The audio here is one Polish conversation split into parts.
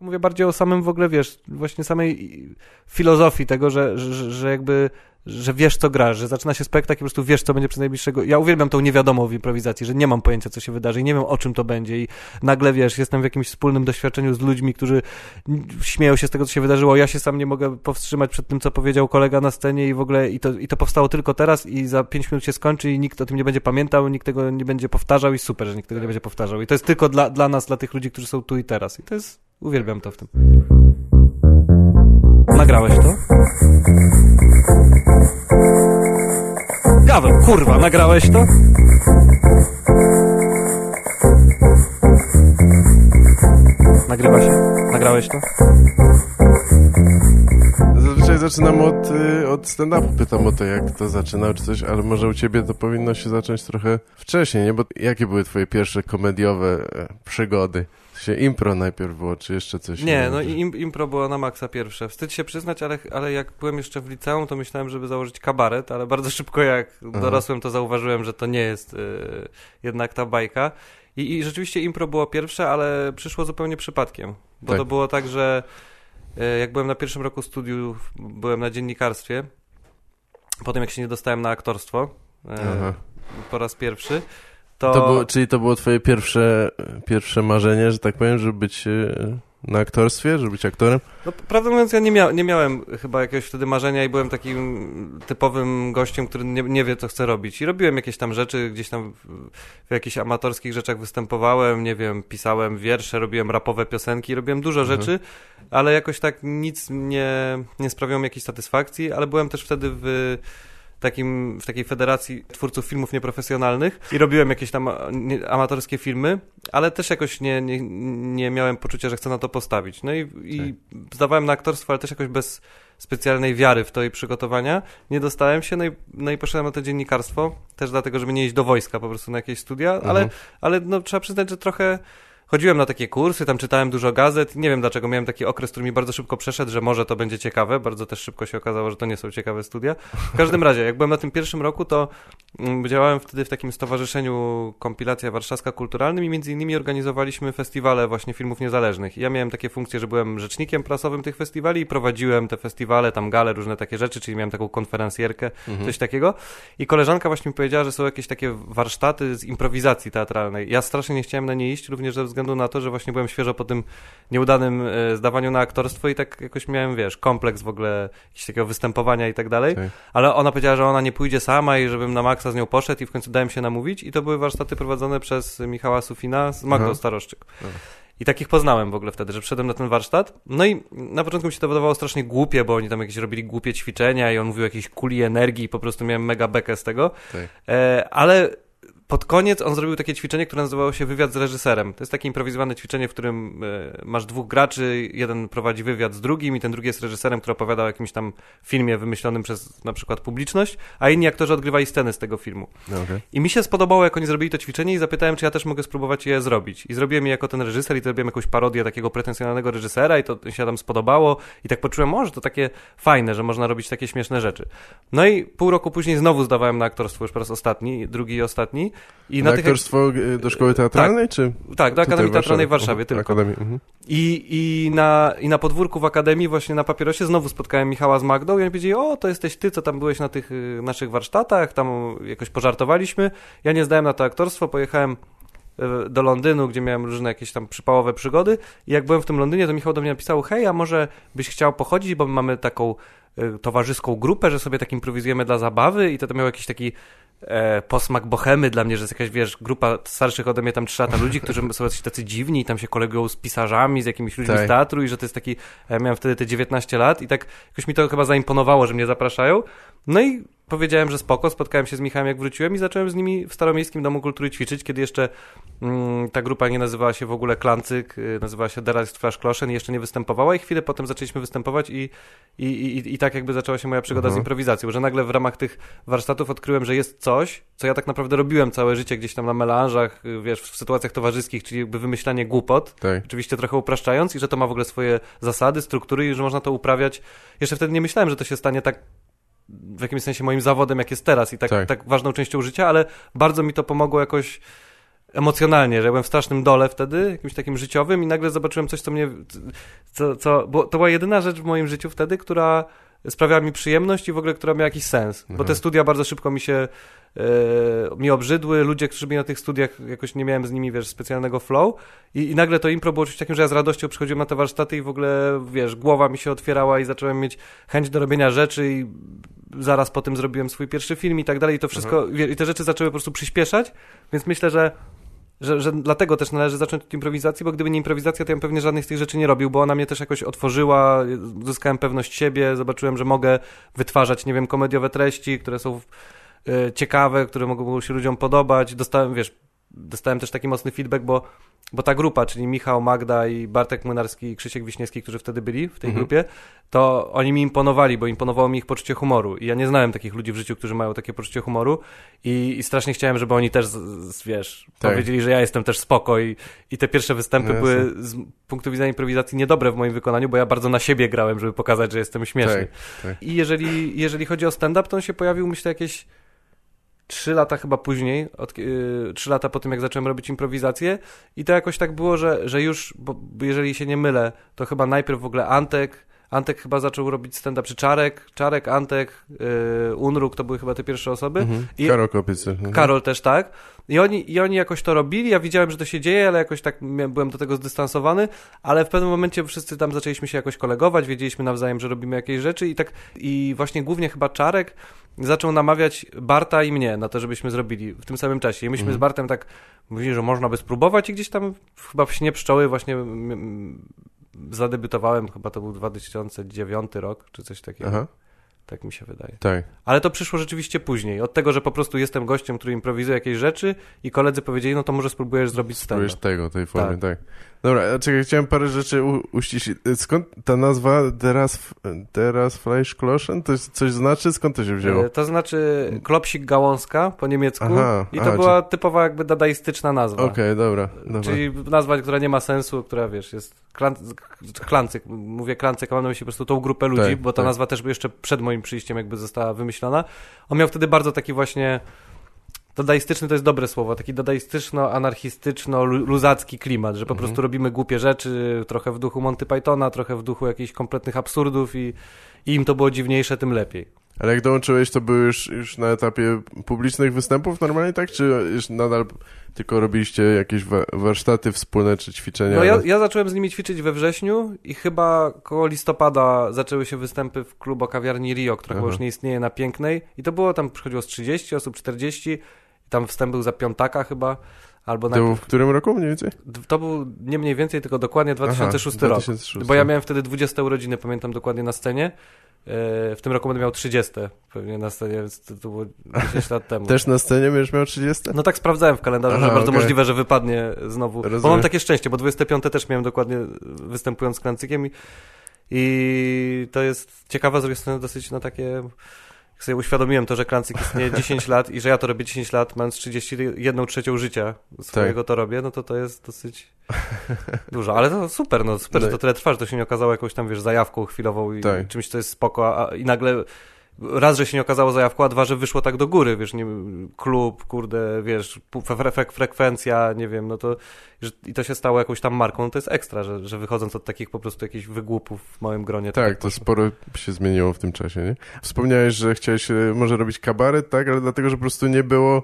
Mówię bardziej o samym w ogóle, wiesz, właśnie samej filozofii tego, że, że, że jakby że wiesz, co grasz, że zaczyna się spektakl i po prostu wiesz, co będzie przez najbliższego... Ja uwielbiam tą niewiadomą w improwizacji, że nie mam pojęcia, co się wydarzy i nie wiem, o czym to będzie. I nagle, wiesz, jestem w jakimś wspólnym doświadczeniu z ludźmi, którzy śmieją się z tego, co się wydarzyło, ja się sam nie mogę powstrzymać przed tym, co powiedział kolega na scenie i w ogóle i to, i to powstało tylko teraz i za pięć minut się skończy i nikt o tym nie będzie pamiętał, nikt tego nie będzie powtarzał i super, że nikt tego nie będzie powtarzał. I to jest tylko dla, dla nas, dla tych ludzi, którzy są tu i teraz. I to jest... Uwielbiam to w tym. Nagrałeś to? Gaweł, kurwa, nagrałeś to? Nagrywa się? Nagrałeś to? Zazwyczaj zaczynam od, y, od stand-upu, pytam o to, jak to zaczynał, czy coś, ale może u ciebie to powinno się zacząć trochę wcześniej, nie? Bo jakie były twoje pierwsze komediowe e, przygody? Się impro najpierw było, czy jeszcze coś Nie, no im, impro było na maksa pierwsze. Wstyd się przyznać, ale, ale jak byłem jeszcze w liceum, to myślałem, żeby założyć kabaret, ale bardzo szybko jak dorosłem, to zauważyłem, że to nie jest y, jednak ta bajka. I, I rzeczywiście impro było pierwsze, ale przyszło zupełnie przypadkiem. Bo tak. to było tak, że y, jak byłem na pierwszym roku studiów, byłem na dziennikarstwie, potem jak się nie dostałem na aktorstwo y, po raz pierwszy, to... to było, czyli to było twoje pierwsze, pierwsze marzenie, że tak powiem, żeby być e, na aktorstwie, żeby być aktorem? No, prawdę mówiąc, ja nie, mia nie miałem chyba jakiegoś wtedy marzenia i byłem takim typowym gościem, który nie, nie wie, co chce robić. I robiłem jakieś tam rzeczy, gdzieś tam w, w jakichś amatorskich rzeczach występowałem, nie wiem, pisałem wiersze, robiłem rapowe piosenki, robiłem dużo mhm. rzeczy, ale jakoś tak nic nie, nie sprawiało mi jakiejś satysfakcji, ale byłem też wtedy w takim, w takiej federacji twórców filmów nieprofesjonalnych i robiłem jakieś tam amatorskie filmy, ale też jakoś nie, nie, nie miałem poczucia, że chcę na to postawić. No i, i tak. zdawałem na aktorstwo, ale też jakoś bez specjalnej wiary w to i przygotowania. Nie dostałem się, no i, no i poszedłem na to dziennikarstwo, też dlatego, żeby nie iść do wojska po prostu na jakieś studia, mhm. ale, ale no, trzeba przyznać, że trochę chodziłem na takie kursy, tam czytałem dużo gazet. Nie wiem dlaczego miałem taki okres, który mi bardzo szybko przeszedł, że może to będzie ciekawe. Bardzo też szybko się okazało, że to nie są ciekawe studia. W każdym razie, jak byłem na tym pierwszym roku, to mm, działałem wtedy w takim stowarzyszeniu Kompilacja Warszawska Kulturalnym i między innymi organizowaliśmy festiwale właśnie filmów niezależnych. I ja miałem takie funkcje, że byłem rzecznikiem prasowym tych festiwali i prowadziłem te festiwale, tam gale, różne takie rzeczy, czyli miałem taką konferencjerkę, mhm. coś takiego. I koleżanka właśnie mi powiedziała, że są jakieś takie warsztaty z improwizacji teatralnej. Ja strasznie nie chciałem na nie iść, również ze względu na to, że właśnie byłem świeżo po tym nieudanym e, zdawaniu na aktorstwo i tak jakoś miałem, wiesz, kompleks w ogóle jakiegoś takiego występowania i tak dalej. Tak. Ale ona powiedziała, że ona nie pójdzie sama i żebym na maksa z nią poszedł i w końcu dałem się namówić i to były warsztaty prowadzone przez Michała Sufina z Magdą Staroszczyk. I takich poznałem w ogóle wtedy, że wszedłem na ten warsztat. No i na początku mi się to wydawało strasznie głupie, bo oni tam jakieś robili głupie ćwiczenia i on mówił o jakiejś kuli energii i po prostu miałem mega bekę z tego. Tak. E, ale pod koniec on zrobił takie ćwiczenie, które nazywało się wywiad z reżyserem. To jest takie improwizowane ćwiczenie, w którym e, masz dwóch graczy, jeden prowadzi wywiad z drugim i ten drugi jest reżyserem, który opowiada o jakimś tam filmie wymyślonym przez na przykład publiczność, a inni aktorzy odgrywali sceny z tego filmu. No, okay. I mi się spodobało, jak oni zrobili to ćwiczenie i zapytałem, czy ja też mogę spróbować je zrobić. I zrobiłem je jako ten reżyser i zrobiłem jakąś parodię takiego pretensjonalnego reżysera i to się tam spodobało i tak poczułem, może to takie fajne, że można robić takie śmieszne rzeczy. No i pół roku później znowu zdawałem na aktorstwo już po raz ostatni, drugi i ostatni i na, na aktorstwo tych... do szkoły teatralnej, tak, czy? Tak, do Akademii Teatralnej w Warszawie uh, tylko. Akademii, uh mhm. -huh. I, i, na, I na podwórku w Akademii, właśnie na papierosie, znowu spotkałem Michała z Magdą i oni powiedzieli, o, to jesteś ty, co tam byłeś na tych y, naszych warsztatach, tam jakoś pożartowaliśmy. Ja nie zdałem na to aktorstwo, pojechałem y, do Londynu, gdzie miałem różne jakieś tam przypałowe przygody i jak byłem w tym Londynie, to Michał do mnie napisał, hej, a może byś chciał pochodzić, bo my mamy taką y, towarzyską grupę, że sobie tak improwizujemy dla zabawy i to, to miał jakiś taki e, posmak bohemy dla mnie, że jest jakaś, wiesz, grupa starszych ode mnie tam trzy lata ludzi, którzy są jacyś tacy dziwni i tam się kolegują z pisarzami, z jakimiś ludźmi tak. z teatru i że to jest taki, ja miałem wtedy te 19 lat i tak jakoś mi to chyba zaimponowało, że mnie zapraszają. No i powiedziałem, że spoko, spotkałem się z Michałem jak wróciłem i zacząłem z nimi w Staromiejskim Domu Kultury ćwiczyć, kiedy jeszcze mm, ta grupa nie nazywała się w ogóle Klancyk, y, nazywała się Deras Flash Kloszen i jeszcze nie występowała i chwilę potem zaczęliśmy występować i, i, i, i tak jakby zaczęła się moja przygoda mhm. z improwizacją, że nagle w ramach tych warsztatów odkryłem, że jest coś, co ja tak naprawdę robiłem całe życie gdzieś tam na melanżach, y, wiesz, w sytuacjach towarzyskich, czyli jakby wymyślanie głupot, tak. oczywiście trochę upraszczając i że to ma w ogóle swoje zasady, struktury i że można to uprawiać. Jeszcze wtedy nie myślałem, że to się stanie tak w jakimś sensie moim zawodem, jak jest teraz i tak, tak. tak ważną częścią życia, ale bardzo mi to pomogło jakoś emocjonalnie, że byłem w strasznym dole wtedy, jakimś takim życiowym i nagle zobaczyłem coś, co mnie, co, co bo to była jedyna rzecz w moim życiu wtedy, która sprawiała mi przyjemność i w ogóle, która miała jakiś sens, mhm. bo te studia bardzo szybko mi się e, mi obrzydły, ludzie, którzy byli na tych studiach, jakoś nie miałem z nimi, wiesz, specjalnego flow. I, i nagle to impro było czymś takim, że ja z radością przychodziłem na te warsztaty i w ogóle, wiesz, głowa mi się otwierała i zacząłem mieć chęć do robienia rzeczy i zaraz po tym zrobiłem swój pierwszy film i tak dalej. I to wszystko, mhm. i te rzeczy zaczęły po prostu przyspieszać, więc myślę, że że, że dlatego też należy zacząć od improwizacji, bo gdyby nie improwizacja, to ja bym pewnie żadnych z tych rzeczy nie robił, bo ona mnie też jakoś otworzyła, zyskałem pewność siebie, zobaczyłem, że mogę wytwarzać, nie wiem, komediowe treści, które są y, ciekawe, które mogą się ludziom podobać. Dostałem, wiesz, dostałem też taki mocny feedback, bo bo ta grupa, czyli Michał, Magda i Bartek Młynarski i Krzysiek Wiśniewski, którzy wtedy byli w tej mhm. grupie, to oni mi imponowali, bo imponowało mi ich poczucie humoru. I ja nie znałem takich ludzi w życiu, którzy mają takie poczucie humoru i, i strasznie chciałem, żeby oni też, z, z, wiesz, tak. powiedzieli, że ja jestem też spoko i, i te pierwsze występy no, były z punktu widzenia improwizacji niedobre w moim wykonaniu, bo ja bardzo na siebie grałem, żeby pokazać, że jestem śmieszny. Tak, tak. I jeżeli, jeżeli chodzi o stand-up, to on się pojawił, myślę, jakieś trzy lata chyba później, od, yy, trzy lata po tym, jak zacząłem robić improwizację i to jakoś tak było, że, że już, bo jeżeli się nie mylę, to chyba najpierw w ogóle Antek, Antek chyba zaczął robić stand-up, czy Czarek, Czarek, Antek, yy, Unruk, to były chyba te pierwsze osoby. Mhm. I, Karol Kopiec. Mhm. Karol też, tak. I oni, I oni jakoś to robili, ja widziałem, że to się dzieje, ale jakoś tak byłem do tego zdystansowany, ale w pewnym momencie wszyscy tam zaczęliśmy się jakoś kolegować, wiedzieliśmy nawzajem, że robimy jakieś rzeczy i tak, i właśnie głównie chyba Czarek zaczął namawiać Barta i mnie na to, żebyśmy zrobili w tym samym czasie. I myśmy mhm. z Bartem tak mówili, że można by spróbować i gdzieś tam chyba w śnie pszczoły właśnie zadebiutowałem, chyba to był 2009 rok, czy coś takiego. Aha. Tak mi się wydaje. Tak. Ale to przyszło rzeczywiście później. Od tego, że po prostu jestem gościem, który improwizuje jakieś rzeczy i koledzy powiedzieli, no to może spróbujesz zrobić stand Spróbujesz tego, tej formy, tak. tak. Dobra, czekaj, chciałem parę rzeczy u, uściślić. Skąd ta nazwa teraz, teraz Fleischkloschen? To coś znaczy? Skąd to się wzięło? E, to znaczy Klopsik Gałązka po niemiecku aha, i to aha, była czy... typowa jakby dadaistyczna nazwa. Okej, okay, dobra, dobra. Czyli nazwa, która nie ma sensu, która wiesz, jest klan, klancyk, mówię klancyk, a mam na myśli po prostu tą grupę ludzi, tak, bo ta tak. nazwa też jeszcze przed moim przyjściem jakby została wymyślona. On miał wtedy bardzo taki właśnie dadaistyczny to jest dobre słowo, taki dadaistyczno-anarchistyczno-luzacki klimat, że po mhm. prostu robimy głupie rzeczy, trochę w duchu Monty Pythona, trochę w duchu jakichś kompletnych absurdów i, i im to było dziwniejsze, tym lepiej. Ale jak dołączyłeś, to były już, już na etapie publicznych występów normalnie, tak? Czy już nadal tylko robiliście jakieś wa warsztaty wspólne, czy ćwiczenia? No ja, ja zacząłem z nimi ćwiczyć we wrześniu i chyba koło listopada zaczęły się występy w klubu kawiarni Rio, która już nie istnieje na Pięknej i to było, tam przychodziło z 30 osób, 40 tam wstęp był za piątaka chyba. Albo to był w którym roku mniej więcej? To był nie mniej więcej, tylko dokładnie 2006 Aha, rok. 2006. Bo ja miałem wtedy 20 urodziny, pamiętam dokładnie na scenie. E, w tym roku będę miał 30 pewnie na scenie, więc to, było 10 lat temu. Też na scenie będziesz miał 30? No tak sprawdzałem w kalendarzu, Aha, że bardzo okay. możliwe, że wypadnie znowu. Rozumiem. Bo mam takie szczęście, bo 25 też miałem dokładnie występując z Klancykiem i, i to jest ciekawe z drugiej strony dosyć na takie jak sobie uświadomiłem to, że Klancyk istnieje 10 lat i że ja to robię 10 lat, mając 31 trzecią życia swojego tak. to robię, no to to jest dosyć dużo. Ale to super, no super, że to tyle trwa, że to się nie okazało jakąś tam, wiesz, zajawką chwilową i tak. czymś, co jest spoko, a, i nagle raz, że się nie okazało zajawką, a dwa, że wyszło tak do góry, wiesz, nie, klub, kurde, wiesz, frek frekwencja, nie wiem, no to że, i to się stało jakąś tam marką, no to jest ekstra, że, że wychodząc od takich po prostu jakichś wygłupów w małym gronie. Tak, tak to sporo się zmieniło w tym czasie, nie? Wspomniałeś, że chciałeś e, może robić kabaret, tak, ale dlatego, że po prostu nie było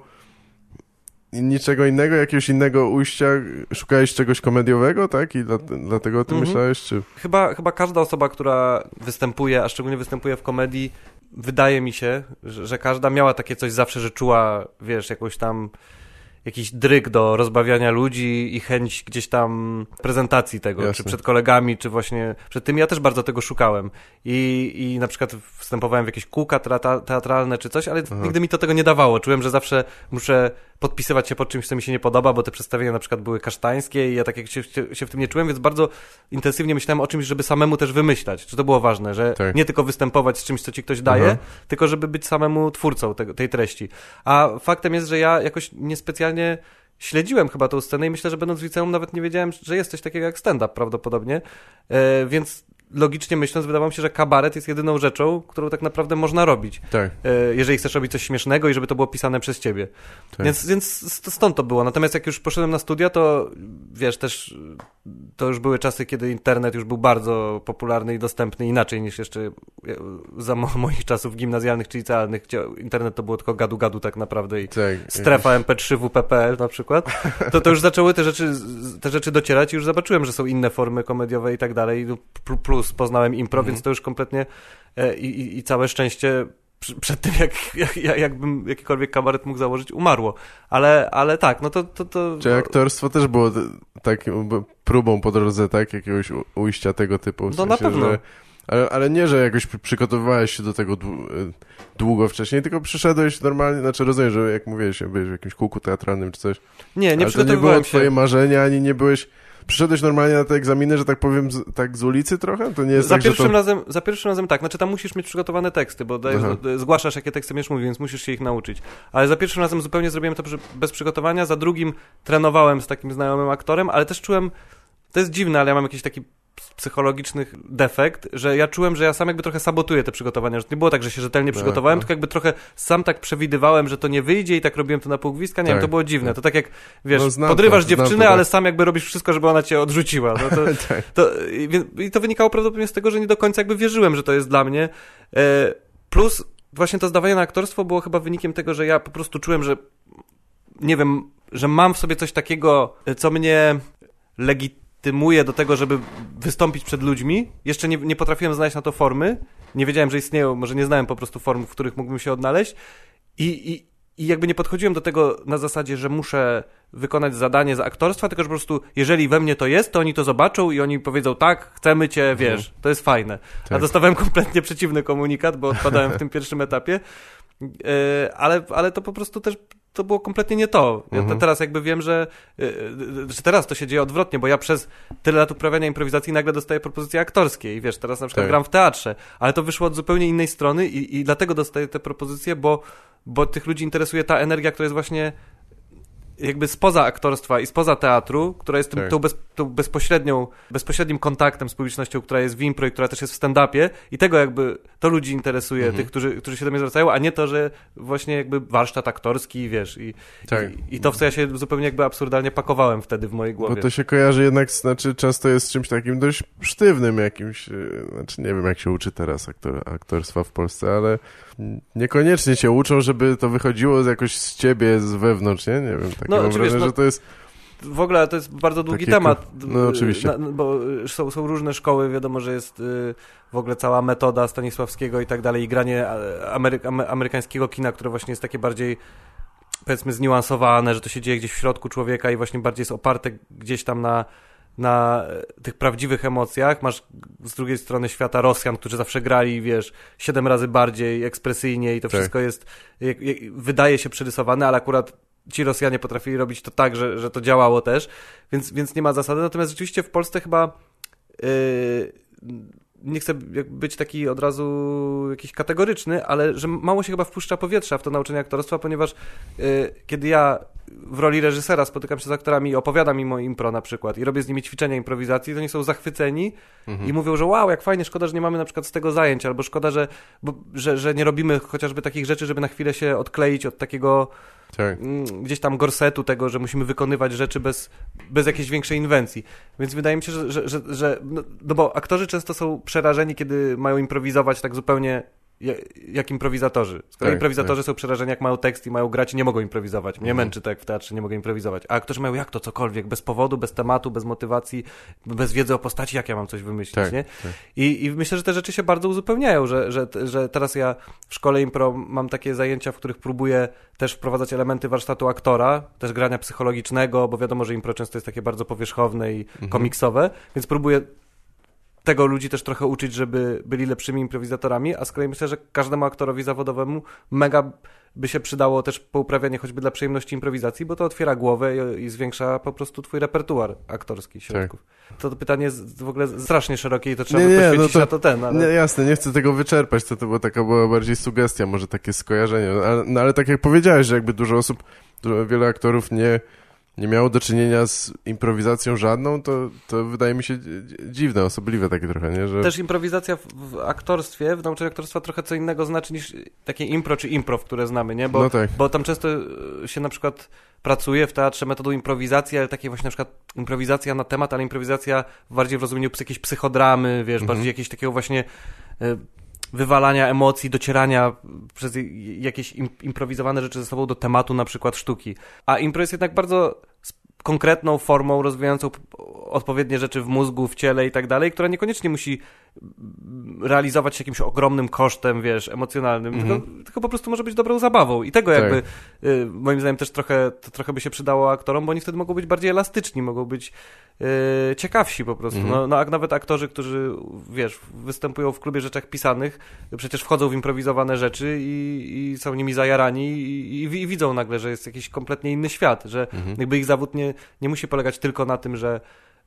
niczego innego, jakiegoś innego ujścia, szukałeś czegoś komediowego, tak? I dla, dlatego o tym mhm. myślałeś, czy... Chyba, chyba każda osoba, która występuje, a szczególnie występuje w komedii, wydaje mi się, że, że każda miała takie coś zawsze, że czuła, wiesz, jakąś tam jakiś dryg do rozbawiania ludzi i chęć gdzieś tam prezentacji tego, Jasne. czy przed kolegami, czy właśnie przed tym. Ja też bardzo tego szukałem i, i na przykład wstępowałem w jakieś kółka teatralne czy coś, ale Aha. nigdy mi to tego nie dawało. Czułem, że zawsze muszę podpisywać się pod czymś, co mi się nie podoba, bo te przedstawienia na przykład były kasztańskie i ja tak jak się, się w tym nie czułem, więc bardzo intensywnie myślałem o czymś, żeby samemu też wymyślać. Czy to było ważne, że tak. nie tylko występować z czymś, co ci ktoś daje, Aha. tylko żeby być samemu twórcą tego, tej treści. A faktem jest, że ja jakoś niespecjalnie śledziłem chyba tą scenę i myślę, że będąc w liceum nawet nie wiedziałem, że jest coś takiego jak stand-up prawdopodobnie, e, więc logicznie myśląc, wydawało mi się, że kabaret jest jedyną rzeczą, którą tak naprawdę można robić. Tak. E, jeżeli chcesz robić coś śmiesznego i żeby to było pisane przez ciebie. Tak. Więc, więc stąd to było. Natomiast jak już poszedłem na studia, to wiesz, też to już były czasy, kiedy internet już był bardzo popularny i dostępny inaczej niż jeszcze e, za mo moich czasów gimnazjalnych czy licealnych, gdzie internet to było tylko gadu-gadu tak naprawdę i Tak. strefa mp3 wp.pl na przykład, to, to już zaczęły te rzeczy, te rzeczy docierać i już zobaczyłem, że są inne formy komediowe i tak dalej. Pl- Plus poznałem impro, Mhm. więc to już kompletnie e, i, i, i całe szczęście przed tym, jak, jak, jak, jakbym jakikolwiek kabaret mógł założyć, umarło. Ale, ale tak, no to... to, to Czy aktorstwo też było t- taką b- próbą po drodze, tak? Jakiegoś ujścia tego typu? W No, na sensie, pewno. Że, ale, ale nie, że jakoś przy- przygotowywałeś się do tego y, długo wcześniej, tylko przyszedłeś normalnie, znaczy rozumiem, że jak mówiłeś, byłeś w jakimś kółku teatralnym czy coś, Nie, nie ale to nie było przygotowywałem twoje się. marzenie, ani nie byłeś... Przyszedłeś normalnie na te egzaminy, że tak powiem, z, tak z ulicy trochę? To nie jest Za tak, że pierwszym, to... razem, za pierwszym razem tak, znaczy tam musisz mieć przygotowane teksty, bo dajesz, zgłaszasz, jakie teksty będziesz mówił, więc musisz się ich nauczyć. Ale za pierwszym razem zupełnie zrobiłem to bez przygotowania, za drugim trenowałem z takim znajomym aktorem, ale też czułem, to jest dziwne, ale ja mam jakiś taki psychologiczny defekt, że ja czułem, że ja sam jakby trochę sabotuję te przygotowania, że to nie było tak, że się rzetelnie Tak, przygotowałem, tak. tylko jakby trochę sam tak przewidywałem, że to nie wyjdzie i tak robiłem to na pół gwizdka, nie Tak, wiem, to było dziwne, tak. to tak jak, wiesz, No, podrywasz to, dziewczynę, tak. ale sam jakby robisz wszystko, żeby ona cię odrzuciła, no to, tak. to, i, I to wynikało prawdopodobnie z tego, że nie do końca jakby wierzyłem, że to jest dla mnie. E, plus właśnie to zdawanie na aktorstwo było chyba wynikiem tego, że ja po prostu czułem, że nie wiem, że mam w sobie coś takiego, co mnie legitymuje do tego, żeby wystąpić przed ludźmi. Jeszcze nie, nie potrafiłem znaleźć na to formy. Nie wiedziałem, że istnieją, może nie znałem po prostu form, w których mógłbym się odnaleźć. I, i, i jakby nie podchodziłem do tego na zasadzie, że muszę wykonać zadanie z aktorstwa, tylko że po prostu, jeżeli we mnie to jest, to oni to zobaczą i oni powiedzą, tak, chcemy cię, wiesz, to jest fajne. A Tak. dostawałem kompletnie przeciwny komunikat, bo odpadałem w tym pierwszym etapie, E, ale, ale to po prostu też to było kompletnie nie to. Ja Mhm. teraz jakby wiem, że, e, e, że teraz to się dzieje odwrotnie, bo ja przez tyle lat uprawiania improwizacji nagle dostaję propozycje aktorskie i wiesz, teraz na przykład Tak. gram w teatrze, ale to wyszło od zupełnie innej strony i, i dlatego dostaję te propozycje, bo, bo tych ludzi interesuje ta energia, która jest właśnie jakby spoza aktorstwa i spoza teatru, która jest tym, Tak. tą, bez, tą bezpośrednią, bezpośrednim kontaktem z publicznością, która jest w impro i która też jest w stand-upie i tego jakby, to ludzi interesuje, Mhm. tych, którzy, którzy się do mnie zwracają, a nie to, że właśnie jakby warsztat aktorski, wiesz, i, Tak. i, i to w co ja się zupełnie jakby absurdalnie pakowałem wtedy w mojej Bo głowie. to się kojarzy jednak, znaczy często jest czymś takim dość sztywnym jakimś, e, znaczy nie wiem jak się uczy teraz aktor, aktorstwa w Polsce, ale niekoniecznie cię uczą, żeby to wychodziło jakoś z ciebie, z wewnątrz, nie? Nie wiem, takie No, mam wrażenie, no- że to jest, W ogóle to jest bardzo długi Takie temat. no, oczywiście. Na, bo y, są, są różne szkoły, wiadomo, że jest y, w ogóle cała metoda Stanisławskiego i tak dalej, i granie Amery ame- amerykańskiego kina, które właśnie jest takie bardziej powiedzmy zniuansowane, że to się dzieje gdzieś w środku człowieka i właśnie bardziej jest oparte gdzieś tam na na e, tych prawdziwych emocjach. Masz z drugiej strony świata Rosjan, którzy zawsze grali, wiesz, siedem razy bardziej ekspresyjnie i to Tak. wszystko jest, wydaje się przerysowane, ale akurat ci Rosjanie potrafili robić to tak, że, że to działało też, więc, więc nie ma zasady. Natomiast rzeczywiście w Polsce chyba yy, nie chcę być taki od razu jakiś kategoryczny, ale że mało się chyba wpuszcza powietrza w to nauczenie aktorstwa, ponieważ yy, kiedy ja w roli reżysera spotykam się z aktorami i opowiadam im o impro na przykład i robię z nimi ćwiczenia improwizacji, to oni są zachwyceni Mhm. i mówią, że wow, jak fajnie, szkoda, że nie mamy na przykład z tego zajęć, albo szkoda, że, bo, że, że nie robimy chociażby takich rzeczy, żeby na chwilę się odkleić od takiego tak. mm, gdzieś tam gorsetu tego, że musimy wykonywać rzeczy bez, bez jakiejś większej inwencji. Więc wydaje mi się, że, że, że, że no, no bo aktorzy często są przerażeni, kiedy mają improwizować tak zupełnie jak improwizatorzy. Skoro Tak, improwizatorzy są przerażeni, jak mają tekst i mają grać i nie mogą improwizować. Mnie Mhm. męczy to, jak w teatrze nie mogę improwizować. A aktorzy mają jak to, cokolwiek, bez powodu, bez tematu, bez motywacji, bez wiedzy o postaci, jak ja mam coś wymyślić, Tak, nie? tak. I, I myślę, że te rzeczy się bardzo uzupełniają, że, że, że teraz ja w szkole impro mam takie zajęcia, w których próbuję też wprowadzać elementy warsztatu aktora, też grania psychologicznego, bo wiadomo, że impro często jest takie bardzo powierzchowne i Mhm. komiksowe, więc próbuję tego ludzi też trochę uczyć, żeby byli lepszymi improwizatorami, a z kolei myślę, że każdemu aktorowi zawodowemu mega by się przydało też pouprawianie choćby dla przyjemności improwizacji, bo to otwiera głowę i, i zwiększa po prostu twój repertuar aktorski środków. To, to pytanie jest w ogóle strasznie szerokie i to trzeba Tak. Nie, by nie, poświęcić no to- na to ten, ale... Nie, jasne, nie chcę tego wyczerpać, to, to była taka była bardziej sugestia, może takie skojarzenie, no, ale, no, ale tak jak powiedziałeś, że jakby dużo osób, dużo, wiele aktorów nie, nie miało do czynienia z improwizacją żadną, to, to wydaje mi się dziwne, osobliwe takie trochę, nie? Że... Też improwizacja w, w aktorstwie, w nauczaniu aktorstwa trochę co innego znaczy niż takie impro czy improv, które znamy, nie? Bo, No tak. bo tam często e, się na przykład pracuje w teatrze metodą improwizacji, ale takiej właśnie na przykład improwizacja na temat, ale improwizacja bardziej w rozumieniu jakiejś psychodramy, wiesz, Mhm. bardziej jakiegoś takiego właśnie e, wywalania emocji, docierania przez jakieś im, improwizowane rzeczy ze sobą do tematu na przykład sztuki. A impro jest jednak bardzo konkretną formą rozwijającą odpowiednie rzeczy w mózgu, w ciele i tak dalej, która niekoniecznie musi realizować się jakimś ogromnym kosztem, wiesz, emocjonalnym, Mhm. tylko, tylko po prostu może być dobrą zabawą. I tego Tak. jakby y, moim zdaniem też trochę, to trochę by się przydało aktorom, bo oni wtedy mogą być bardziej elastyczni, mogą być y, ciekawsi po prostu. Mhm. No, no a nawet aktorzy, którzy, wiesz, występują w klubie rzeczach pisanych, przecież wchodzą w improwizowane rzeczy i, i są nimi zajarani i, i, i widzą nagle, że jest jakiś kompletnie inny świat, że Mhm. jakby ich zawód nie, nie musi polegać tylko na tym, że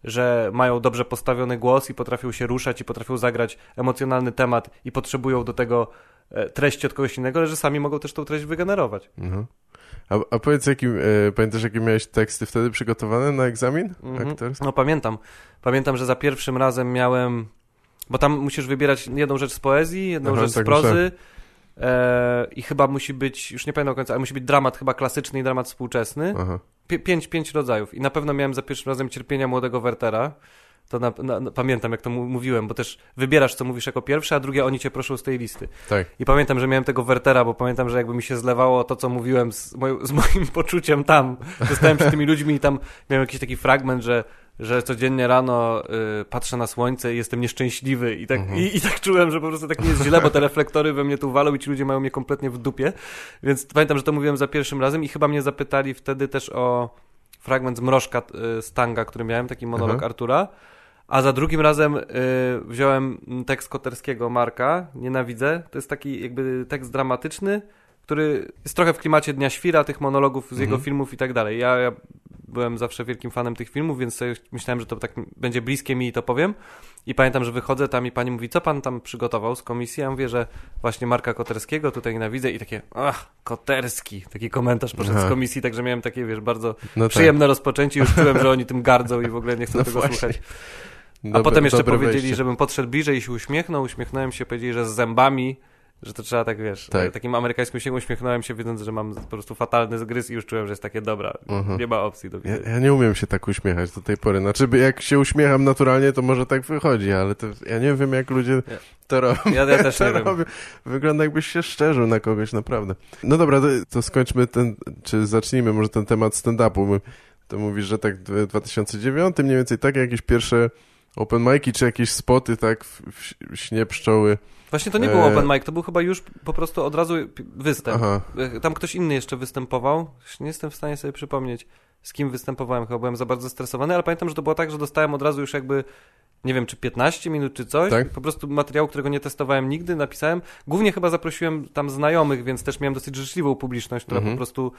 że mają dobrze postawiony głos i potrafią się ruszać i potrafią zagrać emocjonalny temat i potrzebują do tego e, treści od kogoś innego, ale że sami mogą też tą treść wygenerować. Mhm. A, a powiedz, jakim, e, pamiętasz, jakie miałeś teksty wtedy przygotowane na egzamin Mhm. aktorski? No pamiętam. Pamiętam, że za pierwszym razem miałem. Bo tam musisz wybierać jedną rzecz z poezji, jedną Aha, rzecz tak z prozy. E, I chyba musi być, już nie pamiętam końca, ale musi być dramat chyba klasyczny i dramat współczesny. Aha. Pię- pięć, pięć rodzajów. I na pewno miałem za pierwszym razem cierpienia młodego Wertera. To na, na, pamiętam, jak to mówiłem, bo też wybierasz, co mówisz jako pierwsze, a drugie oni cię proszą z tej listy. Tak. I pamiętam, że miałem tego Wertera, bo pamiętam, że jakby mi się zlewało to, co mówiłem z, moją, z moim poczuciem tam. Zostałem przy tymi ludźmi i tam miałem jakiś taki fragment, że, że codziennie rano y, patrzę na słońce i jestem nieszczęśliwy. I tak, Mhm. i, I tak czułem, że po prostu tak nie jest źle, bo te reflektory we mnie tu walą i ci ludzie mają mnie kompletnie w dupie. Więc pamiętam, że to mówiłem za pierwszym razem i chyba mnie zapytali wtedy też o fragment z Mrożka y, Stanga, który miałem, taki monolog Aha. Artura. A za drugim razem y, wziąłem tekst Koterskiego Marka, Nienawidzę. To jest taki jakby tekst dramatyczny, który jest trochę w klimacie Dnia Świra, tych monologów z Mhm. jego filmów i tak dalej. Ja, ja byłem zawsze wielkim fanem tych filmów, więc myślałem, że to tak będzie bliskie mi i to powiem. I pamiętam, że wychodzę tam i pani mówi, co pan tam przygotował z komisji? Ja mówię, że właśnie Marka Koterskiego tutaj nienawidzę i takie, ach, Koterski. Taki komentarz poszedł Aha. z komisji, także miałem takie, wiesz, bardzo No przyjemne rozpoczęcie. Już czułem, że oni tym gardzą i w ogóle nie chcą No tego właśnie. słuchać. tak. A Dobre- potem jeszcze powiedzieli, wejście. żebym podszedł bliżej i się uśmiechnął. Uśmiechnąłem się, powiedzieli, że z zębami, że to trzeba tak, wiesz, Tak. takim amerykańskim uśmiechem uśmiechnąłem się, wiedząc, że mam po prostu fatalny zgryz i już czułem, że jest takie, dobra, Mhm. nie ma opcji do Ja, ja nie umiem się tak uśmiechać do tej pory. Znaczy, jak się uśmiecham naturalnie, to może tak wychodzi, ale to, ja nie wiem, jak ludzie Ja- to robią. Ja, ja też to nie wiem. robią. Wygląda jakbyś się szczerzył na kogoś, naprawdę. No dobra, to, to skończmy ten, czy zacznijmy może ten temat stand-upu. To mówisz, że tak w 2009 mniej więcej tak jakieś pierwsze open mic'i, czy jakieś spoty tak w, w, śnie pszczoły. Właśnie to nie był E, open mic, to był chyba już po prostu od razu występ. Aha, E, Tam ktoś inny jeszcze występował. Nie jestem w stanie sobie przypomnieć, z kim występowałem. Chyba byłem za bardzo stresowany, ale pamiętam, że to było tak, że dostałem od razu już jakby, nie wiem, czy 15 minut, czy coś. Tak? Po prostu materiału, którego nie testowałem nigdy, napisałem. Głównie chyba zaprosiłem tam znajomych, więc też miałem dosyć życzliwą publiczność, która Mhm. po prostu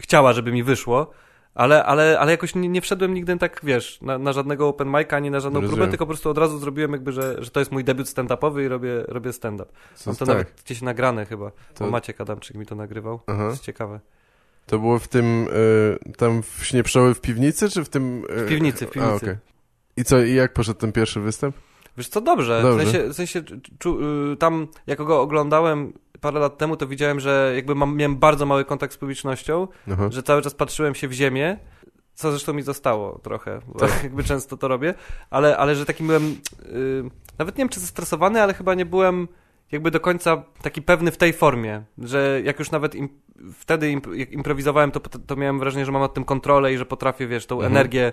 chciała, żeby mi wyszło. Ale, ale, ale jakoś nie, nie wszedłem nigdy tak, wiesz, na, na żadnego open mic'a, ani na żadną Rozumiem. próbę, tylko po prostu od razu zrobiłem jakby, że, że to jest mój debiut stand-upowy i robię, robię stand-up. Mam to tak. nawet gdzieś nagrane chyba, To- bo Maciek Adamczyk mi to nagrywał. To Aha. jest ciekawe. To było w tym, y, tam w śnie pszczoły w piwnicy, czy w tym... y, W piwnicy, w A, piwnicy. okej. I co, i jak poszedł ten pierwszy występ? Wiesz co, dobrze. Dobrze. W sensie, w sensie czu, y, tam, jak go oglądałem parę lat temu, to widziałem, że jakby mam, miałem bardzo mały kontakt z publicznością, Aha. że cały czas patrzyłem się w ziemię, co zresztą mi zostało trochę, bo Tak. jakby często to robię, ale, ale że taki byłem, y, nawet nie wiem czy zestresowany, ale chyba nie byłem jakby do końca taki pewny w tej formie, że jak już nawet im, wtedy imp, jak improwizowałem, to, to miałem wrażenie, że mam nad tym kontrolę i że potrafię, wiesz, tą Mhm. energię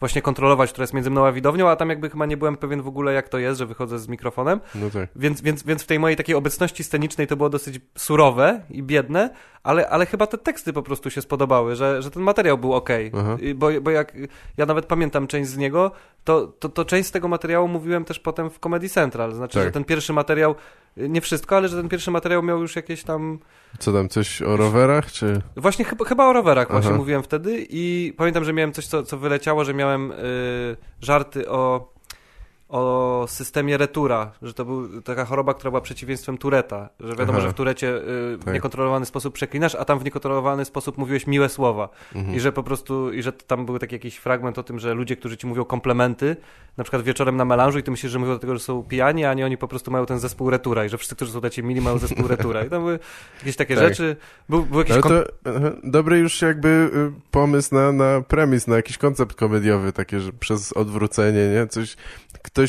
właśnie kontrolować, która jest między mną a widownią, a tam jakby chyba nie byłem pewien w ogóle jak to jest, że wychodzę z mikrofonem, No tak. więc, więc, więc w tej mojej takiej obecności scenicznej to było dosyć surowe i biedne, ale, ale chyba te teksty po prostu się spodobały, że, że ten materiał był ok. Bo, bo jak ja nawet pamiętam część z niego, to, to, to część z tego materiału mówiłem też potem w Comedy Central. Znaczy, Tak. że ten pierwszy materiał, nie wszystko, ale że ten pierwszy materiał miał już jakieś tam. Co tam, coś o rowerach, czy... Właśnie chyba, chyba o rowerach właśnie Aha. mówiłem wtedy i pamiętam, że miałem coś, co, co wyleciało, że miałem y, żarty o, o systemie Retura, że to był taka choroba, która była przeciwieństwem Tureta, że wiadomo, Aha. że w Turecie y, w Tak. niekontrolowany sposób przeklinasz, a tam w niekontrolowany sposób mówiłeś miłe słowa. Mhm. I że po prostu, i że tam był taki jakiś fragment o tym, że ludzie, którzy ci mówią komplementy, na przykład wieczorem na melanżu i ty myślisz, że mówią do tego, że są pijani, a nie oni po prostu mają ten zespół Retura i że wszyscy, którzy są dla ciebie mili, mają zespół Retura. I tam były jakieś takie Tak. rzeczy. Był, był jakiś to dobry już jakby y, pomysł na, na premis, na jakiś koncept komediowy, takie, że przez odwrócenie, nie? Coś, ktoś,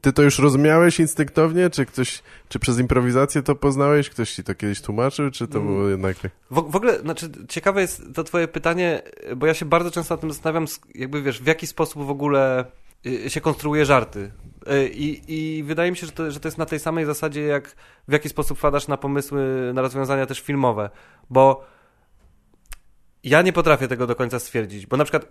ty to już rozumiałeś instynktownie, czy ktoś, czy przez improwizację to poznałeś? Ktoś ci to kiedyś tłumaczył, czy to Mm. było jednak tak? W, w ogóle, znaczy, ciekawe jest to twoje pytanie, bo ja się bardzo często nad tym zastanawiam, jakby wiesz, w jaki sposób w ogóle y, się konstruuje żarty. Y, I, I wydaje mi się, że to, że to jest na tej samej zasadzie, jak w jaki sposób wpadasz na pomysły, na rozwiązania też filmowe. Bo ja nie potrafię tego do końca stwierdzić, bo na przykład y,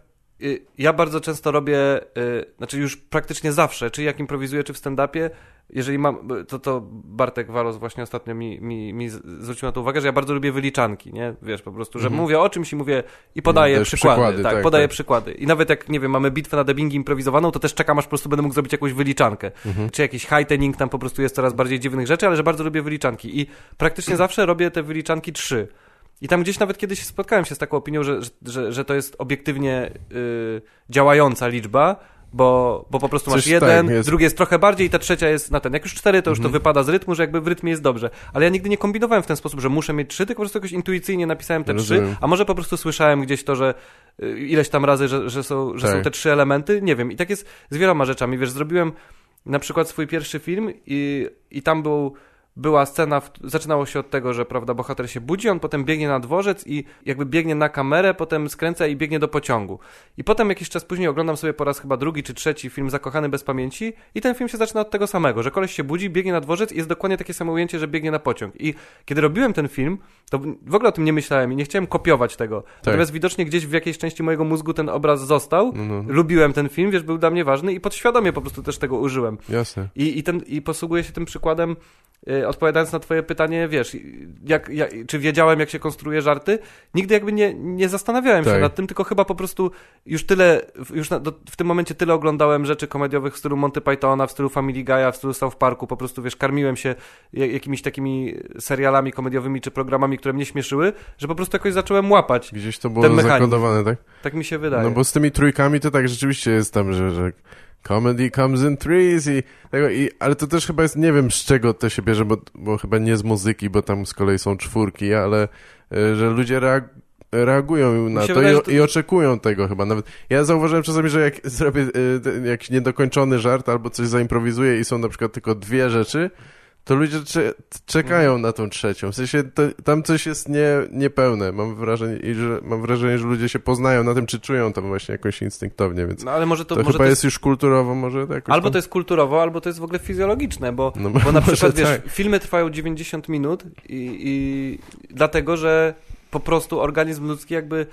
ja bardzo często robię, y, znaczy już praktycznie zawsze, czy jak improwizuję, czy w stand-upie, jeżeli mam, to, to Bartek Walos właśnie ostatnio mi, mi, mi zwrócił na to uwagę, że ja bardzo lubię wyliczanki, nie? Wiesz, po prostu, że Mhm. mówię o czymś i mówię i podaję Dajesz przykłady, przykłady, tak, tak, podaję tak. przykłady. I nawet jak, nie wiem, mamy bitwę na dubbingi improwizowaną, to też czekam, aż po prostu będę mógł zrobić jakąś wyliczankę. Mhm. Czy jakiś heightening, tam po prostu jest coraz bardziej dziwnych rzeczy, ale że bardzo lubię wyliczanki. I praktycznie zawsze robię te wyliczanki trzy. I tam gdzieś nawet kiedyś spotkałem się z taką opinią, że, że- że, to jest obiektywnie y, działająca liczba, bo, bo po prostu masz Coś jeden, tak, jest. drugi jest trochę bardziej i ta trzecia jest na ten. Jak już cztery, to już to Mhm. wypada z rytmu, że jakby w rytmie jest dobrze. Ale ja nigdy nie kombinowałem w ten sposób, że muszę mieć trzy, tylko po prostu jakoś intuicyjnie napisałem te trzy, Rozumiem. a może po prostu słyszałem gdzieś to, że y, ileś tam razy, że, że, są, że Tak. są te trzy elementy. Nie wiem. I tak jest z wieloma rzeczami. Wiesz, zrobiłem na przykład swój pierwszy film i, i tam był, była scena, w, zaczynało się od tego, że prawda, bohater się budzi, on potem biegnie na dworzec i jakby biegnie na kamerę, potem skręca i biegnie do pociągu. I potem jakiś czas później oglądam sobie po raz chyba drugi czy trzeci film Zakochany bez pamięci i ten film się zaczyna od tego samego, że koleś się budzi, biegnie na dworzec i jest dokładnie takie samo ujęcie, że biegnie na pociąg. I kiedy robiłem ten film, to w ogóle o tym nie myślałem i nie chciałem kopiować tego. Natomiast widocznie gdzieś w jakiejś części mojego mózgu ten obraz został. No, no, Lubiłem ten film, wiesz, był dla mnie ważny i podświadomie po prostu też tego użyłem. jasne. I, i, ten, i posługuję się tym przykładem, y, odpowiadając na twoje pytanie, wiesz, jak, jak, czy wiedziałem, jak się konstruuje żarty? Nigdy jakby nie, nie zastanawiałem się Tak. nad tym, tylko chyba po prostu już tyle, już na, do, w tym momencie tyle oglądałem rzeczy komediowych w stylu Monty Pythona, w stylu Family Guy'a, w stylu South Parku, po prostu, wiesz, karmiłem się ja- jakimiś takimi serialami komediowymi czy programami, które mnie śmieszyły, że po prostu jakoś zacząłem łapać. Gdzieś to było zakodowane, tak? Tak mi się wydaje. No bo z tymi trójkami to tak rzeczywiście jest tam, że, że comedy comes in threes i tego, i, ale to też chyba jest, nie wiem z czego to się bierze, bo, bo chyba nie z muzyki, bo tam z kolei są czwórki, ale e, że ludzie reag reagują na to, wydaje, i, to- i oczekują tego chyba. Nawet ja zauważyłem czasami, że jak zrobię te- jakiś niedokończony żart albo coś zaimprowizuję i są na przykład tylko dwie rzeczy, to ludzie cze czekają na tą trzecią. W sensie to, tam coś jest nie, niepełne. Mam wrażenie, że, mam wrażenie, że ludzie się poznają na tym, czy czują to właśnie jakoś instynktownie, więc No ale może to, to, może chyba to jest już kulturowo, może jakoś Albo tam... to jest kulturowo, albo to jest w ogóle fizjologiczne, bo, No, bo na przykład, wiesz, tak. filmy trwają 90 minut i, i dlatego, że po prostu organizm ludzki jakby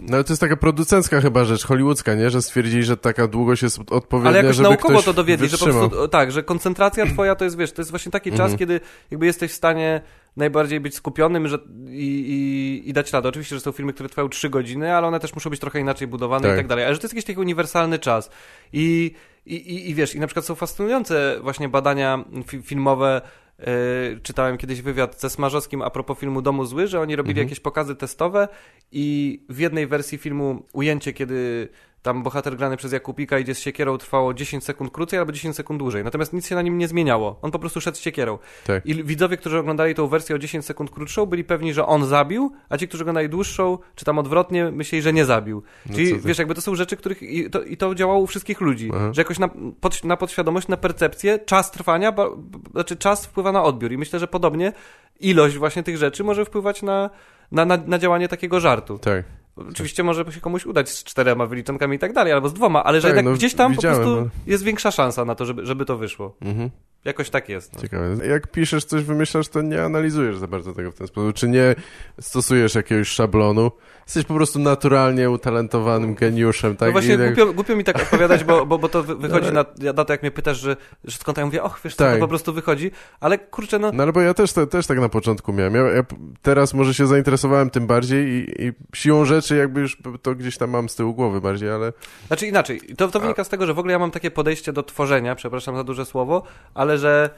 No ale to jest taka producencka chyba rzecz, hollywoodzka, nie? Że stwierdzili, że taka długość jest odpowiednia, Ale jakoś żeby naukowo ktoś to dowiedli, że po wytrzymał. prostu, tak, że koncentracja twoja to jest, wiesz, to jest właśnie taki czas, Mhm. kiedy jakby jesteś w stanie najbardziej być skupionym że, i, i, i dać radę. Oczywiście, że są filmy, które trwają 3 godziny, ale one też muszą być trochę inaczej budowane Tak. i tak dalej. Ale że to jest jakiś taki uniwersalny czas. I, i, i, i wiesz, i na przykład są fascynujące właśnie badania fi filmowe, Yy, czytałem kiedyś wywiad ze Smarzowskim a propos filmu Domu Zły, że oni robili Mhm. jakieś pokazy testowe i w jednej wersji filmu ujęcie, kiedy tam bohater grany przez Jakubika idzie z siekierą trwało 10 sekund krócej albo 10 sekund dłużej. Natomiast nic się na nim nie zmieniało. On po prostu szedł z siekierą. Tak. I widzowie, którzy oglądali tą wersję o 10 sekund krótszą, byli pewni, że on zabił, a ci, którzy oglądali dłuższą, czy tam odwrotnie, myśleli, że nie zabił. No Czyli ty. wiesz, jakby to są rzeczy, których i to, i to działało u wszystkich ludzi. Aha. Że jakoś na, pod, na podświadomość, na percepcję, czas trwania, ba, znaczy czas wpływa na odbiór. I myślę, że podobnie ilość właśnie tych rzeczy może wpływać na, na, na, na działanie takiego żartu. Tak. Oczywiście może się komuś udać z czterema wyliczonkami i tak dalej, albo z dwoma, ale że Tak, jednak no, gdzieś tam po prostu no. jest większa szansa na to, żeby, żeby to wyszło. Mhm. Jakoś tak jest. No. Ciekawe. Jak piszesz coś, wymyślasz, to nie analizujesz za bardzo tego w ten sposób. Czy nie stosujesz jakiegoś szablonu? Jesteś po prostu naturalnie utalentowanym geniuszem, tak? No właśnie tak- głupio, głupio mi tak odpowiadać, bo, bo, bo to wy- wychodzi na, na to, jak mnie pytasz, że, że skąd ja mówię, och, wiesz co, Tak. to po prostu wychodzi, ale kurczę, no, No ale bo ja też, te, też tak na początku miałem. Ja, ja teraz może się zainteresowałem tym bardziej i, i siłą rzeczy jakby już to gdzieś tam mam z tyłu głowy bardziej, ale Znaczy inaczej, to, to wynika z tego, że w ogóle ja mam takie podejście do tworzenia, przepraszam za duże słowo, ale że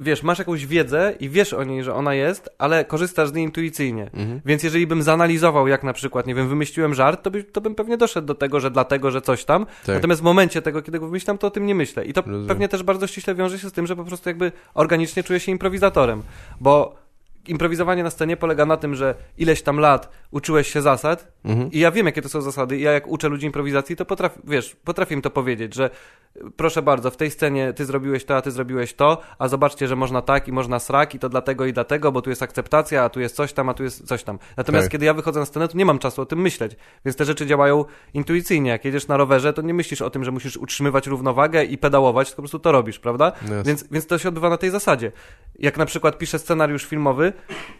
wiesz, masz jakąś wiedzę i wiesz o niej, że ona jest, ale korzystasz z niej intuicyjnie. Mhm. Więc jeżeli bym zanalizował, jak na przykład, nie wiem, wymyśliłem żart, to, by, to bym pewnie doszedł do tego, że dlatego, że coś tam. Tak. Natomiast w momencie tego, kiedy go wymyślam, to o tym nie myślę. I to Rozumiem. pewnie też bardzo ściśle wiąże się z tym, że po prostu jakby organicznie czuję się improwizatorem. Bo improwizowanie na scenie polega na tym, że ileś tam lat uczyłeś się zasad Mhm. i ja wiem, jakie to są zasady. I ja jak uczę ludzi improwizacji, to potrafię, wiesz, potrafię im to powiedzieć, że y, proszę bardzo, w tej scenie ty zrobiłeś to, a ty zrobiłeś to, a zobaczcie, że można tak i można srak i to dlatego i dlatego, bo tu jest akceptacja, a tu jest coś tam, a tu jest coś tam. Natomiast Tak. kiedy ja wychodzę na scenę, to nie mam czasu o tym myśleć, więc te rzeczy działają intuicyjnie. Jak jedziesz na rowerze, to nie myślisz o tym, że musisz utrzymywać równowagę i pedałować, tylko po prostu to robisz, prawda? Jasne. Więc, więc to się odbywa na tej zasadzie. Jak na przykład piszę scenariusz filmowy,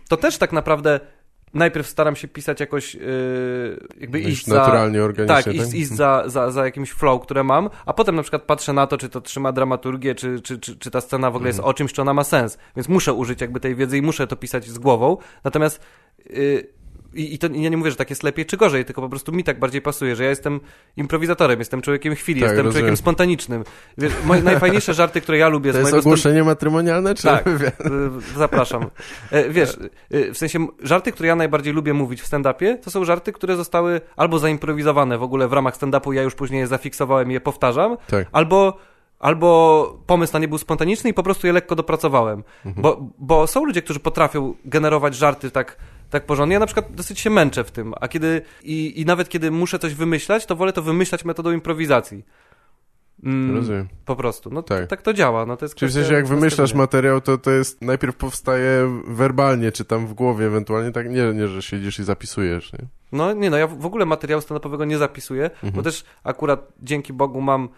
to też tak naprawdę najpierw staram się pisać jakoś yy, jakby iść za... naturalnie, organicznie, Tak, tak? iść, iść za, za, za jakimś flow, które mam, a potem na przykład patrzę na to, czy to trzyma dramaturgię, czy, czy, czy, czy ta scena w ogóle jest Mhm. o czymś, czy ona ma sens. Więc muszę użyć jakby tej wiedzy i muszę to pisać z głową. Natomiast yy, i, I to ja nie mówię, że tak jest lepiej czy gorzej, tylko po prostu mi tak bardziej pasuje, że ja jestem improwizatorem, jestem człowiekiem chwili, Tak, jestem rozumiem. człowiekiem spontanicznym. Wiesz, moje najfajniejsze żarty, które ja lubię To jest ogłoszenie matrymonialne, czy Tak. Y, Zapraszam. E, Wiesz, y, w sensie żarty, które ja najbardziej lubię mówić w stand-upie, to są żarty, które zostały albo zaimprowizowane w ogóle w ramach stand-upu, ja już później je zafiksowałem i je powtarzam, Tak. albo, albo pomysł na nie był spontaniczny i po prostu je lekko dopracowałem. Mhm. Bo, bo są ludzie, którzy potrafią generować żarty tak, tak porządnie. Ja na przykład dosyć się męczę w tym, a kiedy i, i nawet kiedy muszę coś wymyślać, to wolę to wymyślać metodą improwizacji. Mm, Rozumiem. Po prostu. No Tak. tak. to działa. No, to jest Czyli w sensie jak wymyślasz materiał, to to jest najpierw powstaje werbalnie, czy tam w głowie ewentualnie, tak nie, nie że siedzisz i zapisujesz, nie? No nie, no ja w ogóle materiału stand-upowego nie zapisuję, Mhm. bo też akurat dzięki Bogu mam,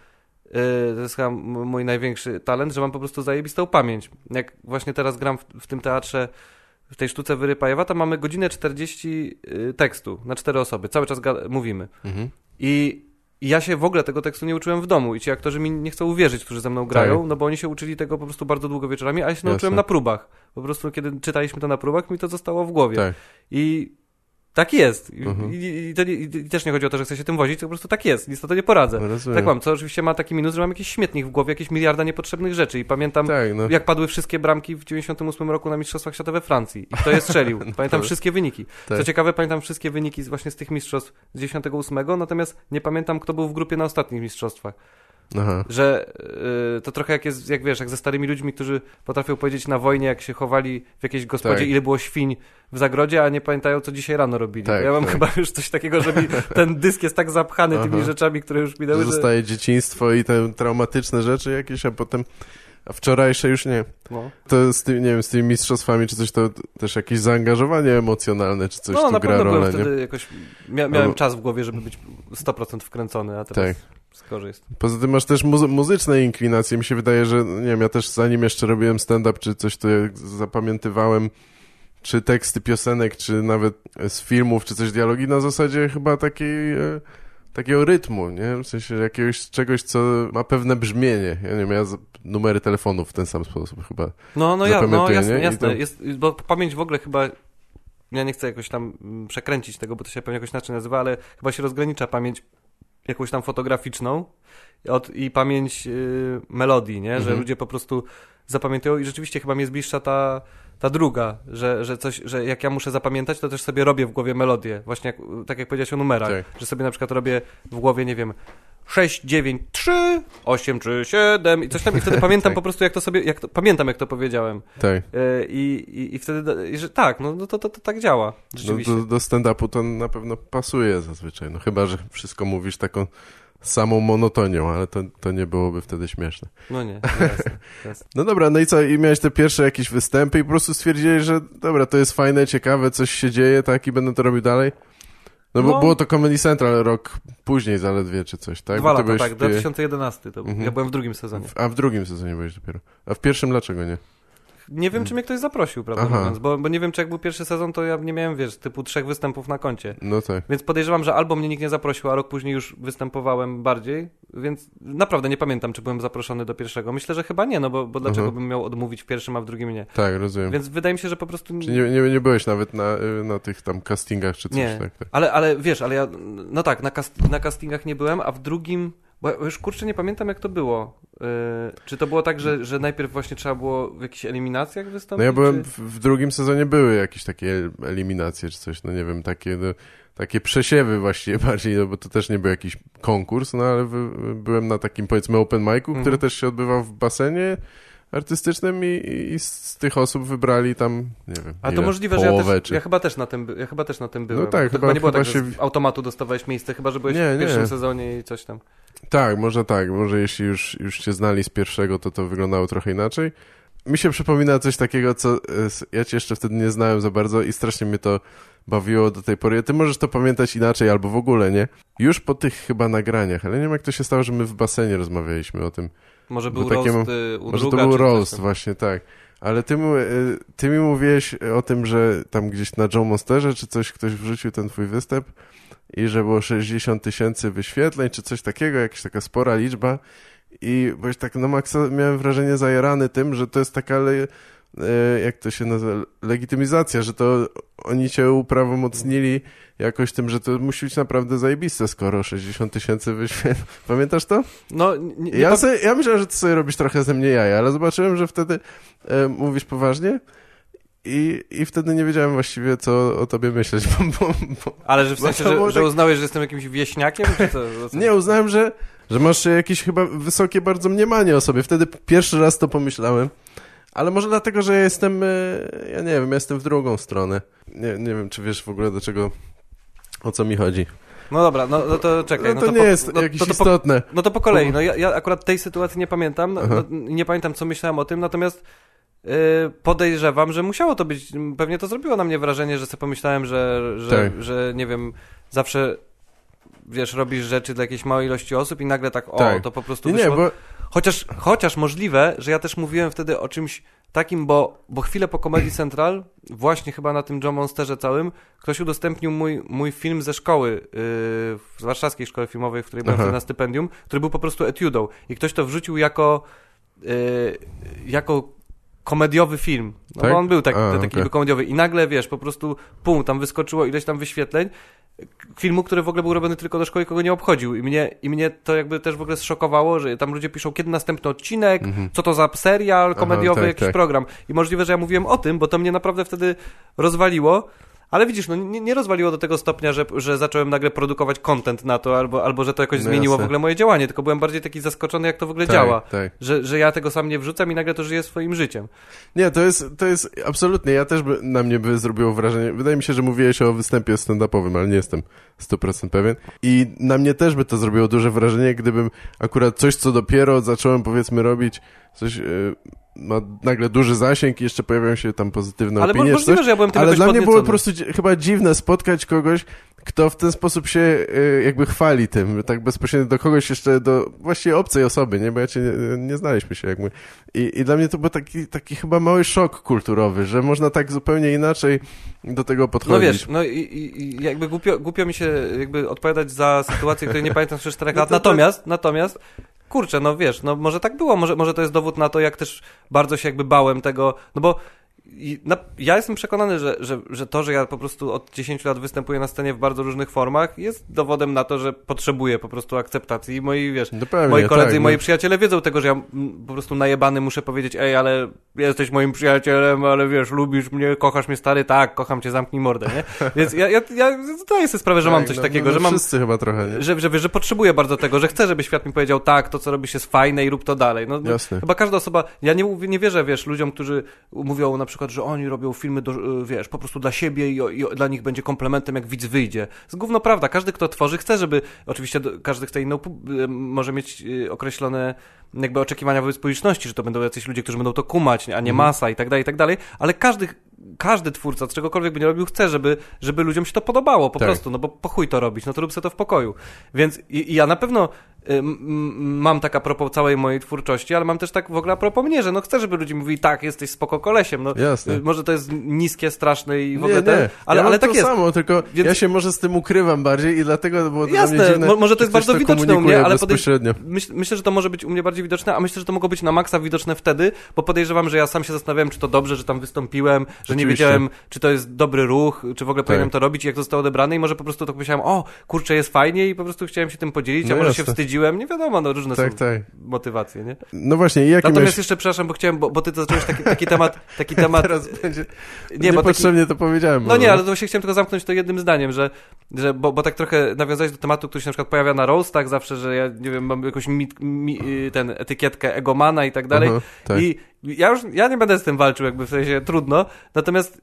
yy, to jest chyba mój największy talent, że mam po prostu zajebistą pamięć. Jak właśnie teraz gram w, w tym teatrze, w tej sztuce Wyrypajewa, to mamy godzinę 40 yy, tekstu na cztery osoby, cały czas mówimy. Mhm. I i ja się w ogóle tego tekstu nie uczyłem w domu i ci aktorzy mi nie chcą uwierzyć, którzy ze mną grają, Tak. no bo oni się uczyli tego po prostu bardzo długo wieczorami, a ja się Jasne. nauczyłem na próbach. Po prostu kiedy czytaliśmy to na próbach, mi to zostało w głowie. Tak. I tak jest. I, Mhm. i, i, to nie, I też nie chodzi o to, że chcę się tym wozić, to po prostu tak jest. Nic to nie poradzę. No, rozumiem. Tak mam, co oczywiście ma taki minus, że mam jakiś śmietnik w głowie, jakieś miliarda niepotrzebnych rzeczy i pamiętam, Tak, no. jak padły wszystkie bramki w 98 roku na Mistrzostwach Świata we Francji i kto je strzelił. Pamiętam to- wszystkie wyniki. tak. Co ciekawe, pamiętam wszystkie wyniki właśnie z tych mistrzostw z 98, natomiast nie pamiętam, kto był w grupie na ostatnich mistrzostwach. Aha. Że yy, to trochę jak jest, jak wiesz, jak ze starymi ludźmi, którzy potrafią powiedzieć na wojnie, jak się chowali w jakiejś gospodzie, Tak. ile było świń w zagrodzie, a nie pamiętają, co dzisiaj rano robili. Tak, ja mam tak. chyba już coś takiego, że mi ten dysk jest tak zapchany tymi Aha. rzeczami, które już minęły, że... Zostaje dzieciństwo i te traumatyczne rzeczy jakieś, a potem a wczorajsze już nie. No, To z tym, nie wiem, z tymi mistrzostwami czy coś, to też jakieś zaangażowanie emocjonalne czy coś no tu na gra pewno rolę, wtedy jakoś... Mia miałem czas w głowie, żeby być 100% wkręcony, a teraz Tak. Skorzy jest. Poza tym masz też muzy- muzyczne inklinacje. Mi się wydaje, że nie wiem, ja też zanim jeszcze robiłem stand-up czy coś, to jak zapamiętywałem czy teksty piosenek, czy nawet z filmów, czy coś dialogi na zasadzie chyba takiej, e, takiego rytmu, nie? W sensie jakiegoś czegoś, co ma pewne brzmienie. Ja nie wiem, ja z- numery telefonów w ten sam sposób chyba. No, no, ja, no jasne, jasne. to- Jest, bo pamięć w ogóle chyba... Ja nie chcę jakoś tam mm, przekręcić tego, bo to się pewnie jakoś inaczej nazywa, ale chyba się rozgranicza pamięć jakąś tam fotograficzną od, i pamięć y, melodii, nie? Że Mhm. ludzie po prostu zapamiętują i rzeczywiście chyba mi jest bliższa ta, ta druga, że, że coś, że jak ja muszę zapamiętać, to też sobie robię w głowie melodię. Właśnie jak, tak jak powiedziałeś o numerach, Tak. że sobie na przykład robię w głowie, nie wiem, 6, 9, 3, 8 czy 7 i coś tam i wtedy pamiętam Tak. po prostu jak to sobie, jak to, pamiętam jak to powiedziałem. Tak. E, I, i, i wtedy, i że tak, no to, to, to tak działa, No, rzeczywiście. do, do stand-upu to na pewno pasuje zazwyczaj. No chyba, że wszystko mówisz taką samą monotonią, ale to, to nie byłoby wtedy śmieszne. No nie, no jasne, jasne. No dobra, no i co? I miałeś te pierwsze jakieś występy i po prostu stwierdziłeś, że dobra, to jest fajne, ciekawe, coś się dzieje, tak? I będę to robił dalej? No bo No. było to Comedy Central rok później zaledwie, czy coś, tak? Dwa lata, tak, w- 2011 to był. Mhm. Ja byłem w drugim sezonie. A w drugim sezonie byłeś dopiero. A w pierwszym dlaczego nie? Nie wiem, czy mnie ktoś zaprosił, prawdę Aha. mówiąc, bo, bo nie wiem, czy jak był pierwszy sezon, to ja nie miałem, wiesz, typu trzech występów na koncie. No tak. Więc podejrzewam, że albo mnie nikt nie zaprosił, a rok później już występowałem bardziej, więc naprawdę nie pamiętam, czy byłem zaproszony do pierwszego. Myślę, że chyba nie, no bo, bo dlaczego Mhm. bym miał odmówić w pierwszym, a w drugim nie. Tak, rozumiem. Więc wydaje mi się, że po prostu... Czy nie, nie, nie byłeś nawet na, y, na tych tam castingach, czy coś, Nie, tak? tak. ale, ale wiesz, ale ja, no tak, na, cast, na castingach nie byłem, a w drugim, bo już kurczę nie pamiętam jak to było. Yy, czy to było tak, że, że najpierw właśnie trzeba było w jakichś eliminacjach wystąpić? No ja byłem w, w drugim sezonie były jakieś takie eliminacje, czy coś, no nie wiem, takie, no, takie przesiewy właściwie bardziej, no bo to też nie był jakiś konkurs, no ale wy, byłem na takim powiedzmy open micu, Mhm. który też się odbywał w basenie artystycznym i, i z tych osób wybrali tam, nie wiem, A to ile, możliwe, że ja połowę, też, czy... ja chyba też na tym, ja chyba też na tym byłem. tak, to chyba- nie było tak, chyba że się- z automatu dostawałeś miejsce, chyba że byłeś Nie, w pierwszym nie. sezonie i coś tam. Tak, może tak. Może jeśli już, już cię znali z pierwszego, to to wyglądało trochę inaczej. Mi się przypomina coś takiego, co e, ja cię jeszcze wtedy nie znałem za bardzo i strasznie mnie to bawiło do tej pory. Ty możesz to pamiętać inaczej albo w ogóle, nie? Już po tych chyba nagraniach, ale nie wiem jak to się stało, że my w basenie rozmawialiśmy o tym. Może był takie roast y, u Może to druga, był czy coś roast, właśnie tak. Ale ty, e, ty mi mówiłeś o tym, że tam gdzieś na Joe Monsterze czy coś ktoś wrzucił ten twój występ i że było 60 tysięcy wyświetleń, czy coś takiego, jakaś taka spora liczba. I byłeś tak na maksa, miałem wrażenie zajarany tym, że to jest taka, le, e, jak to się nazywa, legitymizacja, że to oni cię uprawomocnili jakoś tym, że to musi być naprawdę zajebiste, skoro 60 tysięcy wyświetleń. Pamiętasz to? No, nie, nie Ja, sobie, ja myślałem, że ty sobie robisz trochę ze mnie jaja, ale zobaczyłem, że wtedy e, mówisz poważnie i, i wtedy nie wiedziałem właściwie, co o tobie myśleć. Bo, bo, bo... ale że w sensie, to że, że uznałeś, że jestem jakimś wieśniakiem? Czy co? Nie, uznałem, że, że masz jakieś chyba wysokie bardzo mniemanie o sobie. Wtedy pierwszy raz to pomyślałem. Ale może dlatego, że ja jestem, e, ja nie wiem, ja jestem w drugą stronę. Nie, nie wiem, czy wiesz w ogóle do czego, o co mi chodzi. No dobra, no, no to czekaj. No No to nie po, jest no, jakieś to, to po, istotne. No to po kolei. No ja, ja akurat tej sytuacji nie pamiętam. No, no, nie pamiętam, co myślałem o tym, natomiast podejrzewam, że musiało to być. Pewnie to zrobiło na mnie wrażenie, że sobie pomyślałem, że, że, Tak. że nie wiem, zawsze. Wiesz, robisz rzeczy dla jakiejś małej ilości osób i nagle tak, o, Tak. to po prostu Nie, nie, wyszło. bo Chociaż, chociaż możliwe, że ja też mówiłem wtedy o czymś takim, bo, bo chwilę po Comedy Central, właśnie chyba na tym John Monsterze całym, ktoś udostępnił mój, mój film ze szkoły, yy, z warszawskiej szkoły filmowej, w której byłem na stypendium, który był po prostu etiudą. I ktoś to wrzucił jako, yy, jako komediowy film. No Tak? bo on był tak, A, taki niby komediowy. I nagle, wiesz, po prostu pum, tam wyskoczyło ileś tam wyświetleń filmu, który w ogóle był robiony tylko do szkoły, kogo nie obchodził. I mnie, I mnie to jakby też w ogóle zszokowało, że tam ludzie piszą, kiedy następny odcinek, Mhm. co to za serial komediowy, tak, jakiś tak. program. I możliwe, że ja mówiłem o tym, bo to mnie naprawdę wtedy rozwaliło. Ale widzisz, no nie, nie rozwaliło do tego stopnia, że, że zacząłem nagle produkować content na to, albo, albo że to jakoś No zmieniło jasne. w ogóle moje działanie, tylko byłem bardziej taki zaskoczony, jak to w ogóle tak, działa. Tak. Że, że ja tego sam nie wrzucam i nagle to żyje swoim życiem. Nie, to jest, to jest absolutnie, ja też by, na mnie by zrobiło wrażenie, wydaje mi się, że mówiłeś o występie stand-upowym, ale nie jestem 100% pewien i na mnie też by to zrobiło duże wrażenie, gdybym akurat coś, co dopiero zacząłem powiedzmy robić, coś yy, ma nagle duży zasięg i jeszcze pojawiają się tam pozytywne Ale opinie, czy możliwe, coś, że ja byłem tym ale dla mnie było po prostu chyba dziwne spotkać kogoś, kto w ten sposób się y, jakby chwali tym, tak bezpośrednio do kogoś jeszcze, do właściwie obcej osoby, nie? Bo ja cię nie, nie znaliśmy się jakby. I, I dla mnie to był taki, taki chyba mały szok kulturowy, że można tak zupełnie inaczej do tego podchodzić. No wiesz, no i, i, jakby głupio, głupio mi się jakby odpowiadać za sytuację, której nie pamiętam sprzed 4 No lat. to- to- Natomiast, natomiast, kurczę, no wiesz, no może tak było, może, może to jest dowód na to, jak też bardzo się jakby bałem tego, no bo na, ja jestem przekonany, że, że, że to, że ja po prostu od 10 lat występuję na scenie w bardzo różnych formach, jest dowodem na to, że potrzebuję po prostu akceptacji i moi, wiesz, No pewnie, moi koledzy tak, i moi no. przyjaciele wiedzą tego, że ja po prostu najebany muszę powiedzieć, ej, ale jesteś moim przyjacielem, ale wiesz, lubisz mnie, kochasz mnie stary, tak, kocham cię, zamknij mordę, nie? Więc ja, ja, ja zdaję sobie sprawę, że mam Tak, coś no, takiego, no, że mam, Wszyscy chyba trochę, nie? że, że, wiesz, że potrzebuję bardzo tego, że chcę, żeby świat mi powiedział, tak, to co robisz jest fajne i rób to dalej. No, no, Jasne. chyba każda osoba, ja nie, nie wierzę, wiesz, ludziom, którzy mówią na przykład, że oni robią filmy, do, y, wiesz, po prostu dla siebie i, i dla nich będzie komplementem, jak widz wyjdzie. Z gówno prawda, każdy, kto tworzy, chce, żeby, oczywiście każdy chce inną, y, może mieć y, określone jakby oczekiwania wobec publiczności, że to będą jacyś ludzie, którzy będą to kumać, a nie Mhm. masa i tak dalej, i tak dalej, ale każdy każdy twórca, czegokolwiek by nie robił, chce, żeby, żeby ludziom się to podobało, po Tak. prostu, no bo po chuj to robić, no to rób sobie to w pokoju. Więc i, i ja na pewno y, mam tak a propos całej mojej twórczości, ale mam też tak w ogóle a propos mnie, że no chcę, żeby ludzie mówili, tak, jesteś spoko kolesiem, no Jasne. y, może to jest niskie, straszne i w Nie, ogóle nie, ten, ale, ale, ja ale tak to jest. samo, tylko Więc- ja się może z tym ukrywam bardziej i dlatego było to dla Jasne, mnie dziwne, mo- może to jest bardzo widoczne u mnie, ale bezpośrednio. Myśl, myślę, że to może być u mnie bardziej widoczne, a myślę, że to mogło być na maksa widoczne wtedy, bo podejrzewam, że ja sam się zastanawiałem, czy to dobrze, że tam wystąpiłem, że nie wiedziałem, czy to jest dobry ruch, czy w ogóle powinienem Tak. to robić i jak to zostało odebrane i może po prostu tak myślałem, o, kurczę, jest fajnie i po prostu chciałem się tym podzielić, No a może jasne. się wstydziłem, nie wiadomo, no różne Tak, są tak. motywacje, nie? No właśnie, i jaki Natomiast miałeś... jeszcze, przepraszam, bo chciałem, bo, bo ty to zacząłeś taki, taki temat, taki temat, Teraz będzie... nie, bo taki, Niepotrzebnie to powiedziałem. no nie, ale to właśnie chciałem tylko zamknąć to jednym zdaniem, że, że bo, bo tak trochę nawiązać do tematu, który się na przykład pojawia na roastach zawsze, że ja, nie wiem, mam jakąś mi, mi, y, ten etykietkę egomana i tak dalej. Aha, tak. I ja już, ja nie będę z tym walczył, jakby w sensie trudno, natomiast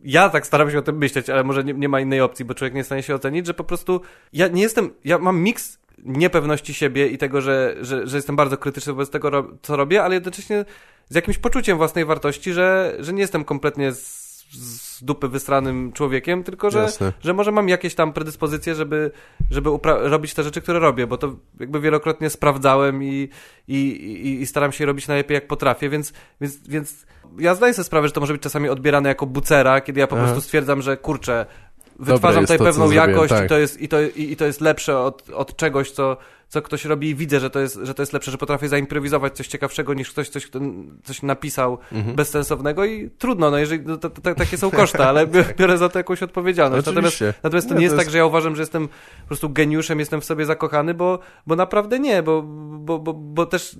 ja tak staram się o tym myśleć, ale może nie, nie ma innej opcji, bo człowiek nie stanie się ocenić, że po prostu ja nie jestem, ja mam miks niepewności siebie i tego, że, że, że jestem bardzo krytyczny wobec tego, co robię, ale jednocześnie z jakimś poczuciem własnej wartości, że, że nie jestem kompletnie z, z dupy wysranym człowiekiem, tylko że, Jasne. że może mam jakieś tam predyspozycje, żeby, żeby robić te rzeczy, które robię, bo to jakby wielokrotnie sprawdzałem i, i, i, i staram się robić najlepiej jak potrafię, więc, więc, więc ja zdaję sobie sprawę, że to może być czasami odbierane jako bucera, kiedy ja po Aha. prostu stwierdzam, że kurczę, wytwarzam tutaj to, pewną jakość tak. i, to jest, i, to, i, i to jest lepsze od, od czegoś, co, co ktoś robi i widzę, że to, jest, że to jest lepsze, że potrafię zaimprowizować coś ciekawszego niż ktoś coś, coś napisał Mhm. bezsensownego i trudno, no jeżeli no, to, to, takie są koszta, ale biorę, biorę za to jakąś odpowiedzialność. Natomiast, Oczywiście. natomiast to Nie, nie to jest jest- tak, że ja uważam, że jestem po prostu geniuszem, jestem w sobie zakochany, bo, bo naprawdę nie, bo, bo, bo, bo też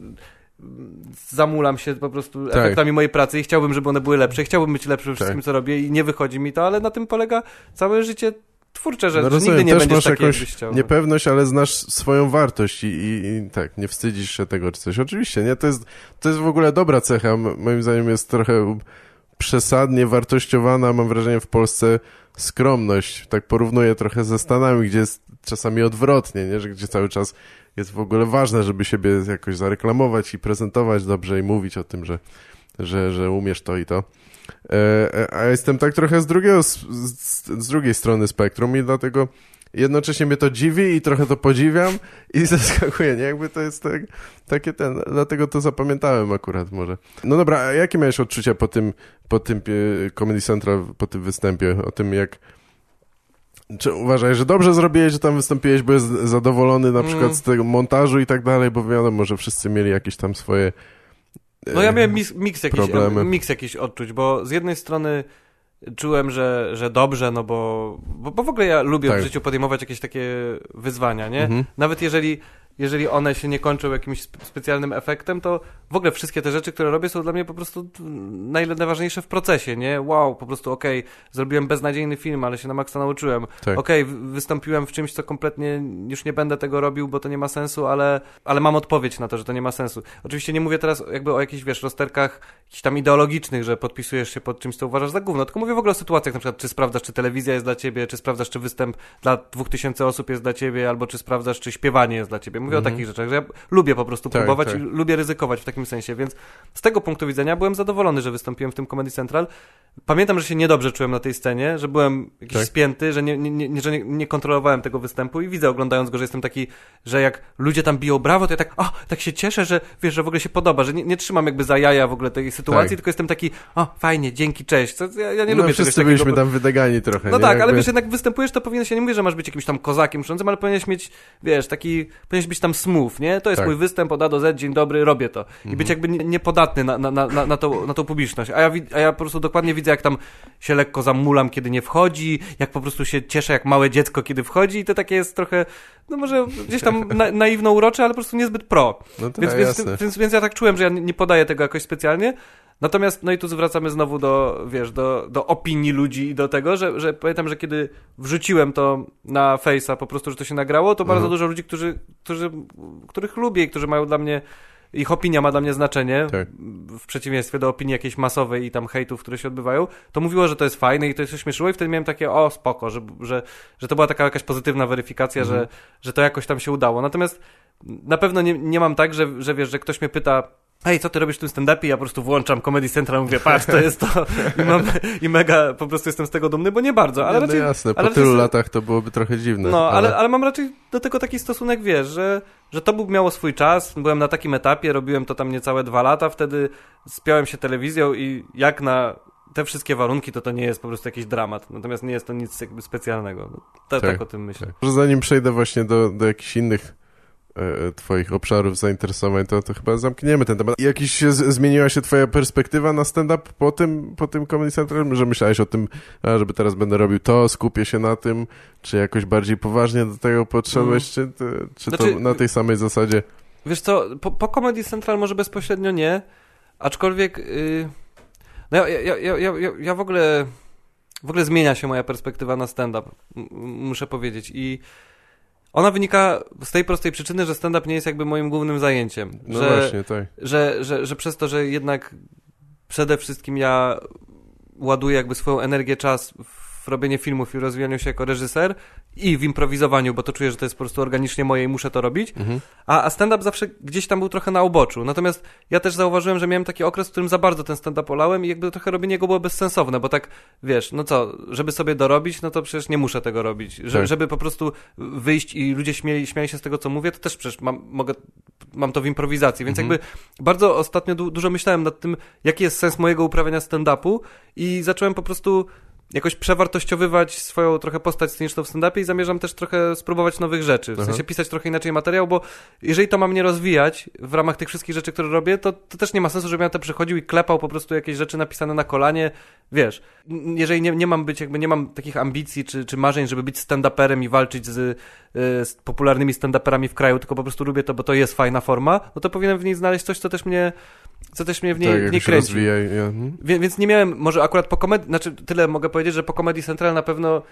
zamulam się po prostu Tak. efektami mojej pracy i chciałbym, żeby one były lepsze, chciałbym być lepszy we wszystkim, Tak. co robię i nie wychodzi mi to, ale na tym polega całe życie twórcze, że, No rozumiem, nigdy nie też będziesz masz taki, jakąś chciał. niepewność, ale znasz swoją wartość i, i, i tak, nie wstydzisz się tego czy coś. Oczywiście, nie? To jest, to jest w ogóle dobra cecha. Moim zdaniem jest trochę przesadnie wartościowana, mam wrażenie, w Polsce skromność. Tak porównuję trochę ze Stanami, gdzie jest czasami odwrotnie, nie? Że gdzie cały czas jest w ogóle ważne, żeby siebie jakoś zareklamować i prezentować dobrze i mówić o tym, że, że, że umiesz to i to. E, e, a jestem tak trochę z, drugiego, z, z drugiej strony spektrum i dlatego jednocześnie mnie to dziwi i trochę to podziwiam i zaskakuje, nie? Jakby to jest tak, takie ten, dlatego to zapamiętałem akurat może. No dobra, a jakie miałeś odczucia po tym, po tym e, Comedy Central, po tym występie, o tym jak czy uważaj, że dobrze zrobiłeś, że tam wystąpiłeś, byłeś zadowolony na przykład Mm. z tego montażu i tak dalej, bo wiadomo, że wszyscy mieli jakieś tam swoje No ja e, miałem miks, miks, jakiś, problemy. miks jakiś odczuć, bo z jednej strony czułem, że, że dobrze, no bo, bo, bo w ogóle ja lubię Tak. w życiu podejmować jakieś takie wyzwania, nie? Mhm. Nawet jeżeli, jeżeli one się nie kończą jakimś spe- specjalnym efektem, to w ogóle wszystkie te rzeczy, które robię są dla mnie po prostu najważniejsze w procesie, nie? Wow, po prostu okej, zrobiłem beznadziejny film, ale się na maksa nauczyłem. Tak. Okej, wy- wystąpiłem w czymś, co kompletnie już nie będę tego robił, bo to nie ma sensu, ale, ale mam odpowiedź na to, że to nie ma sensu. Oczywiście nie mówię teraz jakby o jakichś, wiesz, rozterkach jakichś tam ideologicznych, że podpisujesz się pod czymś, co uważasz za gówno, tylko mówię w ogóle o sytuacjach, na przykład czy sprawdzasz, czy telewizja jest dla ciebie, czy sprawdzasz, czy występ dla dwóch tysięcy osób jest dla ciebie, albo czy sprawdzasz, czy śpiewanie jest dla ciebie. Mówię o Mhm. takich rzeczach, że ja lubię po prostu Tak, próbować tak. i lubię ryzykować w takim sensie, więc z tego punktu widzenia byłem zadowolony, że wystąpiłem w tym Comedy Central. Pamiętam, że się niedobrze czułem na tej scenie, że byłem jakiś Tak. spięty, że, nie, nie, nie, że nie, nie kontrolowałem tego występu i widzę oglądając go, że jestem taki, że jak ludzie tam biją brawo, to ja tak, o, tak się cieszę, że wiesz, że w ogóle się podoba, że nie, nie trzymam jakby za jaja w ogóle tej sytuacji, Tak. tylko jestem taki, o, fajnie, dzięki, cześć. Co, ja, ja nie no, lubię wszyscy takiego. byliśmy bo- tam wydegani trochę, no tak, ale Jakby- wiesz, jednak występujesz, to powinieneś, ja nie mówię, że masz być jakimś tam kozakiem szącym, ale powinieneś mieć, wiesz, taki, powinieneś być tam smooth, nie? To jest Tak. mój występ od A do Z, dzień dobry, robię to. I być jakby nie- niepodatny na, na, na, na, tą, na tą publiczność. A ja, a ja po prostu dokładnie widzę, jak tam się lekko zamulam, kiedy nie wchodzi, jak po prostu się cieszę jak małe dziecko, kiedy wchodzi i to takie jest trochę, no może gdzieś tam na, naiwno urocze, ale po prostu niezbyt pro. No tak, Więc, więc, jasne. więc, więc ja tak czułem, że ja nie podaję tego jakoś specjalnie. Natomiast, no i tu zwracamy znowu do, wiesz, do, do opinii ludzi i do tego, że, że pamiętam, że kiedy wrzuciłem to na Face'a po prostu, że to się nagrało, to bardzo Mhm. dużo ludzi, którzy, którzy, których lubię i którzy mają dla mnie, ich opinia ma dla mnie znaczenie, Tak. w przeciwieństwie do opinii jakiejś masowej i tam hejtów, które się odbywają, to mówiło, że to jest fajne i to się śmieszyło i wtedy miałem takie, o spoko, że, że, że to była taka jakaś pozytywna weryfikacja, Mhm. że, że to jakoś tam się udało. Natomiast na pewno nie, nie mam tak, że, że wiesz, że ktoś mnie pyta, hej, co ty robisz w tym stand-upie? Ja po prostu włączam Comedy Central, mówię, patrz, to jest to i, mam, i mega po prostu jestem z tego dumny, bo nie bardzo, ale no raczej... jasne, po ale tylu raczej- latach to byłoby trochę dziwne. No, ale, ale mam raczej do tego taki stosunek, wiesz, że, że to był, miało swój czas, byłem na takim etapie, robiłem to tam niecałe dwa lata, wtedy spiałem się telewizją i jak na te wszystkie warunki, to to nie jest po prostu jakiś dramat, natomiast nie jest to nic jakby specjalnego. No, tak, Tak. tak o tym myślę. Tak. Może zanim przejdę właśnie do, do jakichś innych twoich obszarów zainteresowań, to, to chyba zamkniemy ten temat. Jakiś się zmieniła się twoja perspektywa na stand-up po tym, po tym Comedy Central? Że myślałeś o tym, a, żeby teraz będę robił to, skupię się na tym, czy jakoś bardziej poważnie do tego podszedłeś, czy, to- czy Znaczy- to na tej samej zasadzie? Wiesz co, po, po Comedy Central może bezpośrednio nie, aczkolwiek yy, no ja, ja, ja, ja, ja, w ogóle w ogóle zmienia się moja perspektywa na stand-up, muszę powiedzieć i ona wynika z tej prostej przyczyny, że stand-up nie jest jakby moim głównym zajęciem. No że, właśnie, tak. że, że, że przez to, że jednak przede wszystkim ja ładuję jakby swoją energię, czas w robienie filmów i rozwijaniu się jako reżyser i w improwizowaniu, bo to czuję, że to jest po prostu organicznie moje i muszę to robić, Mhm. a, a stand-up zawsze gdzieś tam był trochę na uboczu. Natomiast ja też zauważyłem, że miałem taki okres, w którym za bardzo ten stand-up olałem i jakby trochę robienie go było bezsensowne, bo tak, wiesz, no co, żeby sobie dorobić, no to przecież nie muszę tego robić. Że, Tak. Żeby po prostu wyjść i ludzie śmieli, śmiali się z tego, co mówię, to też przecież mam, mogę, mam to w improwizacji, więc Mhm. jakby bardzo ostatnio du dużo myślałem nad tym, jaki jest sens mojego uprawiania stand-upu i zacząłem po prostu jakoś przewartościowywać swoją trochę postać sceniczną w stand-upie i zamierzam też trochę spróbować nowych rzeczy. W Aha. sensie pisać trochę inaczej materiał, bo jeżeli to ma mnie rozwijać w ramach tych wszystkich rzeczy, które robię, to, to też nie ma sensu, żebym ja to przychodził i klepał po prostu jakieś rzeczy napisane na kolanie. Wiesz, jeżeli nie, nie mam być, jakby nie mam takich ambicji czy, czy marzeń, żeby być stand-uperem i walczyć z, y, z popularnymi stand-uperami w kraju, tylko po prostu lubię to, bo to jest fajna forma, no to powinienem w niej znaleźć coś, co też mnie, co też mnie w niej, tak, w niej kręci. rozwija. ja, mhm. Wie, więc nie miałem, może akurat po komedii, znaczy tyle mogę powiedzieć, że po Comedy Central na pewno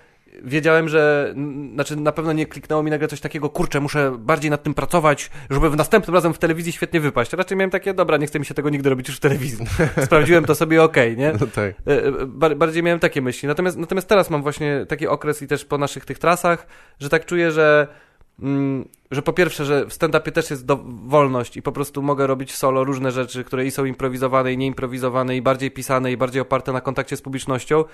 wiedziałem, że, znaczy na pewno nie kliknęło mi nagle coś takiego, kurczę, muszę bardziej nad tym pracować, żeby w następnym razem w telewizji świetnie wypaść. Raczej miałem takie, dobra, nie chce mi się tego nigdy robić już w telewizji. Sprawdziłem to sobie, okej, nie? No tak. E, e, bar- bardziej miałem takie myśli. Natomiast, natomiast teraz mam właśnie taki okres i też po naszych tych trasach, że tak czuję, że, mm, że po pierwsze, że w stand-upie też jest do, wolność i po prostu mogę robić solo różne rzeczy, które i są improwizowane, i nieimprowizowane, i bardziej pisane, i bardziej oparte na kontakcie z publicznością.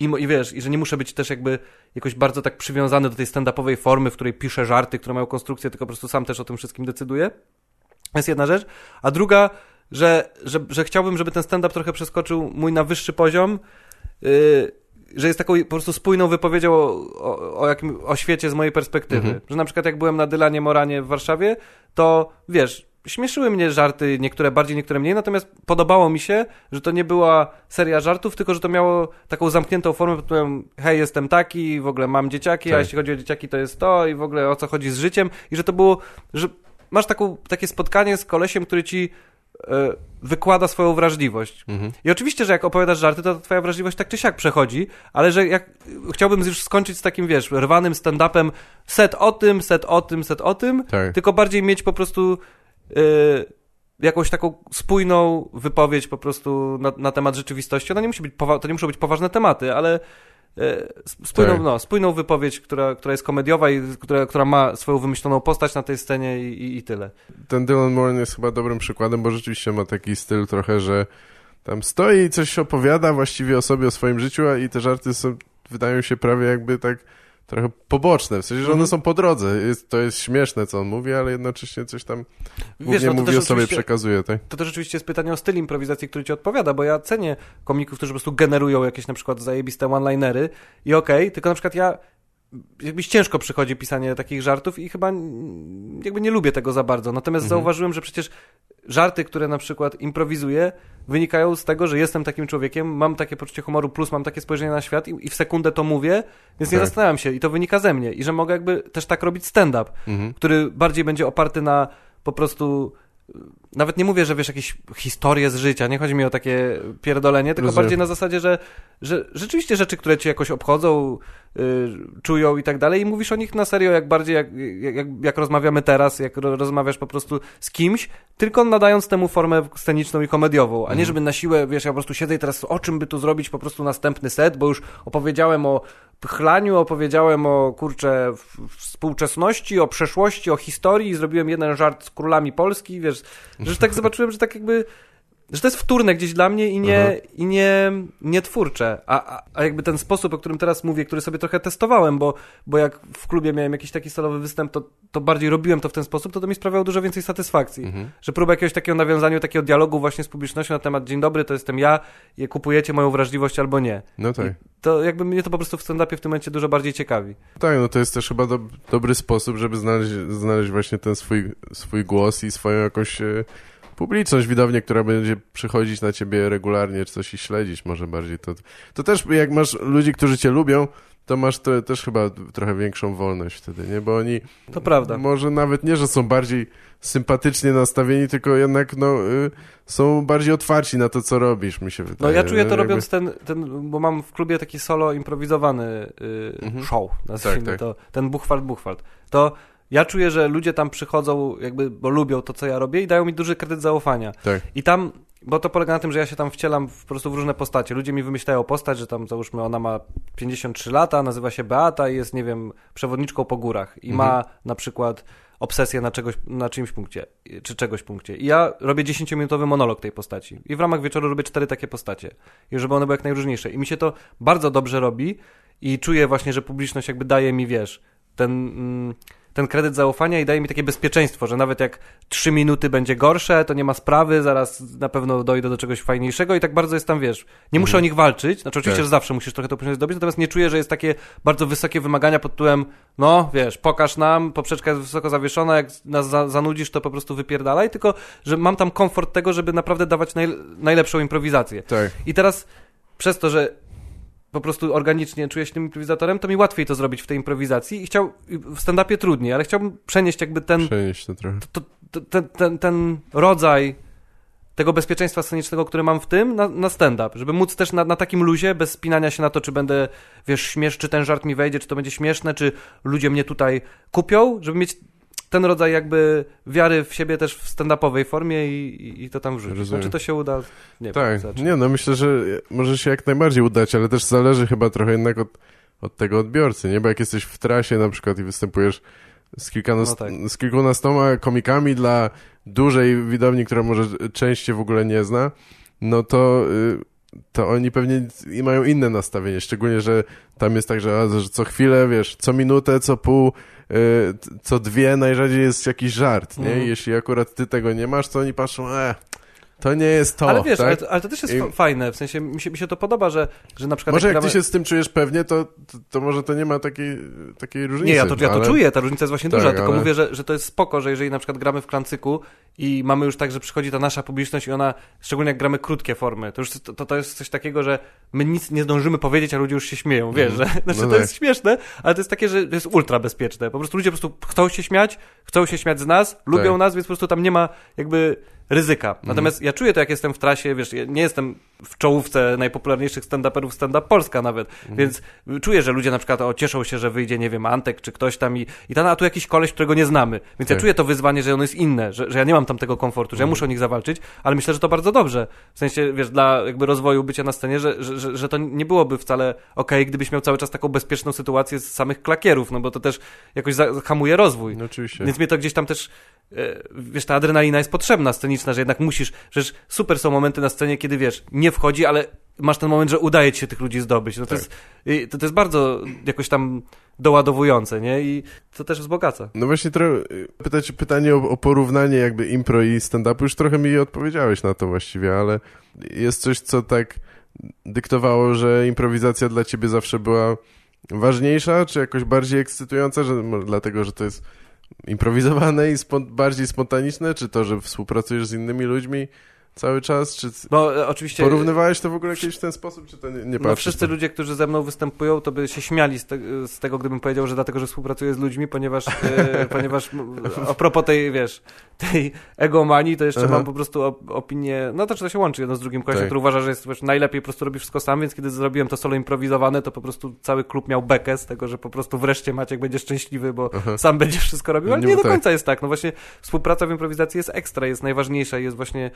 I, I wiesz, i że nie muszę być też jakby jakoś bardzo tak przywiązany do tej stand-upowej formy, w której piszę żarty, które mają konstrukcję, tylko po prostu sam też o tym wszystkim decyduję. To jest jedna rzecz. A druga, że, że, że chciałbym, żeby ten stand-up trochę przeskoczył mój na wyższy poziom, yy, że jest taką po prostu spójną wypowiedzią o, o, o, jakim, o świecie z mojej perspektywy. Mhm. Że na przykład jak byłem na Dylanie Moranie w Warszawie, to wiesz, śmieszyły mnie żarty, niektóre bardziej, niektóre mniej, natomiast podobało mi się, że to nie była seria żartów, tylko że to miało taką zamkniętą formę, pod którą hej, jestem taki, w ogóle mam dzieciaki, a Tak. jeśli chodzi o dzieciaki, to jest to i w ogóle o co chodzi z życiem i że to było, że masz taką, takie spotkanie z kolesiem, który ci e, wykłada swoją wrażliwość. Mhm. I oczywiście, że jak opowiadasz żarty, to twoja wrażliwość tak czy siak przechodzi, ale że jak chciałbym już skończyć z takim, wiesz, rwanym stand-upem set o tym, set o tym, set o tym, Tak. tylko bardziej mieć po prostu jakąś taką spójną wypowiedź po prostu na, na temat rzeczywistości. Ona nie musi być, to nie muszą być poważne tematy, ale y, sp- spójną, Tak. no, spójną wypowiedź, która, która jest komediowa i która, która ma swoją wymyśloną postać na tej scenie i, i, i tyle. ten Dylan Moran jest chyba dobrym przykładem, bo rzeczywiście ma taki styl trochę, że tam stoi i coś opowiada właściwie o sobie, o swoim życiu, a i te żarty są, wydają się prawie jakby tak trochę poboczne, w sensie, że one Mhm. są po drodze. Jest, to jest śmieszne, co on mówi, ale jednocześnie coś tam głównie no to mówi o sobie, oczywiście- przekazuje, tak? To też rzeczywiście jest pytanie o styl improwizacji, który ci odpowiada, bo ja cenię komików, którzy po prostu generują jakieś na przykład zajebiste one-linery i okej, tylko na przykład ja jakbyś ciężko przychodzi pisanie takich żartów i chyba jakby nie lubię tego za bardzo. Natomiast Mhm. zauważyłem, że przecież żarty, które na przykład improwizuję, wynikają z tego, że jestem takim człowiekiem, mam takie poczucie humoru, plus mam takie spojrzenie na świat i, i w sekundę to mówię, więc nie zastanawiam się i to wynika ze mnie i że mogę jakby też tak robić stand-up Mhm. który bardziej będzie oparty na po prostu. Nawet nie mówię, że wiesz, jakieś historie z życia, nie chodzi mi o takie pierdolenie, tylko Rozumiem. bardziej na zasadzie, że, że rzeczywiście rzeczy, które cię jakoś obchodzą, y, czują i tak dalej, i mówisz o nich na serio, jak bardziej jak, jak, jak rozmawiamy teraz, jak ro, rozmawiasz po prostu z kimś, tylko nadając temu formę sceniczną i komediową, a nie Mhm. żeby na siłę, wiesz, ja po prostu siedzę i teraz o czym by tu zrobić po prostu następny set, bo już opowiedziałem o pchlaniu, opowiedziałem o kurczę współczesności, o przeszłości, o historii, zrobiłem jeden żart z królami Polski, wiesz, że tak zobaczyłem, że tak jakby że to jest wtórne gdzieś dla mnie i nie, Mhm. i nie, nie twórcze. A, a, a jakby ten sposób, o którym teraz mówię, który sobie trochę testowałem, bo, bo jak w klubie miałem jakiś taki solowy występ, to, to bardziej robiłem to w ten sposób, to to mi sprawiało dużo więcej satysfakcji. Mhm. Że próba jakiegoś takiego nawiązania, takiego dialogu właśnie z publicznością na temat dzień dobry, to jestem ja, je kupujecie moją wrażliwość albo nie. No tak. To jakby mnie to po prostu w stand-upie w tym momencie dużo bardziej ciekawi. Tak, no to jest też chyba do, dobry sposób, żeby znaleźć, znaleźć właśnie ten swój, swój głos i swoją jakąś e, publiczność, widownię, która będzie przychodzić na ciebie regularnie, czy coś i śledzić może bardziej. To, to też jak masz ludzi, którzy cię lubią, to masz to, też chyba trochę większą wolność wtedy, nie? Bo oni To prawda. może nawet nie, że są bardziej sympatycznie nastawieni, tylko jednak no, y, są bardziej otwarci na to, co robisz, mi się No wydaje. ja czuję to Jakby- robiąc ten, ten, bo mam w klubie taki solo improwizowany y, Mhm. show, nazwijmy Tak, tak. to, ten Buchwald Buchwald. To ja czuję, że ludzie tam przychodzą jakby, bo lubią to, co ja robię i dają mi duży kredyt zaufania. Tak. I tam, bo to polega na tym, że ja się tam wcielam w, po prostu w różne postacie. Ludzie mi wymyślają postać, że tam załóżmy ona ma 53 lata, nazywa się Beata i jest, nie wiem, przewodniczką po górach i Mhm. ma na przykład obsesję na, czegoś, na czyimś punkcie, czy czegoś punkcie. I ja robię 10-minutowy monolog tej postaci. I w ramach wieczoru robię cztery takie postacie. I żeby one były jak najróżniejsze. I mi się to bardzo dobrze robi i czuję właśnie, że publiczność jakby daje mi, wiesz, ten... Mm, ten kredyt zaufania i daje mi takie bezpieczeństwo, że nawet jak trzy minuty będzie gorsze, to nie ma sprawy, zaraz na pewno dojdę do czegoś fajniejszego i tak bardzo jest tam, wiesz, nie muszę o nich walczyć, znaczy oczywiście, Tak. że zawsze musisz trochę to później zdobyć, natomiast nie czuję, że jest takie bardzo wysokie wymagania pod tytułem, no wiesz, pokaż nam, poprzeczka jest wysoko zawieszona, jak nas za, zanudzisz, to po prostu wypierdalaj, tylko, że mam tam komfort tego, żeby naprawdę dawać naj, najlepszą improwizację. Tak. I teraz przez to, że po prostu organicznie czuję się tym improwizatorem, to mi łatwiej to zrobić w tej improwizacji i chciał, w stand-upie trudniej, ale chciałbym przenieść jakby ten, Przenieść to trochę. to, to, ten, ten, ten rodzaj tego bezpieczeństwa scenicznego, który mam w tym, na, na stand-up, żeby móc też na, na takim luzie, bez spinania się na to, czy będę, wiesz, śmiesz, czy ten żart mi wejdzie, czy to będzie śmieszne, czy ludzie mnie tutaj kupią, żeby mieć ten rodzaj jakby wiary w siebie też w stand-upowej formie i, i, to tam wrzucić. Rozumiem. No, czy to się uda? Nie Tak, wiem. nie no myślę, że może się jak najbardziej udać, ale też zależy chyba trochę jednak od, od tego odbiorcy, nie? Bo jak jesteś w trasie na przykład i występujesz z, No tak. z kilkunastoma komikami dla dużej widowni, która może część cię w ogóle nie zna, no to, y, to oni pewnie i mają inne nastawienie, szczególnie, że tam jest tak, że, co chwilę, wiesz, co minutę, co pół, co dwie najrzadziej jest jakiś żart, nie? Mhm. Jeśli akurat ty tego nie masz, to oni patrzą, e, to nie jest to, ale wiesz, tak? ale, to, ale to też jest I- fa- fajne, w sensie mi się, mi się to podoba, że, że na przykład... Może jak gramy- ty się z tym czujesz pewnie, to, to, to może to nie ma takiej, takiej różnicy. Nie, ja to, ja to ale... czuję, ta różnica jest właśnie Tak, duża, tylko ale- mówię, że, że to jest spoko, że jeżeli na przykład gramy w klancyku i mamy już tak, że przychodzi ta nasza publiczność i ona, szczególnie jak gramy krótkie formy, to już to, to, jest coś takiego, że my nic nie zdążymy powiedzieć, a ludzie już się śmieją, wiesz, Mhm. że znaczy No to tak. jest śmieszne, ale to jest takie, że jest ultra bezpieczne. Po prostu ludzie po prostu chcą się śmiać, chcą się śmiać z nas, lubią Tak. nas, więc po prostu tam nie ma jakby ryzyka. Natomiast ja czuję to, jak jestem w trasie, wiesz, ja nie jestem w czołówce najpopularniejszych stand-uperów stand-up Polska nawet, więc czuję, że ludzie na przykład o, cieszą się, że wyjdzie, nie wiem, Antek czy ktoś tam i, i tam, a tu jakiś koleś, którego nie znamy. Więc ja Tak. czuję to wyzwanie, że ono jest inne, że, że ja nie mam tam tego komfortu, że ja muszę o nich zawalczyć, ale myślę, że to bardzo dobrze. W sensie, wiesz, dla jakby rozwoju bycia na scenie, że, że, że, że to nie byłoby wcale okej, gdybyś miał cały czas taką bezpieczną sytuację z samych klakierów, no bo to też jakoś hamuje rozwój. No oczywiście. Więc mnie to gdzieś tam też, e, wiesz, ta adrenalina jest potrzebna sceniczna, że jednak musisz, przecież super są momenty na scenie, kiedy wiesz, nie wchodzi, ale masz ten moment, że udaje ci się tych ludzi zdobyć. No to, Tak. jest, to, to jest bardzo jakoś tam doładowujące, nie? I to też wzbogaca. No właśnie trochę pytać pytanie o, o porównanie jakby impro i stand-upu, już trochę mi odpowiedziałeś na to właściwie, ale jest coś, co tak dyktowało, że improwizacja dla ciebie zawsze była ważniejsza, czy jakoś bardziej ekscytująca, że dlatego, że to jest improwizowane i spon- bardziej spontaniczne, czy to, że współpracujesz z innymi ludźmi cały czas, czy Bo e, oczywiście... porównywałeś to w ogóle kiedyś w ten sposób, czy to nie, nie No, wszyscy ludzie, którzy ze mną występują, to by się śmiali z, te, z tego, gdybym powiedział, że dlatego, że współpracuję z ludźmi, ponieważ, e, ponieważ a propos tej, wiesz, tej egomanii, to jeszcze Aha. mam po prostu op- opinię, no to czy to się łączy jedno z drugim, koleś, Tak. który uważa, że jest wiesz, najlepiej po prostu robi wszystko sam, więc kiedy zrobiłem to solo improwizowane, to po prostu cały klub miał bekę z tego, że po prostu wreszcie Maciek będzie szczęśliwy, bo Aha. sam będzie wszystko robił, ale Nie, nie do tak. końca jest tak, no właśnie współpraca w improwizacji jest ekstra, jest najważniejsza, jest właśnie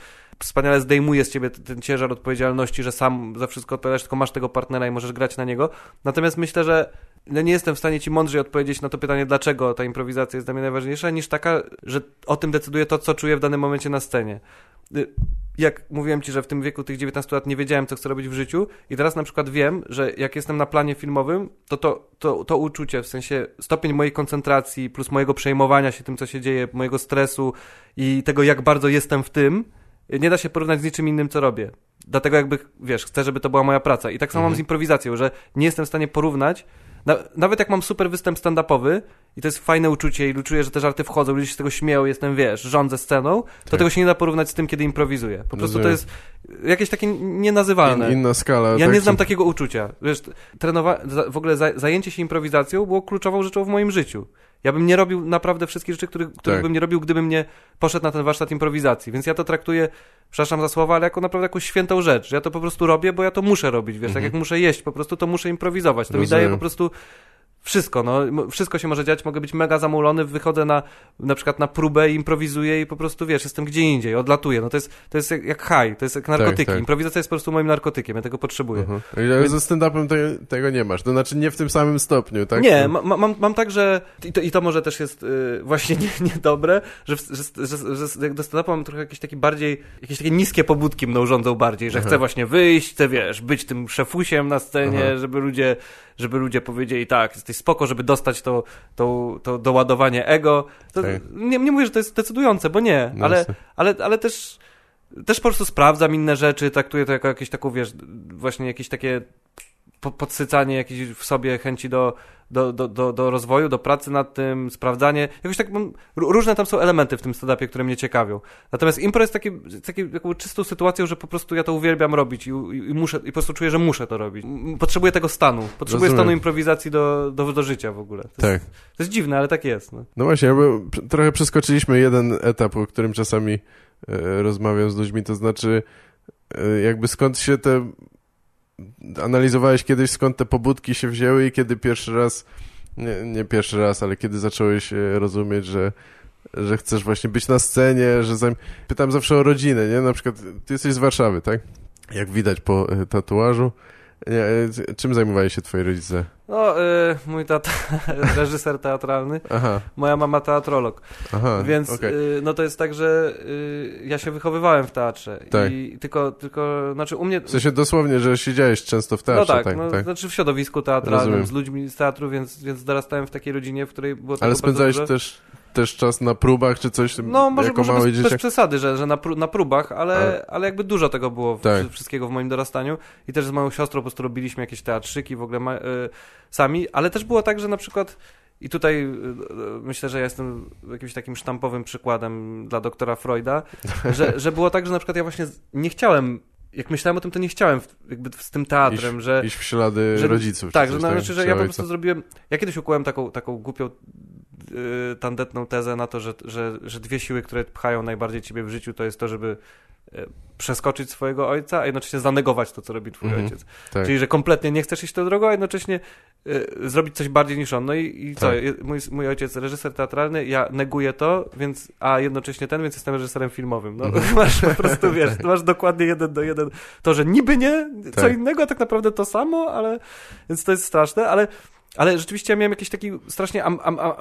wspaniale zdejmuje z ciebie ten ciężar odpowiedzialności, że sam za wszystko odpowiadasz, tylko masz tego partnera i możesz grać na niego. Natomiast myślę, że no nie jestem w stanie ci mądrzej odpowiedzieć na to pytanie, dlaczego ta improwizacja jest dla mnie najważniejsza, niż taka, że o tym decyduje to, co czuję w danym momencie na scenie. Y, jak mówiłem ci, że w tym wieku tych 19 lat nie wiedziałem, co chcę robić w życiu i teraz na przykład wiem, że jak jestem na planie filmowym, to to, to, to uczucie, w sensie stopień mojej koncentracji plus mojego przejmowania się tym, co się dzieje, mojego stresu i tego, jak bardzo jestem w tym, nie da się porównać z niczym innym, co robię. Dlatego jakby, wiesz, chcę, żeby to była moja praca. I tak samo mhm. mam z improwizacją, że nie jestem w stanie porównać na, nawet jak mam super występ stand-upowy i to jest fajne uczucie i czuję, że te żarty wchodzą, ludzie się z tego śmieją, jestem, wiesz, rządzę sceną, to tak. tego się nie da porównać z tym, kiedy improwizuję. Po prostu to jest jakieś takie nienazywalne. In, inna skala. Ja tak nie znam takiego uczucia. Wiesz, trenowa... w ogóle zajęcie się improwizacją było kluczową rzeczą w moim życiu. Ja bym nie robił naprawdę wszystkich rzeczy, których, których tak. bym nie robił, gdybym nie poszedł na ten warsztat improwizacji. Więc ja to traktuję, przepraszam za słowa, ale jako naprawdę jakąś świętą rzecz. Ja to po prostu robię, bo ja to muszę robić, wiesz, tak mhm. tak jak muszę jeść, po prostu to muszę improwizować. To Rozumiem. mi daje po prostu wszystko, no, wszystko się może dziać, mogę być mega zamulony, wychodzę na, na przykład na próbę, improwizuję i po prostu, wiesz, jestem gdzie indziej, odlatuję, no to jest, to jest jak, high, to jest jak narkotyki, tak, tak. improwizacja jest po prostu moim narkotykiem, ja tego potrzebuję. Ale Więc... ze stand-upem te, tego nie masz, to znaczy nie w tym samym stopniu, tak? Nie, ma, mam, mam tak, że i to, i to może też jest yy, właśnie niedobre, nie że, że, że, że, do stand-upu mam trochę jakieś takie bardziej, jakieś takie niskie pobudki mną rządzą bardziej, że chcę właśnie wyjść, chcę, wiesz, być tym szefusiem na scenie, -huh. żeby ludzie żeby ludzie powiedzieli tak, jesteś spoko, żeby dostać to, to, to doładowanie ego. To, tak. nie, nie mówię, że to jest decydujące, bo nie, no ale, ale, ale też też po prostu sprawdzam inne rzeczy, traktuję to jako jakieś taką, wiesz, właśnie jakieś takie podsycanie jakiejś w sobie chęci do, do, do, do, do rozwoju, do pracy nad tym, sprawdzanie. Jakoś tak, różne tam są elementy w tym stand-upie, które mnie ciekawią. Natomiast impro jest taki, taki, taką czystą sytuacją, że po prostu ja to uwielbiam robić i, i, i, muszę, i po prostu czuję, że muszę to robić. Potrzebuję tego stanu. Potrzebuję Rozumiem. stanu improwizacji do, do, do życia w ogóle. To tak. Jest, to jest dziwne, ale tak jest. No, no właśnie, bo trochę przeskoczyliśmy jeden etap, o którym czasami e, rozmawiam z ludźmi, to znaczy e, jakby skąd się te analizowałeś kiedyś, skąd te pobudki się wzięły i kiedy pierwszy raz, nie, nie pierwszy raz, ale kiedy zacząłeś e, rozumieć, że, że chcesz właśnie być na scenie, że zajm... pytam zawsze o rodzinę, nie? Na przykład ty jesteś z Warszawy, tak? Jak widać po e, tatuażu. Nie, e, czym zajmowali się twoi rodzice? No, y, mój tata reżyser teatralny, Aha. moja mama teatrolog. Aha, Więc okay. y, no to jest tak, że y, ja się wychowywałem w teatrze. Tak. I tylko, tylko, znaczy u mnie... W sensie dosłownie, że siedziałeś często w teatrze. No tak, tak, no, tak. znaczy w środowisku teatralnym, Rozumiem. z ludźmi z teatru, więc, więc dorastałem w takiej rodzinie, w której było Ale spędzałeś też też czas na próbach, czy coś No może, jako może mały bez, bez przesady, że, że na, pró na próbach, ale, ale jakby dużo tego było, tak. wszystkiego w moim dorastaniu i też z moją siostrą po prostu robiliśmy jakieś teatrzyki w ogóle y, sami, ale też było tak, że na przykład i tutaj y, y, myślę, że ja jestem jakimś takim sztampowym przykładem dla doktora Freuda, że, że było tak, że na przykład ja właśnie nie chciałem jak myślałem o tym, to nie chciałem jakby z tym teatrem, iść, że... Iść w ślady że, rodziców. Tak, że, znaczy, że ja po prostu zrobiłem... Ja kiedyś ukułem taką, taką głupią tandetną tezę na to, że, że, że dwie siły, które pchają najbardziej ciebie w życiu, to jest to, żeby y, przeskoczyć swojego ojca, a jednocześnie zanegować to, co robi twój mhm, ojciec. Tak. Czyli, że kompletnie nie chcesz iść tą drogą, a jednocześnie y, zrobić coś bardziej niż on. No i, i co? Tak. Mój, mój ojciec reżyser teatralny, ja neguję to, więc, a jednocześnie ten, więc jestem reżyserem filmowym. No, mhm. masz po prostu, wiesz, masz dokładnie jeden do jeden to, że niby nie, co tak. innego, a tak naprawdę to samo, ale, więc to jest straszne, ale ale rzeczywiście ja miałem jakieś takie strasznie am, am, am,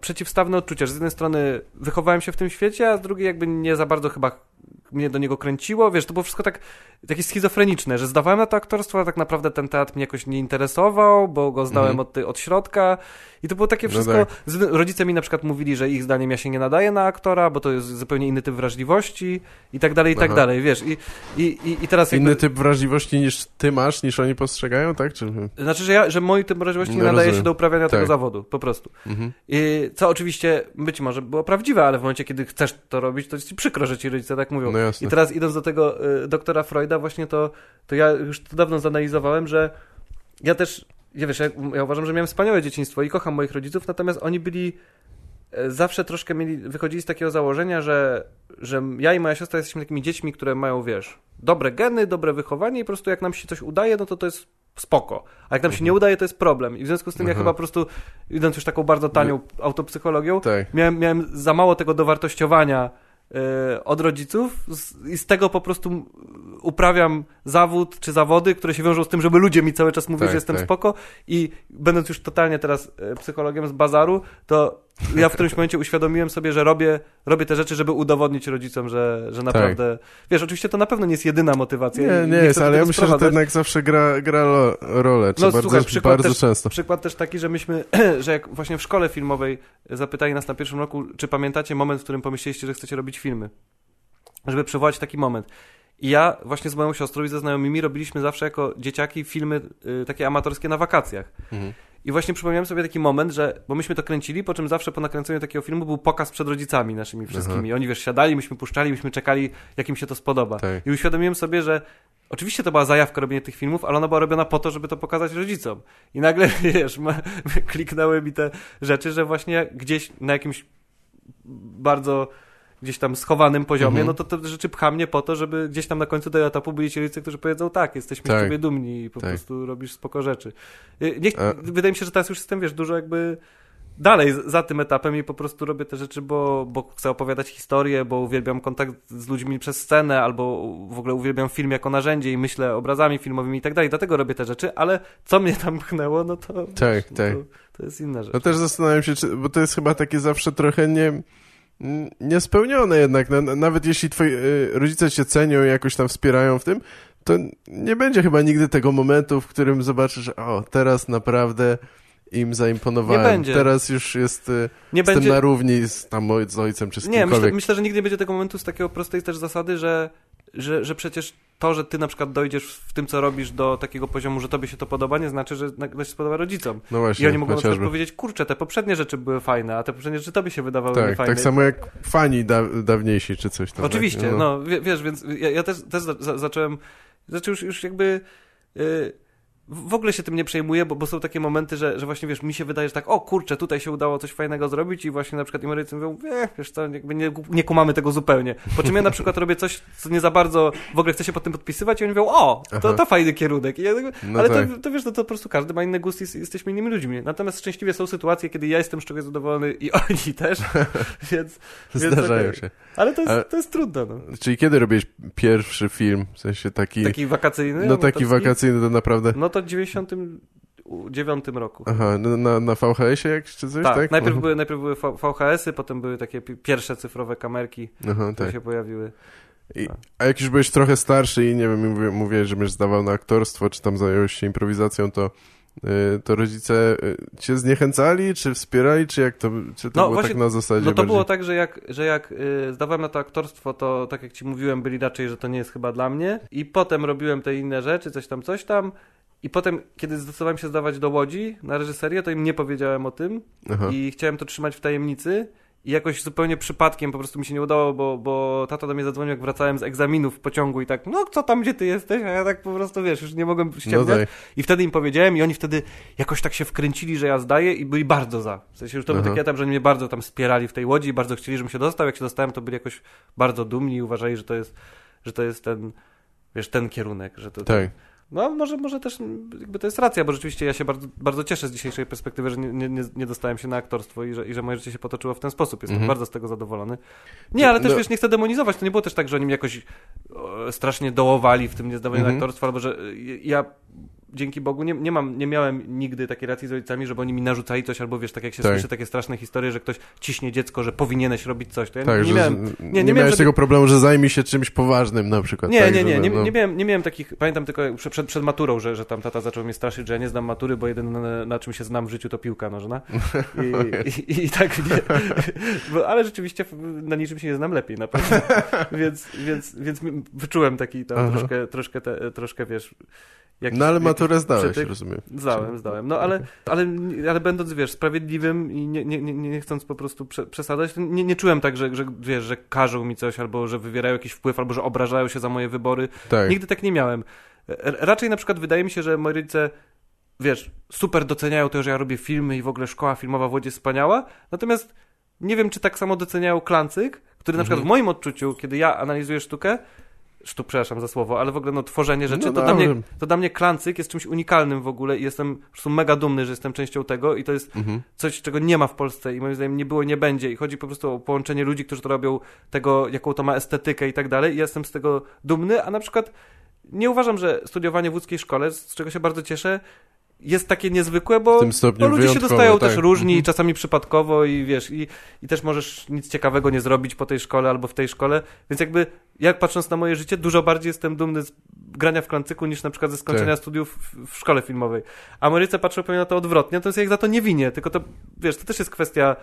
przeciwstawne odczucia, że z jednej strony wychowałem się w tym świecie, a z drugiej jakby nie za bardzo chyba mnie do niego kręciło, wiesz, to było wszystko tak takie schizofreniczne, że zdawałem na to aktorstwo, a tak naprawdę ten teatr mnie jakoś nie interesował, bo go zdałem mm. od, od środka i to było takie no wszystko, no tak. rodzice mi na przykład mówili, że ich zdaniem ja się nie nadaję na aktora, bo to jest zupełnie inny typ wrażliwości i tak dalej, i tak Aha. dalej, wiesz, i, i, i teraz jakby... Inny typ wrażliwości niż ty masz, niż oni postrzegają, tak? Czy... Znaczy, że, ja, że mój typ wrażliwości no, nie nadaje rozumiem. się do uprawiania tak. tego zawodu, po prostu. Mhm. I co oczywiście być może było prawdziwe, ale w momencie, kiedy chcesz to robić, to jest ci przykro, że ci rodzice tak mówią. No I teraz idąc do tego y, doktora Freuda, właśnie to, to ja już to dawno zanalizowałem, że ja też, ja wiesz, ja, ja uważam, że miałem wspaniałe dzieciństwo i kocham moich rodziców, natomiast oni byli e, zawsze troszkę mieli, wychodzili z takiego założenia, że, że ja i moja siostra jesteśmy takimi dziećmi, które mają, wiesz, dobre geny, dobre wychowanie i po prostu jak nam się coś udaje, no to to jest spoko. A jak nam się mhm. nie udaje, to jest problem. I w związku z tym ja mhm. chyba po prostu, idąc już taką bardzo tanią autopsychologią, tak. miałem, miałem za mało tego dowartościowania od rodziców i z tego po prostu uprawiam zawód czy zawody, które się wiążą z tym, żeby ludzie mi cały czas mówili, Tak, że jestem tak. spoko i będąc już totalnie teraz e, psychologiem z bazaru, to ja w którymś momencie uświadomiłem sobie, że robię, robię te rzeczy, żeby udowodnić rodzicom, że, że naprawdę... Wiesz, oczywiście to na pewno nie jest jedyna motywacja. Tak. Nie, nie chcę jest, ale ja myślę, że to jednak zawsze gra, gra rolę, czy No, bardzo, słuchaj, przykład bardzo też- często. Przykład też taki, że myśmy, że jak właśnie w szkole filmowej zapytali nas na pierwszym roku, czy pamiętacie moment, w którym pomyśleliście, że chcecie robić filmy. Żeby przywołać taki moment. I ja właśnie z moją siostrą i ze znajomymi robiliśmy zawsze jako dzieciaki filmy y, takie amatorskie na wakacjach. Mhm. I właśnie przypomniałem sobie taki moment, że, bo myśmy to kręcili, po czym zawsze po nakręceniu takiego filmu był pokaz przed rodzicami naszymi wszystkimi. I oni wiesz, siadali, myśmy puszczali, myśmy czekali, jak im się to spodoba. Tak. I uświadomiłem sobie, że oczywiście to była zajawka robienie tych filmów, ale ona była robiona po to, żeby to pokazać rodzicom. I nagle, wiesz, ma, kliknęły mi te rzeczy, że właśnie gdzieś na jakimś bardzo gdzieś tam schowanym poziomie, Mhm. no to te rzeczy pcha mnie po to, żeby gdzieś tam na końcu tego etapu byli ci rodzice, którzy powiedzą tak, jesteśmy Tak. ciebie dumni i po Tak. prostu robisz spoko rzeczy. Y, A- Wydaje mi się, że teraz już jestem, wiesz, dużo jakby dalej za tym etapem i po prostu robię te rzeczy, bo, bo chcę opowiadać historię, bo uwielbiam kontakt z ludźmi przez scenę, albo w ogóle uwielbiam film jako narzędzie i myślę obrazami filmowymi i tak dalej, dlatego robię te rzeczy, ale co mnie tam pchnęło, no to, Tak, no tak. to, to jest inna rzecz. No też zastanawiam się, czy, bo to jest chyba takie zawsze trochę nie, niespełnione jednak. Nawet jeśli twoi y, rodzice cię cenią i jakoś tam wspierają w tym, to nie będzie chyba nigdy tego momentu, w którym zobaczysz, o, teraz naprawdę im zaimponowałem. Nie będzie. Teraz już jest, y, Nie jestem będzie, na równi z, tam, z ojcem czy z Nie, myślę, myślę, że nigdy nie będzie tego momentu z takiego prostej też zasady, że, że, że przecież to, że ty na przykład dojdziesz w tym, co robisz do takiego poziomu, że tobie się to podoba, nie znaczy, że nagle się spodoba rodzicom. No właśnie, I oni mogą na chociażby. powiedzieć, kurczę, te poprzednie rzeczy były fajne, a te poprzednie rzeczy tobie się wydawały Tak, niefajne. tak samo jak fani da, dawniejsi czy coś tam. Oczywiście, tak? no, wie- wiesz, więc ja, ja też, też za, za, zacząłem, znaczy już, już jakby y, w ogóle się tym nie przejmuję, bo, bo są takie momenty, że, że właśnie, wiesz, mi się wydaje, że tak, o kurczę, tutaj się udało coś fajnego zrobić i właśnie na przykład Amerycy mówią, e, wiesz co, jakby nie, nie kumamy tego zupełnie. Po czym ja na przykład robię coś, co nie za bardzo w ogóle chcę się pod tym podpisywać i oni mówią, o, to, to fajny kierunek. Ja, tak, No ale tak. to, to wiesz, no to po prostu każdy ma inny gust i jesteśmy innymi ludźmi. Natomiast szczęśliwie są sytuacje, kiedy ja jestem z czegoś zadowolony i oni też, więc... więc Zdarzają okej. się. Ale to jest, Ale- to jest trudne, no. Czyli kiedy robisz pierwszy film? W sensie taki, Taki wakacyjny? no taki wakacyjny to naprawdę... No to w 99 roku. Aha, na, na VHS-ie jak czy coś, tak, tak? najpierw Mhm. były, najpierw były VHS-y, potem były takie pi- pierwsze cyfrowe kamerki, Aha, które tak. się pojawiły. I, tak. a jak już byłeś trochę starszy i nie wiem, mówię, mówię że będziesz zdawał na aktorstwo, czy tam zająłeś się improwizacją, to, y, to rodzice y, cię zniechęcali, czy wspierali, czy jak to, czy to No było właśnie, tak na zasadzie No to bardziej... było tak, że jak, że jak y, zdawałem na to aktorstwo, to tak jak ci mówiłem, byli raczej, że to nie jest chyba dla mnie. I potem robiłem te inne rzeczy, coś tam, coś tam. I potem, kiedy zdecydowałem się zdawać do Łodzi na reżyserię, to im nie powiedziałem o tym Aha. i chciałem to trzymać w tajemnicy. I jakoś zupełnie przypadkiem po prostu mi się nie udało, bo, bo tata do mnie zadzwonił, jak wracałem z egzaminów w pociągu i tak, no co tam, gdzie ty jesteś? A ja tak po prostu, wiesz, już nie mogłem No ściągnąć. tak. I wtedy im powiedziałem i oni wtedy jakoś tak się wkręcili, że ja zdaję i byli bardzo za. W sensie już to był Aha. taki etap, że mnie bardzo tam wspierali w tej łodzi i bardzo chcieli, żebym się dostał. Jak się dostałem, to byli jakoś bardzo dumni i uważali, że to jest, że to jest ten, wiesz, ten kierunek, że to... Tak. No może, może też jakby to jest racja, bo rzeczywiście ja się bardzo, bardzo cieszę z dzisiejszej perspektywy, że nie, nie, nie- dostałem się na aktorstwo i że, i że moje życie się potoczyło w ten sposób. Jestem Mhm. bardzo z tego zadowolony. Nie, ale też No. wiesz, nie chcę demonizować. To nie było też tak, że oni mnie jakoś strasznie dołowali w tym niezdawaniu Mhm. na aktorstwo, albo że y, ja dzięki Bogu nie, nie mam, nie miałem nigdy takiej racji z ojcami, żeby oni mi narzucali coś, albo wiesz, tak jak się Tak. słyszy takie straszne historie, że ktoś ciśnie dziecko, że powinieneś robić coś. To ja Tak, nie, że miałem, nie, nie nie, miałem miałeś żadnych- tego problemu, że zajmij się czymś poważnym na przykład. nie, tak, nie, nie, żeby, nie, no. nie, miałem, nie miałem takich, pamiętam tylko przed, przed, maturą, że, że tam tata zaczął mnie straszyć, że ja nie znam matury, bo jedyne na, na czym się znam w życiu to piłka nożna. I, i, i tak nie, bo, ale rzeczywiście na niczym się nie znam lepiej na pewno. Więc, więc, więc wyczułem taki tam Aha. troszkę, troszkę, te, troszkę wiesz... No ale maturę zdałeś, przytyk. rozumiem. Zdałem, zdałem. No ale, ale, ale będąc, wiesz, sprawiedliwym i nie, nie, nie, nie chcąc po prostu prze, przesadzać, to nie, nie czułem tak, że, że, wiesz, że każą mi coś, albo że wywierają jakiś wpływ, albo że obrażają się za moje wybory. Tak. Nigdy tak nie miałem. R- Raczej na przykład wydaje mi się, że moi rodzice, wiesz, super doceniają to, że ja robię filmy i w ogóle szkoła filmowa w Łodzi jest wspaniała, natomiast nie wiem, czy tak samo doceniają Klancyk, który na przykład Mhm. w moim odczuciu, kiedy ja analizuję sztukę, sztuk, przepraszam za słowo, ale w ogóle no, tworzenie rzeczy, No to, dla mnie, to dla mnie klancyk jest czymś unikalnym w ogóle i jestem po prostu mega dumny, że jestem częścią tego i to jest Mhm. coś, czego nie ma w Polsce i moim zdaniem nie było i nie będzie. I chodzi po prostu o połączenie ludzi, którzy to robią, tego, jaką to ma estetykę i tak dalej. I jestem z tego dumny, a na przykład nie uważam, że studiowanie w łódzkiej szkole, z czego się bardzo cieszę, jest takie niezwykłe, bo, bo ludzie się dostają tak. też różni, Mhm. czasami przypadkowo i wiesz, i, i też możesz nic ciekawego nie zrobić po tej szkole albo w tej szkole, więc jakby jak patrząc na moje życie, dużo bardziej jestem dumny z grania w klancyku niż na przykład ze skończenia Tak. studiów w, w szkole filmowej. Ameryce patrzą pewnie na to odwrotnie, natomiast ja ich za to nie winię, tylko to, wiesz, to też jest kwestia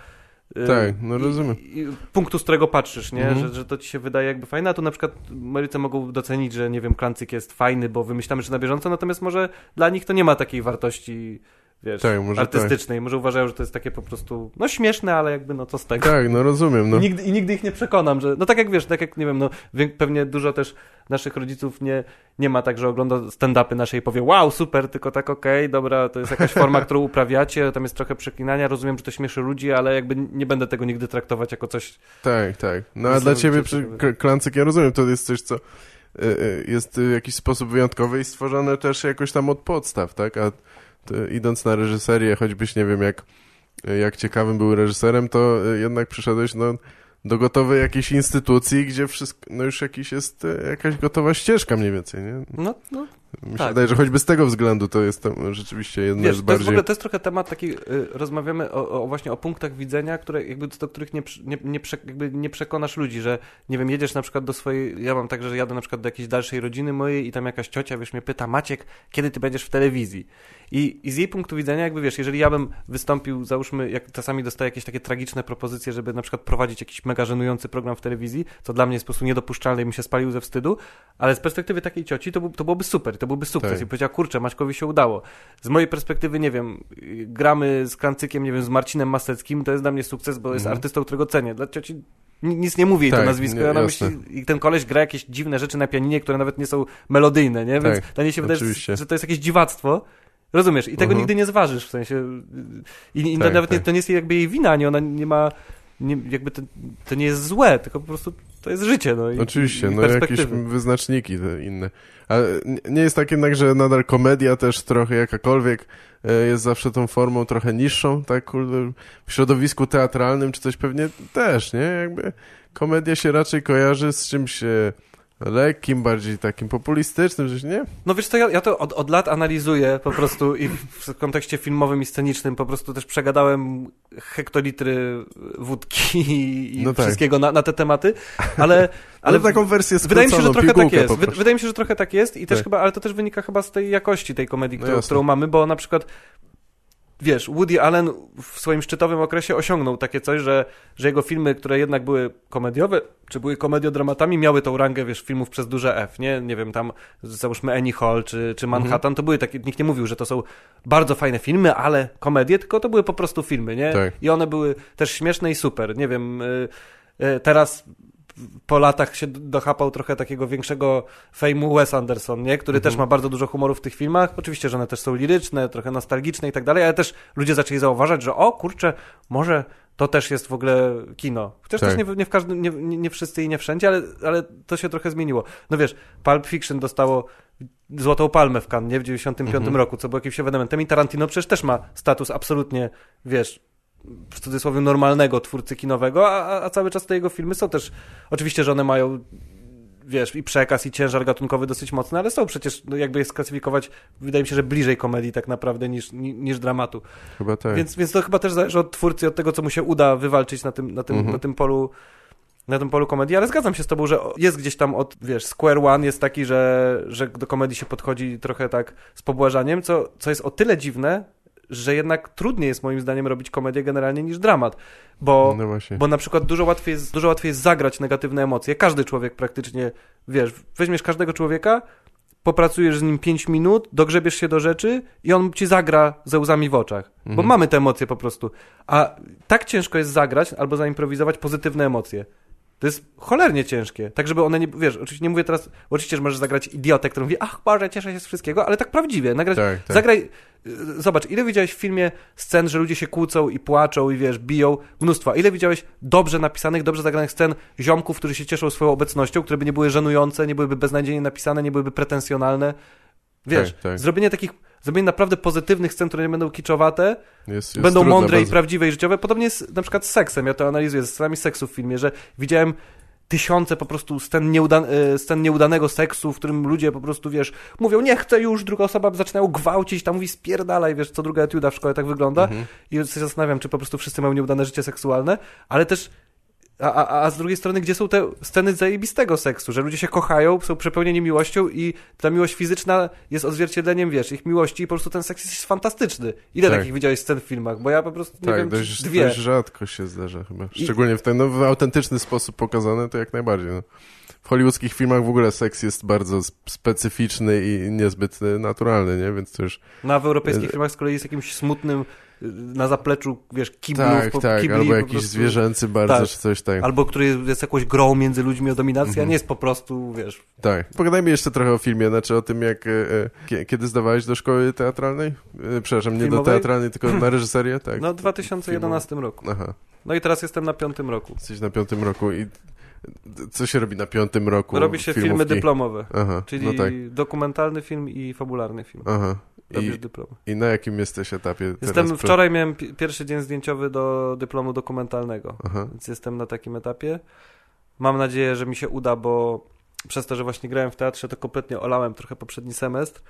Tak, no rozumiem. I, i punktu, z którego patrzysz, nie? Mhm. Że, że to ci się wydaje jakby fajne, a tu na przykład Ameryce mogą docenić, że nie wiem, klancyk jest fajny, bo wymyślamy rzeczy na bieżąco, natomiast może dla nich to nie ma takiej wartości, wiesz, Tak, może artystycznej. Może uważają, że to jest takie po prostu, no śmieszne, ale jakby no co z tego. Tak, no rozumiem, no. I, nigdy, I nigdy ich nie przekonam, że. No tak jak wiesz, tak jak nie wiem, no pewnie dużo też naszych rodziców nie, nie ma tak, że ogląda stand-upy nasze i powie, wow, super, tylko tak okej, dobra, to jest jakaś forma, którą uprawiacie, tam jest trochę przeklinania, rozumiem, że to śmieszy ludzi, ale jakby nie będę tego nigdy traktować jako coś. Tak, tak. No a dla ciebie przy, klancyk, ja rozumiem, to jest coś, co y, y, jest w jakiś sposób wyjątkowy i stworzone też jakoś tam od podstaw, tak? A idąc na reżyserię, choćbyś nie wiem jak, jak ciekawym był reżyserem, to y, jednak przyszedłeś no, do gotowej jakiejś instytucji, gdzie wszystko, no już jakiś jest y, jakaś gotowa ścieżka mniej więcej, nie? No, no Mi się Tak. wydaje, że choćby z tego względu to jest tam rzeczywiście jedno Wiesz, z to jest w bardziej... ogóle to jest trochę temat taki, y, rozmawiamy o, o właśnie o punktach widzenia, które jakby do których nie, nie, nie, prze, nie przekonasz ludzi, że nie wiem, jedziesz na przykład do swojej, ja mam tak, że jadę na przykład do jakiejś dalszej rodziny mojej i tam jakaś ciocia, wiesz, mnie pyta, Maciek, kiedy ty będziesz w telewizji? I, I z jej punktu widzenia, jakby wiesz, jeżeli ja bym wystąpił, załóżmy, jak czasami dostaję jakieś takie tragiczne propozycje, żeby na przykład prowadzić jakiś mega żenujący program w telewizji, co dla mnie jest po prostu niedopuszczalne i bym się spalił ze wstydu, ale z perspektywy takiej cioci to, to byłoby super, to byłby sukces. Tak. I powiedziała, kurczę, Maćkowi się udało. Z mojej perspektywy, nie wiem, gramy z Klancykiem, nie wiem, z Marcinem Maseckim, to jest dla mnie sukces, bo jest Mhm. artystą, którego cenię. Dla cioci ni- nic nie mówi jej to Tak, nazwisko, nie, ona jasne. myśli, i ten koleś gra jakieś dziwne rzeczy na pianinie, które nawet nie są melodyjne, nie? Więc Tak, dla niej się wydaje, oczywiście. że, to jest jakieś dziwactwo. Rozumiesz? I tego Mhm. nigdy nie zważysz, w sensie... y, I, i Tak, nawet nie, tak. to nie jest jakby jej wina, nie? Ona nie ma... Nie, jakby to, to nie jest złe, tylko po prostu to jest życie, no. I, Oczywiście, i no jakieś wyznaczniki te inne. Ale nie- jest tak jednak, że nadal komedia też trochę jakakolwiek e, jest zawsze tą formą trochę niższą, tak? W środowisku teatralnym czy coś pewnie też, nie? Jakby komedia się raczej kojarzy z czymś e, lekkim, bardziej takim populistycznym, coś, nie? No wiesz co, ja, ja to od, od lat analizuję po prostu i w kontekście filmowym i scenicznym po prostu też przegadałem hektolitry wódki i, No tak. wszystkiego na, na te tematy, ale... Ale ale taką wersję Wydaje mi się, że trochę tak jest. Wy, wydaje mi się, że trochę tak jest i też Tak. chyba, ale to też wynika chyba z tej jakości tej komedii, No którą, którą mamy, bo na przykład wiesz, Woody Allen w swoim szczytowym okresie osiągnął takie coś, że, że jego filmy, które jednak były komediowe, czy były komediodramatami, miały tą rangę, wiesz, filmów przez duże F, nie? Nie wiem, tam załóżmy Annie Hall czy, czy Manhattan, Mhm. to były takie, nikt nie mówił, że to są bardzo fajne filmy, ale komedie, tylko to były po prostu filmy, nie? Tak. I one były też śmieszne i super. Nie wiem, y, y, teraz po latach się dochapał trochę takiego większego fejmu Wes Anderson, nie? który Mhm. też ma bardzo dużo humoru w tych filmach. Oczywiście, że one też są liryczne, trochę nostalgiczne i tak dalej, ale też ludzie zaczęli zauważać, że o kurczę, może to też jest w ogóle kino. Chociaż Tak. też nie, nie w każdym, nie, nie wszyscy i nie wszędzie, ale, ale to się trochę zmieniło. No wiesz, Pulp Fiction dostało Złotą Palmę w Cannes, nie? W 95 Mhm. roku, co było jakimś ewenementem i Tarantino przecież też ma status absolutnie, wiesz, w cudzysłowie normalnego twórcy kinowego, a, a- cały czas te jego filmy są też, oczywiście, że one mają wiesz, i przekaz, i ciężar gatunkowy dosyć mocny, ale są przecież, no jakby je sklasyfikować, wydaje mi się, że bliżej komedii tak naprawdę niż, ni- niż dramatu. Chyba tak. Więc, więc to chyba też zależy od twórcy, od tego, co mu się uda wywalczyć na tym, na tym, Mhm. na tym polu na tym polu komedii, ale zgadzam się z tobą, że jest gdzieś tam od, wiesz, Square One jest taki, że, że do komedii się podchodzi trochę tak z pobłażaniem, co, co jest o tyle dziwne, że jednak trudniej jest moim zdaniem robić komedię generalnie niż dramat, bo, No bo na przykład dużo łatwiej, jest, dużo łatwiej jest zagrać negatywne emocje. Każdy człowiek praktycznie, wiesz, weźmiesz każdego człowieka, popracujesz z nim 5 minut, dogrzebiesz się do rzeczy i on ci zagra ze łzami w oczach. Bo Mhm. mamy te emocje po prostu. A tak ciężko jest zagrać albo zaimprowizować pozytywne emocje. To jest cholernie ciężkie. Tak, żeby one nie, wiesz, oczywiście nie mówię teraz, oczywiście, że możesz zagrać idiotę, który mówi, ach Boże, cieszę się z wszystkiego, ale tak prawdziwie, nagrać, Tak, tak. zagraj, y, zobacz, ile widziałeś w filmie scen, że ludzie się kłócą i płaczą i wiesz, biją, mnóstwo, ile widziałeś dobrze napisanych, dobrze zagranych scen ziomków, którzy się cieszą swoją obecnością, które by nie były żenujące, nie byłyby beznadziejnie napisane, nie byłyby pretensjonalne, wiesz, Tak, tak. zrobienie takich, zrobienie naprawdę pozytywnych scen, które nie będą kiczowate, Jest, jest będą trudne mądre i bardzo. prawdziwe i życiowe. Podobnie jest na przykład z seksem. Ja to analizuję, z scenami seksu w filmie, że widziałem tysiące po prostu scen, nieuda e, scen nieudanego seksu, w którym ludzie po prostu, wiesz, mówią, nie chcę już, druga osoba zaczynają gwałcić, tam mówi spierdalaj, wiesz, co druga etiuda w szkole tak wygląda Mhm. i się zastanawiam, czy po prostu wszyscy mają nieudane życie seksualne, ale też a, a, a z drugiej strony, gdzie są te sceny zajebistego seksu, że ludzie się kochają, są przepełnieni miłością i ta miłość fizyczna jest odzwierciedleniem, wiesz, ich miłości i po prostu ten seks jest fantastyczny. Ile Tak. takich widziałeś scen w filmach? Bo ja po prostu nie Tak, wiem, dość, dwie. dość rzadko się zdarza chyba. Szczególnie w ten no, w autentyczny sposób pokazane, to jak najbardziej. No. W hollywoodzkich filmach w ogóle seks jest bardzo sp- specyficzny i niezbyt e, naturalny, nie? Więc to już... No a w europejskich filmach z kolei jest jakimś smutnym y, na zapleczu, wiesz, kiblów, Tak, po, tak, kibli, albo jakiś prostu- zwierzęcy bardzo, Tak. czy coś tak. Albo który jest jakąś grą między ludźmi o dominację, Mhm. a nie jest po prostu, wiesz... Tak. Pogadajmy jeszcze trochę o filmie, znaczy o tym, jak... E, e, kie- kiedy zdawałeś do szkoły teatralnej? E, przepraszam, nie do teatralnej, tylko na reżyserię? Tak. No w 2011 roku. Aha, No i teraz jestem na piątym roku. jesteś na piątym roku i co się robi na piątym roku Robi się filmy filmówki? dyplomowe, Aha, czyli no tak. dokumentalny film i fabularny film. Aha. Robisz I, dyplomy. I na jakim jesteś etapie Jestem, teraz? wczoraj miałem pi- pierwszy dzień zdjęciowy do dyplomu dokumentalnego, Aha. więc jestem na takim etapie. Mam nadzieję, że mi się uda, bo przez to, że właśnie grałem w teatrze, to kompletnie olałem trochę poprzedni semestr.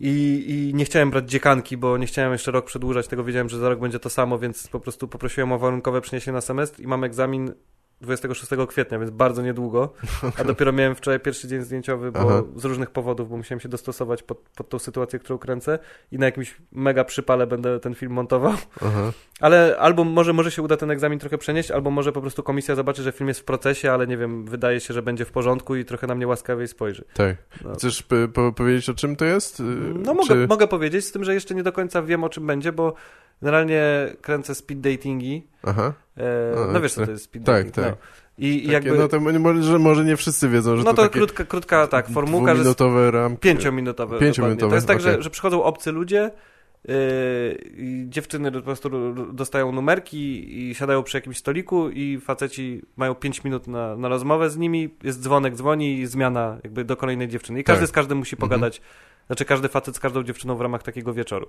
I, I nie chciałem brać dziekanki, bo nie chciałem jeszcze rok przedłużać tego, wiedziałem, że za rok będzie to samo, więc po prostu poprosiłem o warunkowe przeniesienie na semestr i mam egzamin 26 kwietnia, więc bardzo niedługo. A dopiero miałem wczoraj pierwszy dzień zdjęciowy, bo Aha. z różnych powodów, bo musiałem się dostosować pod, pod tą sytuację, którą kręcę i na jakimś mega przypale będę ten film montował. Aha. Ale albo może, może się uda ten egzamin trochę przenieść, albo może po prostu komisja zobaczy, że film jest w procesie, ale nie wiem, wydaje się, że będzie w porządku i trochę na mnie łaskawiej spojrzy. Tak. No, Chcesz po powiedzieć, o czym to jest? Y, no mogę, Czy... mogę powiedzieć, z tym, że jeszcze nie do końca wiem, o czym będzie, bo generalnie kręcę speed datingi. Aha. E, no wiesz, co tak. to jest speed Tak, dating. tak. No. I, Takie, jakby... No to może, może nie wszyscy wiedzą, że no to, to takie krótka, krótka tak, formułka, że ramki. Pięciominutowe. Pięciominutowe. To jest tak, okej. że, że przychodzą obcy ludzie, yy, i dziewczyny po prostu dostają numerki i siadają przy jakimś stoliku i faceci mają 5 minut na, na rozmowę z nimi, jest dzwonek, dzwoni i zmiana jakby do kolejnej dziewczyny. I każdy Tak. z każdym musi Mhm. Znaczy każdy facet z każdą dziewczyną w ramach takiego wieczoru.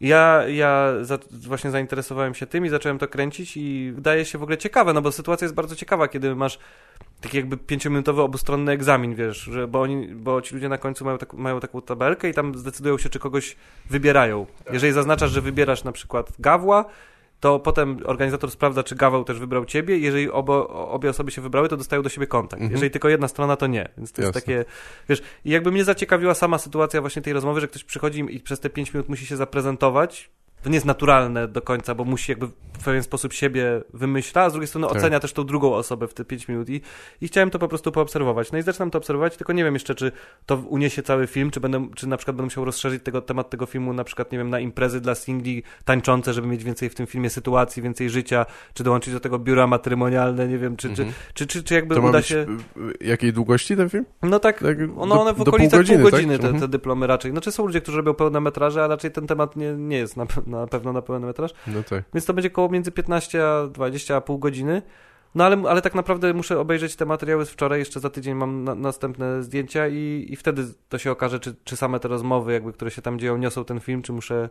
Ja, ja za, właśnie zainteresowałem się tym i zacząłem to kręcić i wydaje się w ogóle ciekawe, no bo sytuacja jest bardzo ciekawa, kiedy masz taki jakby pięciominutowy obustronny egzamin, wiesz, że, bo, oni, bo ci ludzie na końcu mają, tak, mają taką tabelkę i tam zdecydują się, czy kogoś wybierają. Jeżeli zaznaczasz, że wybierasz na przykład Gawła, to potem organizator sprawdza, czy Gaweł też wybrał ciebie. Jeżeli obo, obie osoby się wybrały, to dostają do siebie kontakt. Mhm. Jeżeli tylko jedna strona, to nie. Więc to jest Jasne. takie, wiesz, i jakby mnie zaciekawiła sama sytuacja właśnie tej rozmowy, że ktoś przychodzi i przez te pięć minut musi się zaprezentować. To nie jest naturalne do końca, bo musi jakby w pewien sposób siebie wymyśla, a z drugiej strony Tak. ocenia też tą drugą osobę w te pięć minut i, i chciałem to po prostu poobserwować. No i zaczynam to obserwować, tylko nie wiem jeszcze, czy to uniesie cały film, czy będę, czy na przykład będę musiał rozszerzyć tego temat tego filmu na przykład, nie wiem, na imprezy dla singli tańczące, żeby mieć więcej w tym filmie sytuacji, więcej życia, czy dołączyć do tego biura matrymonialne, nie wiem, czy, Mhm. czy, czy, czy, czy jakby To uda się... y, jakiej długości ten film? No tak, Tak, ono, do- one w do pół okolicach pół godziny, godziny, tak? te, Mhm. te dyplomy raczej. Znaczy są ludzie, którzy robią pełne metraże, a raczej ten temat nie, nie jest na, na pewno na pełny metraż. No tak. Więc to będzie koło między 15 a 20 a pół godziny. No ale, ale tak naprawdę muszę obejrzeć te materiały z wczoraj, jeszcze za tydzień mam na, następne zdjęcia i, i wtedy to się okaże, czy, czy same te rozmowy, jakby, które się tam dzieją, niosą ten film, czy muszę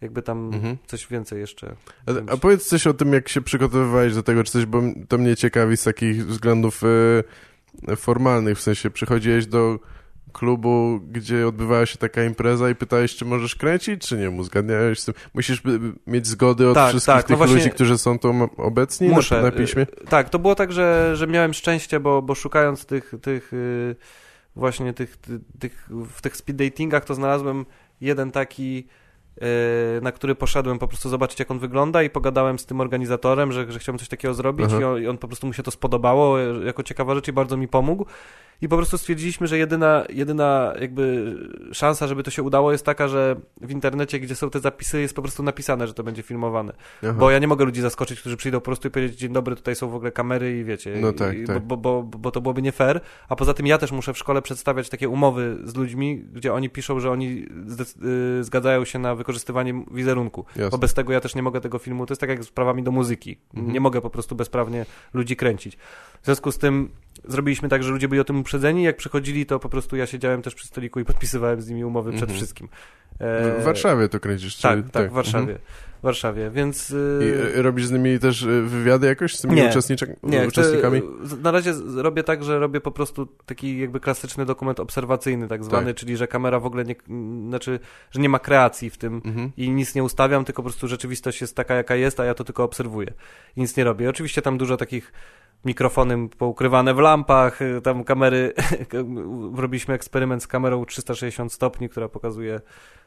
jakby tam Mhm. coś więcej jeszcze. A, a powiedz coś o tym, jak się przygotowywałeś do tego, czy coś, bo to mnie ciekawi z takich względów e, formalnych, w sensie przychodziłeś do klubu, gdzie odbywała się taka impreza i pytałeś, czy możesz kręcić, czy nie? Uzgadniałeś z tym. Musisz mieć zgody od Tak, wszystkich tak, no tych właśnie- ludzi, którzy są tu obecni Muszę. Na, na piśmie? y, Tak, to było tak, że, że miałem szczęście, bo, bo szukając tych, tych y, właśnie tych, ty- tych, w tych speed datingach, to znalazłem jeden taki na który poszedłem po prostu zobaczyć, jak on wygląda i pogadałem z tym organizatorem, że, że chciałbym coś takiego zrobić i on, i on, po prostu mu się to spodobało jako ciekawa rzecz i bardzo mi pomógł. I po prostu stwierdziliśmy, że jedyna, jedyna jakby szansa, żeby to się udało jest taka, że w internecie, gdzie są te zapisy, jest po prostu napisane, że to będzie filmowane. Aha. Bo ja nie mogę ludzi zaskoczyć, którzy przyjdą po prostu i powiedzieć, dzień dobry, tutaj są w ogóle kamery i wiecie. No tak, i, tak. Bo, bo, bo, bo to byłoby nie fair. A poza tym ja też muszę w szkole przedstawiać takie umowy z ludźmi, gdzie oni piszą, że oni y, zgadzają się na wykorzystywanie wizerunku. Jasne. Bo bez tego ja też nie mogę tego filmu, to jest tak jak z prawami do muzyki. Mhm. Nie mogę po prostu bezprawnie ludzi kręcić. W związku z tym zrobiliśmy tak, że ludzie byli o tym uprzedzeni. Jak przychodzili, to po prostu ja siedziałem też przy stoliku i podpisywałem z nimi umowy przed mhm. wszystkim. E... W Warszawie to kręcisz? Czy... Tak, tak, tak, w Warszawie. Mhm. W Warszawie, więc... Y, I robisz z nimi też y, wywiady jakoś, z tymi nie, nie, uczestnikami? na razie robię tak, że robię po prostu taki jakby klasyczny dokument obserwacyjny tak zwany, tak. czyli że kamera w ogóle nie, znaczy, że nie ma kreacji w tym mhm. i nic nie ustawiam, tylko po prostu rzeczywistość jest taka, jaka jest, a ja to tylko obserwuję. I nic nie robię. Oczywiście tam dużo takich mikrofony poukrywane w lampach, y, tam kamery, robiliśmy eksperyment z kamerą 360 stopni, która pokazuje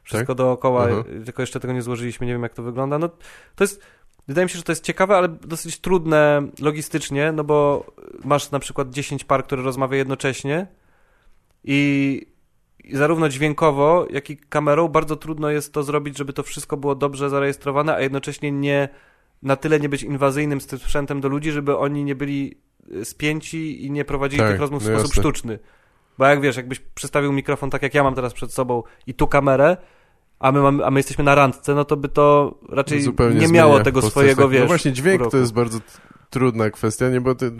wszystko tak? dookoła, -huh. tylko jeszcze tego nie złożyliśmy, nie wiem jak to wygląda. No, to jest, wydaje mi się, że to jest ciekawe, ale dosyć trudne logistycznie, no bo masz na przykład 10 par, które rozmawia jednocześnie i, i zarówno dźwiękowo, jak i kamerą bardzo trudno jest to zrobić, żeby to wszystko było dobrze zarejestrowane, a jednocześnie nie na tyle nie być inwazyjnym z tym sprzętem do ludzi, żeby oni nie byli e, spięci i nie prowadzili tak, tych rozmów w no sposób jasne. sztuczny. Bo jak wiesz, jakbyś przestawił mikrofon tak jak ja mam teraz przed sobą i tu kamerę, a my, mamy, a my jesteśmy na randce, no to by to raczej Zupełnie nie miało tego swojego, wiesz... No właśnie, dźwięk to jest bardzo trudna kwestia, nie, bo ty...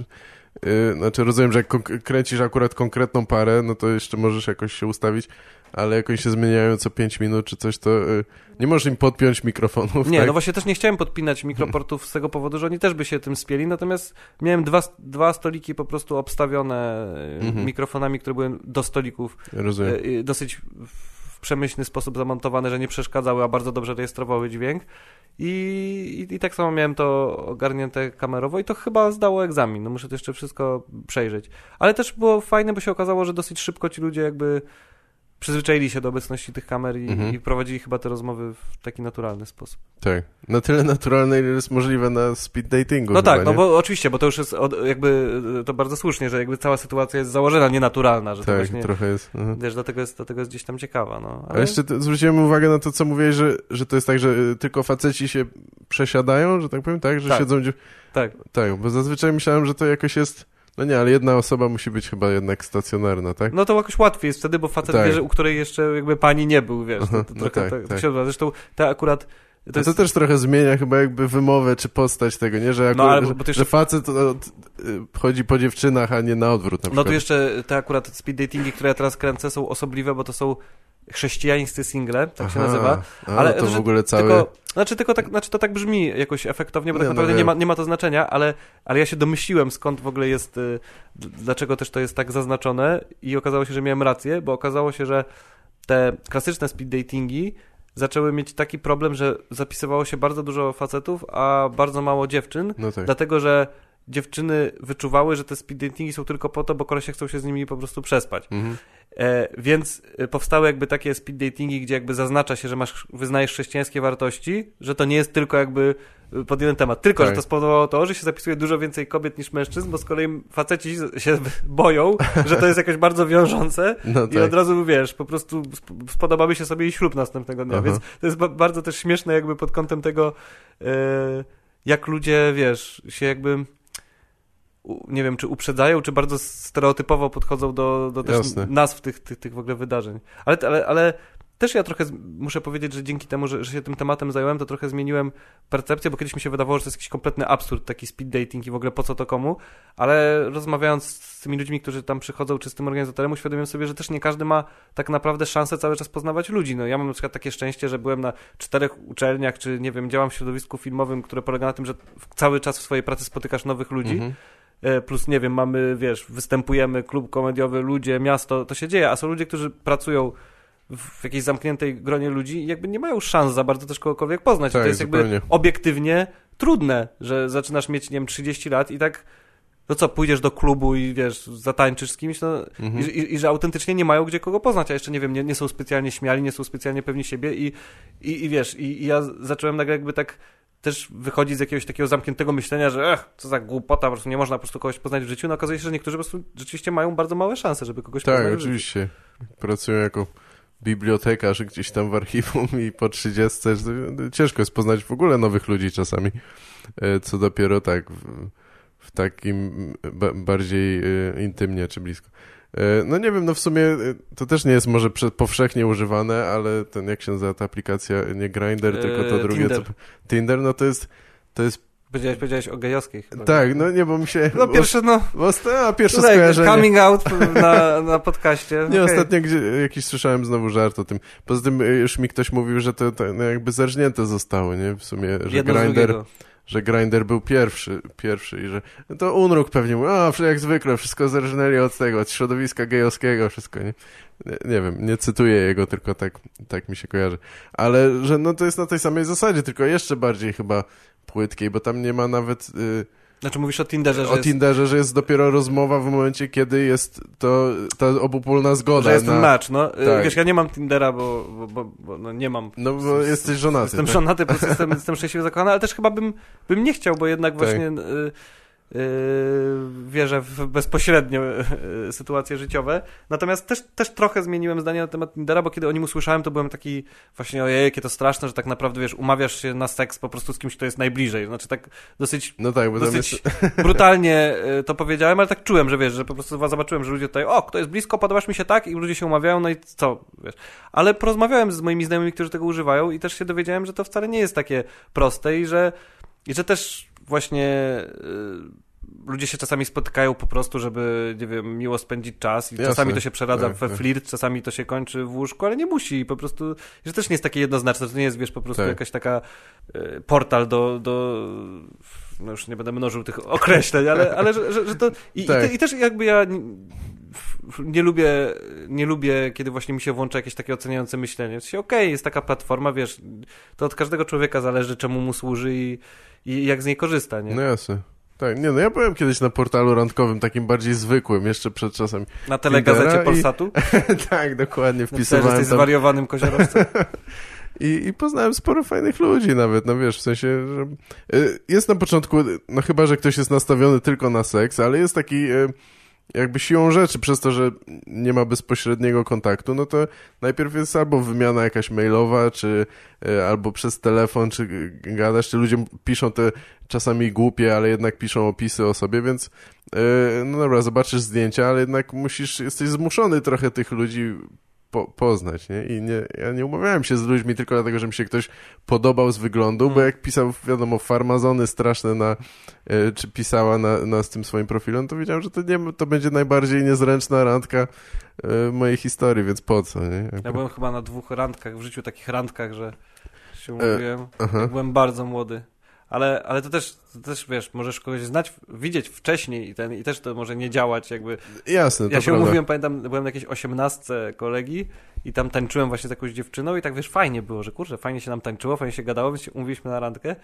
Yy, znaczy rozumiem, że jak kręcisz akurat konkretną parę, no to jeszcze możesz jakoś się ustawić, ale jak oni się zmieniają co 5 minut czy coś, to y, nie możesz im podpiąć mikrofonów. Nie, tak? no właśnie też nie chciałem podpinać mikroportów z tego powodu, że oni też by się tym spieli, natomiast miałem dwa, dwa stoliki po prostu obstawione y, mhm. mikrofonami, które były do stolików. Rozumiem. Y, dosyć w przemyślny sposób zamontowane, że nie przeszkadzały, a bardzo dobrze rejestrowały dźwięk. I, i, I, tak samo miałem to ogarnięte kamerowo i to chyba zdało egzamin. No muszę to jeszcze wszystko przejrzeć. Ale też było fajne, bo się okazało, że dosyć szybko ci ludzie jakby przyzwyczaili się do obecności tych kamer i, mhm. i, prowadzili chyba te rozmowy w taki naturalny sposób. Tak. Na tyle naturalne, ile jest możliwe na speed datingu. No chyba, tak, no bo oczywiście, bo to już jest od, jakby, to bardzo słusznie, że jakby cała sytuacja jest założona nienaturalna, że tak, to właśnie, trochę jest. Mhm. Wiesz, dlatego jest, dlatego jest gdzieś tam ciekawa, no. Ale, jeszcze zwróciłem uwagę na to, co mówiłeś, że, że to jest tak, że y, tylko faceci się przesiadają, że tak powiem, tak? Że tak. siedzą... Tak. Tak, bo zazwyczaj myślałem, że to jakoś jest no nie, ale jedna osoba musi być chyba jednak stacjonarna, tak? No to jakoś łatwiej jest wtedy, bo facet tak. wie, że u której jeszcze jakby pani nie był, wiesz. Aha, to, to no trochę, tak, tak. Się Zresztą te akurat... To, jest... to, też trochę zmienia chyba jakby wymowę czy postać tego, nie? Że, no, akurat, no, ale, że, jeszcze... że facet no, chodzi po dziewczynach, a nie na odwrót na No to jeszcze te akurat speed datingi, które ja teraz kręcę są osobliwe, bo to są chrześcijańscy single, tak Aha, się nazywa. Ale to w ogóle cały... Tylko, znaczy, tylko tak, znaczy to tak brzmi jakoś efektownie, bo tak nie, tak naprawdę no nie, ma, nie ma to znaczenia, ale, ale ja się domyśliłem skąd w ogóle jest, y, dlaczego też to jest tak zaznaczone i okazało się, że miałem rację, bo okazało się, że te klasyczne speed datingi zaczęły mieć taki problem, że zapisywało się bardzo dużo facetów, a bardzo mało dziewczyn, no tak. dlatego że dziewczyny wyczuwały, że te speed datingi są tylko po to, bo kolesie chcą się z nimi po prostu przespać. Mhm. E, więc e, powstały jakby takie speed datingi, gdzie jakby zaznacza się, że masz, wyznajesz chrześcijańskie wartości, że to nie jest tylko jakby e, pod jeden temat. Tylko, tak. że to spowodowało to, że się zapisuje dużo więcej kobiet niż mężczyzn, bo z kolei faceci się boją, że to jest jakoś bardzo wiążące no tak. i od razu, wiesz, po prostu spodobały się sobie i ślub następnego dnia. Aha. Więc to jest bardzo też śmieszne jakby pod kątem tego, jak ludzie, wiesz, się jakby nie wiem, czy uprzedzają, czy bardzo stereotypowo podchodzą do, do też nazw tych, tych, tych w ogóle wydarzeń. Ale, ale, ale też ja trochę muszę powiedzieć, że dzięki temu, że, że, się tym tematem zająłem, to trochę zmieniłem percepcję, bo kiedyś mi się wydawało, że to jest jakiś kompletny absurd, taki speed dating i w ogóle po co to komu, ale rozmawiając z tymi ludźmi, którzy tam przychodzą, czy z tym organizatorem, uświadomiłem sobie, że też nie każdy ma tak naprawdę szansę cały czas poznawać ludzi. No ja mam na przykład takie szczęście, że byłem na czterech uczelniach, czy nie wiem, działam w środowisku filmowym, które polega na tym, że cały czas w swojej pracy spotykasz nowych ludzi. Mhm plus nie wiem, mamy, wiesz, występujemy, klub komediowy, ludzie, miasto, to się dzieje, a są ludzie, którzy pracują w jakiejś zamkniętej gronie ludzi i jakby nie mają szans za bardzo też kogokolwiek poznać. Tak, to jest zupełnie. jakby obiektywnie trudne, że zaczynasz mieć, nie wiem, 30 lat i tak no co, pójdziesz do klubu i wiesz, zatańczysz z kimś, no Mhm. i, i, i że autentycznie nie mają gdzie kogo poznać, a jeszcze nie wiem, nie, nie są specjalnie śmiali, nie są specjalnie pewni siebie i, i, i wiesz, i, i ja zacząłem nagle jakby tak też wychodzić z jakiegoś takiego zamkniętego myślenia, że ech, co za głupota, po prostu nie można po prostu kogoś poznać w życiu, no okazuje się, że niektórzy po prostu rzeczywiście mają bardzo małe szanse, żeby kogoś Tak, poznać życiu. oczywiście. Pracują jako bibliotekarz gdzieś tam w archiwum i po 30 że ciężko jest poznać w ogóle nowych ludzi czasami, e, co dopiero tak w, w takim ba bardziej e, intymnie czy blisko. E, No nie wiem, no w sumie e, to też nie jest może powszechnie używane, ale ten, jak się nazywa ta aplikacja, nie Grindr, tylko to E, drugie, Tinder. co... Tinder, no to jest, to jest, Powiedziałeś, powiedziałeś o gejowskiej chyba. tak, no nie, bo mi się... No pierwsze, no, Bo, bo, a, pierwsze tutaj, skojarzenie. coming out na, na podcaście. Nie, Okej. ostatnio gdzie, jakiś słyszałem znowu żart o tym. Poza tym y, już mi ktoś mówił, że to, to no jakby zerżnięte zostało, nie? W sumie, że Jedno Grindr. Że Grindr był pierwszy, pierwszy i że to Unruk pewnie mówił, a jak zwykle, wszystko zerżnęli od tego, od środowiska gejowskiego, wszystko, nie? Nie, nie wiem, nie cytuję jego, tylko tak, tak mi się kojarzy. Ale, że no to jest na tej samej zasadzie, tylko jeszcze bardziej chyba płytkiej, bo tam nie ma nawet... Y, Znaczy mówisz o Tinderze, że o jest, Tinderze, że jest dopiero rozmowa w momencie, kiedy jest to ta obopólna zgoda. że jest na... ten match, no. Tak. Tak. Wiesz, ja nie mam Tindera, bo, bo, bo, bo no nie mam. No bo jesteś żonaty. Jestem tak? żonaty, po prostu jestem, jestem szczęśliwie zakochany, ale też chyba bym, bym nie chciał, bo jednak Tak. właśnie y, y, wierzę w bezpośrednio y, sytuacje życiowe. Natomiast też, też trochę zmieniłem zdanie na temat Tindera, bo kiedy o nim usłyszałem, to byłem taki właśnie ojej, jakie to straszne, że tak naprawdę, wiesz, umawiasz się na seks po prostu z kimś, kto jest najbliżej. Znaczy tak dosyć No tak, bo dosyć jest... brutalnie y, to powiedziałem, ale tak czułem, że wiesz, że po prostu zobaczyłem, że ludzie tutaj, o, kto jest blisko, podobasz mi się tak i ludzie się umawiają, no i co, wiesz. Ale porozmawiałem z moimi znajomymi, którzy tego używają i też się dowiedziałem, że to wcale nie jest takie proste i że, i że też właśnie y, ludzie się czasami spotykają po prostu, żeby, nie wiem, miło spędzić czas i Jasne. czasami to się przeradza Tak, we tak. flirt, czasami to się kończy w łóżku, ale nie musi po prostu, że też nie jest takie jednoznaczne, to nie jest, wiesz, po prostu Tak. jakaś taka y, portal do, do no już nie będę mnożył tych określeń, ale, ale że, że, że to i, Tak. i, te, i też jakby ja nie, lubię, nie lubię, kiedy właśnie mi się włącza jakieś takie oceniające myślenie. W sensie, okej, jest taka platforma, wiesz, to od każdego człowieka zależy, czemu mu służy i, i jak z niej korzysta, nie? No jasne. Tak, nie no, ja byłem kiedyś na portalu randkowym, takim bardziej zwykłym, jeszcze przed czasem. Na telegazecie i- Polsatu? tak, dokładnie, Napisałeś, wpisywałem jesteś tam zwariowanym koziorowcem. i, i poznałem sporo fajnych ludzi nawet, no wiesz, w sensie, że y, jest na początku, no chyba, że ktoś jest nastawiony tylko na seks, ale jest taki y, jakby siłą rzeczy, przez to, że nie ma bezpośredniego kontaktu, no to najpierw jest albo wymiana jakaś mailowa, czy y, albo przez telefon, czy gadasz, czy ludzie piszą te czasami głupie, ale jednak piszą opisy o sobie, więc y, no dobra, zobaczysz zdjęcia, ale jednak musisz, jesteś zmuszony trochę tych ludzi po, poznać, nie? I nie, ja nie umawiałem się z ludźmi tylko dlatego, że mi się ktoś podobał z wyglądu, bo Mm. jak pisał, wiadomo, farmazony straszne na, e, czy pisała na, na z tym swoim profilem, to wiedziałem, że to nie, to będzie najbardziej niezręczna randka e, mojej historii, więc po co, nie? Jakby- Ja byłem chyba na dwóch randkach w życiu, takich randkach, że się E, umówiłem. Jak byłem bardzo młody. Ale, ale to też, to też, wiesz, możesz kogoś znać, widzieć wcześniej i, ten, i też to może nie działać jakby. Jasne, to Ja się prawda. umówiłem, pamiętam, byłem na jakiejś osiemnastce kolegi i tam tańczyłem właśnie z jakąś dziewczyną i tak, wiesz, fajnie było, że kurczę, fajnie się nam tańczyło, fajnie się gadało, więc umówiliśmy na randkę.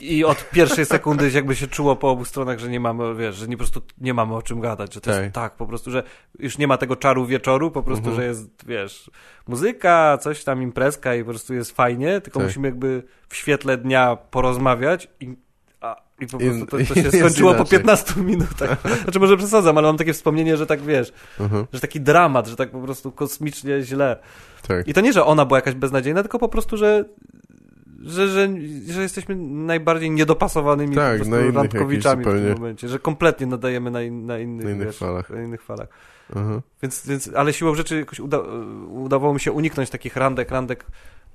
I, od pierwszej sekundy jakby się czuło po obu stronach, że nie mamy, wiesz, że nie, po prostu nie mamy o czym gadać, że to Tak. jest tak, po prostu, że już nie ma tego czaru wieczoru, po prostu, Mhm. że jest, wiesz, muzyka, coś tam, imprezka i po prostu jest fajnie, tylko Tak. musimy jakby w świetle dnia porozmawiać i, a, i po prostu to, to się skończyło po inaczej. 15 minutach. Znaczy może przesadzam, ale mam takie wspomnienie, że tak, wiesz, Aha, że taki dramat, że tak po prostu kosmicznie źle. tak. I to nie, że ona była jakaś beznadziejna, tylko po prostu, że że, że, że jesteśmy najbardziej niedopasowanymi Tak, po prostu randkowiczami w tym momencie, że kompletnie nadajemy na, in, na innych, Na innych wiesz, falach. Na innych falach. Aha. Więc, więc, ale siłą rzeczy jakoś uda, udawało mi się uniknąć takich randek, randek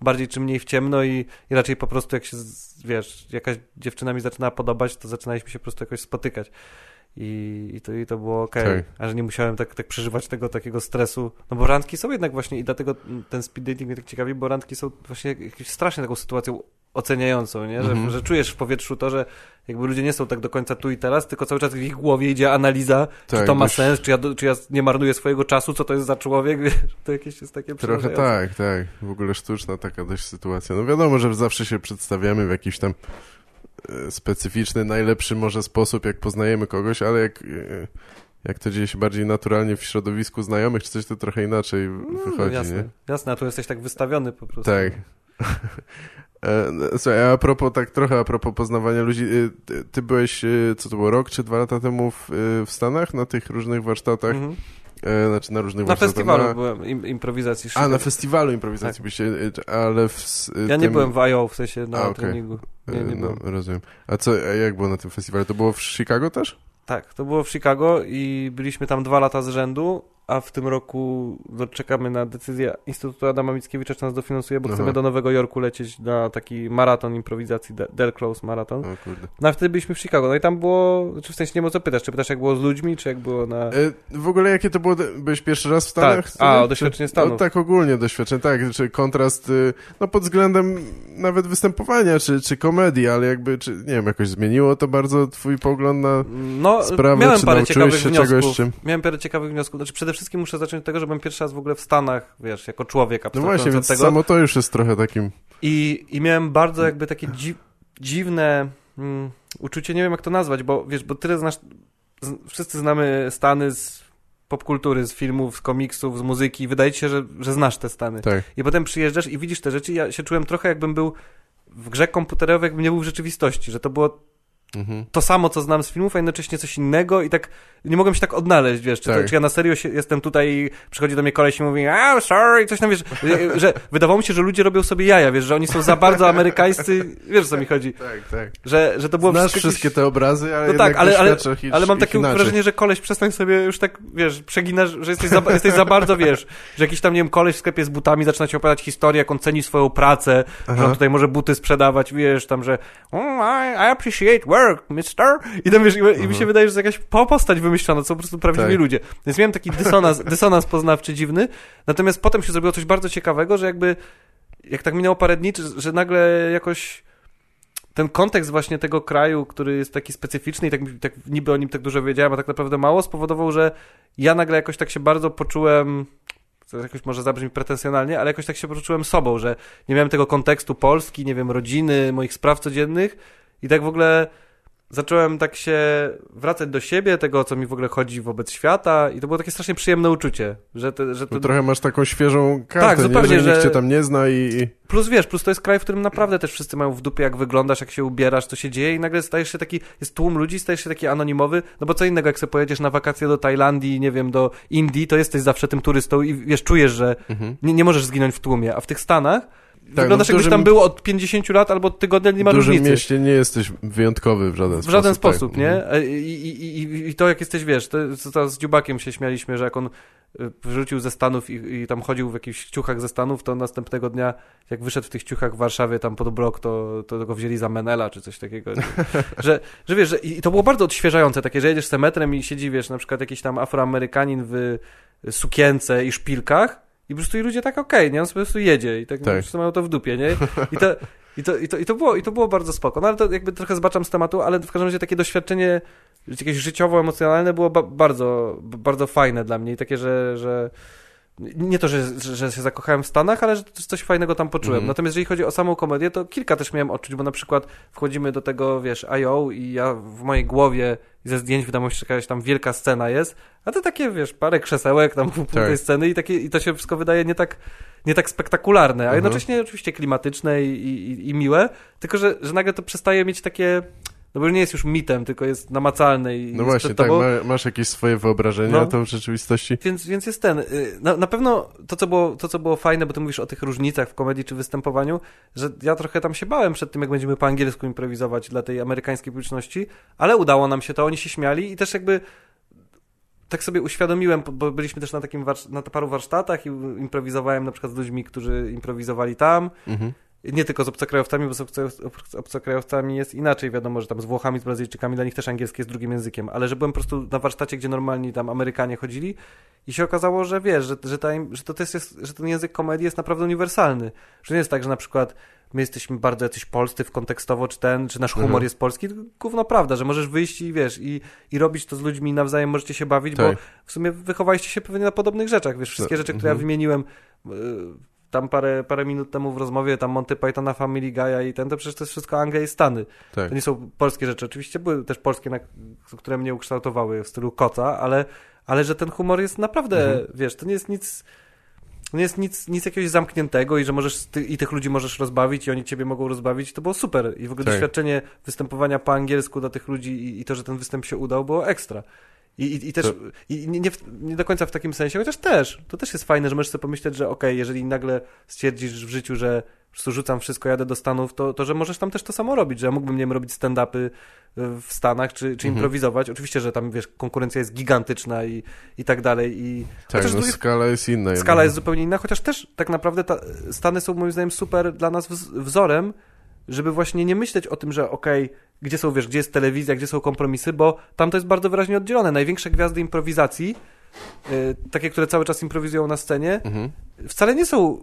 bardziej czy mniej w ciemno i, i raczej po prostu jak się, wiesz, jakaś dziewczyna mi zaczynała podobać, to zaczynaliśmy się po prostu jakoś spotykać. I, i, to, I to było okej, Tak. a że nie musiałem tak, tak przeżywać tego takiego stresu. No bo randki są jednak właśnie i dlatego ten speed dating mnie tak ciekawi, bo randki są właśnie jakąś strasznie taką sytuacją oceniającą, nie? Że, Mhm. że czujesz w powietrzu to, że jakby ludzie nie są tak do końca tu i teraz, tylko cały czas w ich głowie idzie analiza, czy Tak, to ma dość- sens, czy ja, czy ja nie marnuję swojego czasu, co to jest za człowiek, wiesz, to jakieś jest takie Trochę tak, tak. W ogóle sztuczna taka dość sytuacja. No wiadomo, że zawsze się przedstawiamy w jakichś tam specyficzny, najlepszy może sposób, jak poznajemy kogoś, ale jak, e, jak to dzieje się bardziej naturalnie w środowisku znajomych, czy coś, to trochę inaczej No, wychodzi, jasne, nie? jasne, a tu jesteś tak wystawiony po prostu. Tak. E, no, Słuchaj, a propos, tak trochę a propos poznawania ludzi, ty, ty byłeś, co to było, rok czy dwa lata temu w, w Stanach na tych różnych warsztatach, Mhm. e, znaczy na różnych Na festiwalu na- byłem, im, improwizacji. A, na festiwalu improwizacji byście, y, ale w Ja nie tym- byłem w I.O. w sensie na A, okej. treningu. Nie, nie no, rozumiem. A co, a jak było na tym festiwalu? To było w Chicago też? Tak, to było w Chicago i byliśmy tam dwa lata z rzędu, a w tym roku no, czekamy na decyzję Instytutu Adama Mickiewicza, czy nas dofinansuje, bo Aha. chcemy do Nowego Jorku lecieć na taki maraton improwizacji, De- Del Close. O kurde. No a wtedy byliśmy w Chicago, no i tam było, znaczy w sensie nie wiem o co pytasz, czy pytasz jak było z ludźmi, czy jak było na... E, w ogóle jakie to było, byłeś pierwszy raz w Stanach? Tak. A, o Czy- doświadczenie Stanów. No, tak ogólnie doświadczenie, tak, czy kontrast, y, no pod względem nawet występowania, czy, czy komedii, ale jakby, czy, nie wiem, jakoś zmieniło to bardzo twój pogląd na... No, Sprawy, miałem czy parę nauczyłeś ciekawych się wniosków. czegoś, czym- Miałem parę ciekawych wniosków. Znaczy, przede wszystkim muszę zacząć od tego, że byłem pierwszy raz w ogóle w Stanach, wiesz, jako człowiek No abstrahując właśnie, od więc tego. samo to już jest trochę takim... I, I miałem bardzo jakby takie dzi dziwne mm, uczucie, nie wiem jak to nazwać, bo wiesz, bo tyle znasz, z, wszyscy znamy Stany z popkultury, z filmów, z komiksów, z muzyki. Wydaje ci się, że, że znasz te Stany. Tak. I potem przyjeżdżasz i widzisz te rzeczy. Ja się czułem trochę jakbym był w grze komputerowej, jakbym nie był w rzeczywistości, że to było Mhm. to samo, co znam z filmów, a jednocześnie coś innego i tak nie mogłem się tak odnaleźć, wiesz, czy, to, Tak. czy ja na serio się, jestem tutaj i przychodzi do mnie koleś i mówi, a sorry, coś tam, wiesz, że, że wydawało mi się, że ludzie robią sobie jaja, wiesz, że oni są za bardzo amerykańscy, wiesz, o co mi chodzi, Tak, tak. że, że to było Znasz wszystko wszystkie te obrazy, ale No tak, ale- ale- ich, ale mam takie inaczej. wrażenie, że koleś przestań sobie już tak, wiesz, przeginasz, że jesteś za, jesteś za bardzo, wiesz, że jakiś tam, nie wiem, koleś w sklepie z butami zaczyna ci opowiadać historię, jak on ceni swoją pracę, że Aha. on tutaj może buty sprzedawać, wiesz, tam, że oh, I, I appreciate work, mister. I tam, wiesz, i, i mi się wydaje, że to jakaś po- postać wymyślona, są po prostu prawdziwi Tak. ludzie. Więc miałem taki dysonans, dysonans poznawczy dziwny, natomiast potem się zrobiło coś bardzo ciekawego, że jakby, jak tak minęło parę dni, że, że nagle jakoś ten kontekst właśnie tego kraju, który jest taki specyficzny i tak, tak niby o nim tak dużo wiedziałem, a tak naprawdę mało, spowodował, że ja nagle jakoś tak się bardzo poczułem, to jakoś może zabrzmi pretensjonalnie, ale jakoś tak się poczułem sobą, że nie miałem tego kontekstu Polski, nie wiem, rodziny, moich spraw codziennych i tak w ogóle zacząłem tak się wracać do siebie, tego, o co mi w ogóle chodzi wobec świata i to było takie strasznie przyjemne uczucie, że, te, że to, trochę masz taką świeżą kartę, Tak, nie? zupełnie, że nikt cię tam nie zna i... Plus wiesz, plus to jest kraj, w którym naprawdę też wszyscy mają w dupie, jak wyglądasz, jak się ubierasz, co się dzieje i nagle stajesz się taki, jest tłum ludzi, stajesz się taki anonimowy, no bo co innego, jak sobie pojedziesz na wakacje do Tajlandii, nie wiem, do Indii, to jesteś zawsze tym turystą i wiesz, czujesz, że Mhm. nie, nie możesz zginąć w tłumie, a w tych Stanach wyglądasz w jakbyś dużym- tam był od 50 lat albo od tygodnia, nie ma w dużym różnicy. mieście nie jesteś wyjątkowy w żaden W sposób. żaden tak. sposób, nie? Mhm. E, I, i, i, to jak jesteś, wiesz, to, to, z Dziubakiem się śmialiśmy, że jak on y, wrócił ze Stanów i, i tam chodził w jakichś ciuchach ze Stanów, to następnego dnia, jak wyszedł w tych ciuchach w Warszawie tam pod blok, to, to go wzięli za Menela czy coś takiego. że, że wiesz, że, i to było bardzo odświeżające, takie, że jedziesz z metrem i siedzi, wiesz, na przykład jakiś tam afroamerykanin w sukience i szpilkach i po prostu i ludzie tak okej, nie? On po prostu jedzie i tak, Tak. po prostu mają to w dupie, nie? I to, i to, i, to, i, to było, I to było bardzo spoko. No ale to jakby trochę zbaczam z tematu, ale w każdym razie takie doświadczenie jakieś życiowo-emocjonalne było ba bardzo, bardzo fajne dla mnie i takie, że, że nie to, że, że, się zakochałem w Stanach, ale że coś fajnego tam poczułem. Mhm. Natomiast jeżeli chodzi o samą komedię, to kilka też miałem odczuć, bo na przykład wchodzimy do tego, wiesz, I.O. i ja w mojej głowie ze zdjęć się, że jakaś tam wielka scena jest, a to takie, wiesz, parę krzesełek tam pół Tak. tej sceny i, takie, i to się wszystko wydaje nie tak, nie tak spektakularne, a Mhm. jednocześnie oczywiście klimatyczne i, i, i miłe, tylko że, że nagle to przestaje mieć takie, no bo już nie jest już mitem, tylko jest namacalne i No właśnie, tak, masz jakieś swoje wyobrażenia, No. to w rzeczywistości... Więc, więc jest ten. y, Na, na pewno to co, było, to, co było fajne, bo ty mówisz o tych różnicach w komedii czy występowaniu, że ja trochę tam się bałem przed tym, jak będziemy po angielsku improwizować dla tej amerykańskiej publiczności, ale udało nam się to, oni się śmiali i też jakby tak sobie uświadomiłem, bo byliśmy też na takim na paru warsztatach i improwizowałem na przykład z ludźmi, którzy improwizowali tam. Mhm. Nie tylko z obcokrajowcami, bo z obco- obcokrajowcami jest inaczej, wiadomo, że tam z Włochami, z Brazylijczykami, dla nich też angielski jest drugim językiem, ale że byłem po prostu na warsztacie, gdzie normalni tam Amerykanie chodzili i się okazało, że wiesz, że, że, ta, że to też jest, że ten język komedii jest naprawdę uniwersalny. Że nie jest tak, że na przykład my jesteśmy bardzo jacyś polscy w kontekstowo, czy ten, czy nasz humor Mhm. jest polski, gówno prawda, że możesz wyjść i wiesz, i, i robić to z ludźmi nawzajem, możecie się bawić, bo Tak. w sumie wychowaliście się pewnie na podobnych rzeczach, wiesz, wszystkie No, rzeczy, które ja mhm. wymieniłem, y, tam parę, parę minut temu w rozmowie, tam Monty Pythona, Family Guy'a i ten, to przecież to jest wszystko Anglia i Stany. Tak. To nie są polskie rzeczy. Oczywiście były też polskie, na, które mnie ukształtowały w stylu kota, ale, ale że ten humor jest naprawdę, Mhm. wiesz, to nie jest nic... Nie jest nic, nic jakiegoś zamkniętego i że możesz ty, i tych ludzi możesz rozbawić i oni ciebie mogą rozbawić, to było super. I w ogóle Tak. doświadczenie występowania po angielsku dla tych ludzi i, i to, że ten występ się udał, było ekstra. I, i, i też To- i nie, nie, w, nie do końca w takim sensie, chociaż też. To też jest fajne, że możesz sobie pomyśleć, że okej, jeżeli nagle stwierdzisz w życiu, że po prostu rzucam wszystko, jadę do Stanów, to, to że możesz tam też to samo robić, że ja mógłbym, nie wiem, robić stand-upy y, w Stanach, czy, czy Mhm. improwizować. Oczywiście, że tam, wiesz, konkurencja jest gigantyczna i, i tak dalej. I, Tak, chociaż no skala jest inna. skala jest zupełnie inna, chociaż też tak naprawdę ta, Stany są moim zdaniem super dla nas wz- wzorem, żeby właśnie nie myśleć o tym, że okej, gdzie są, wiesz, gdzie jest telewizja, gdzie są kompromisy, bo tam to jest bardzo wyraźnie oddzielone. Największe gwiazdy improwizacji, y, takie, które cały czas improwizują na scenie, Mhm. wcale nie są,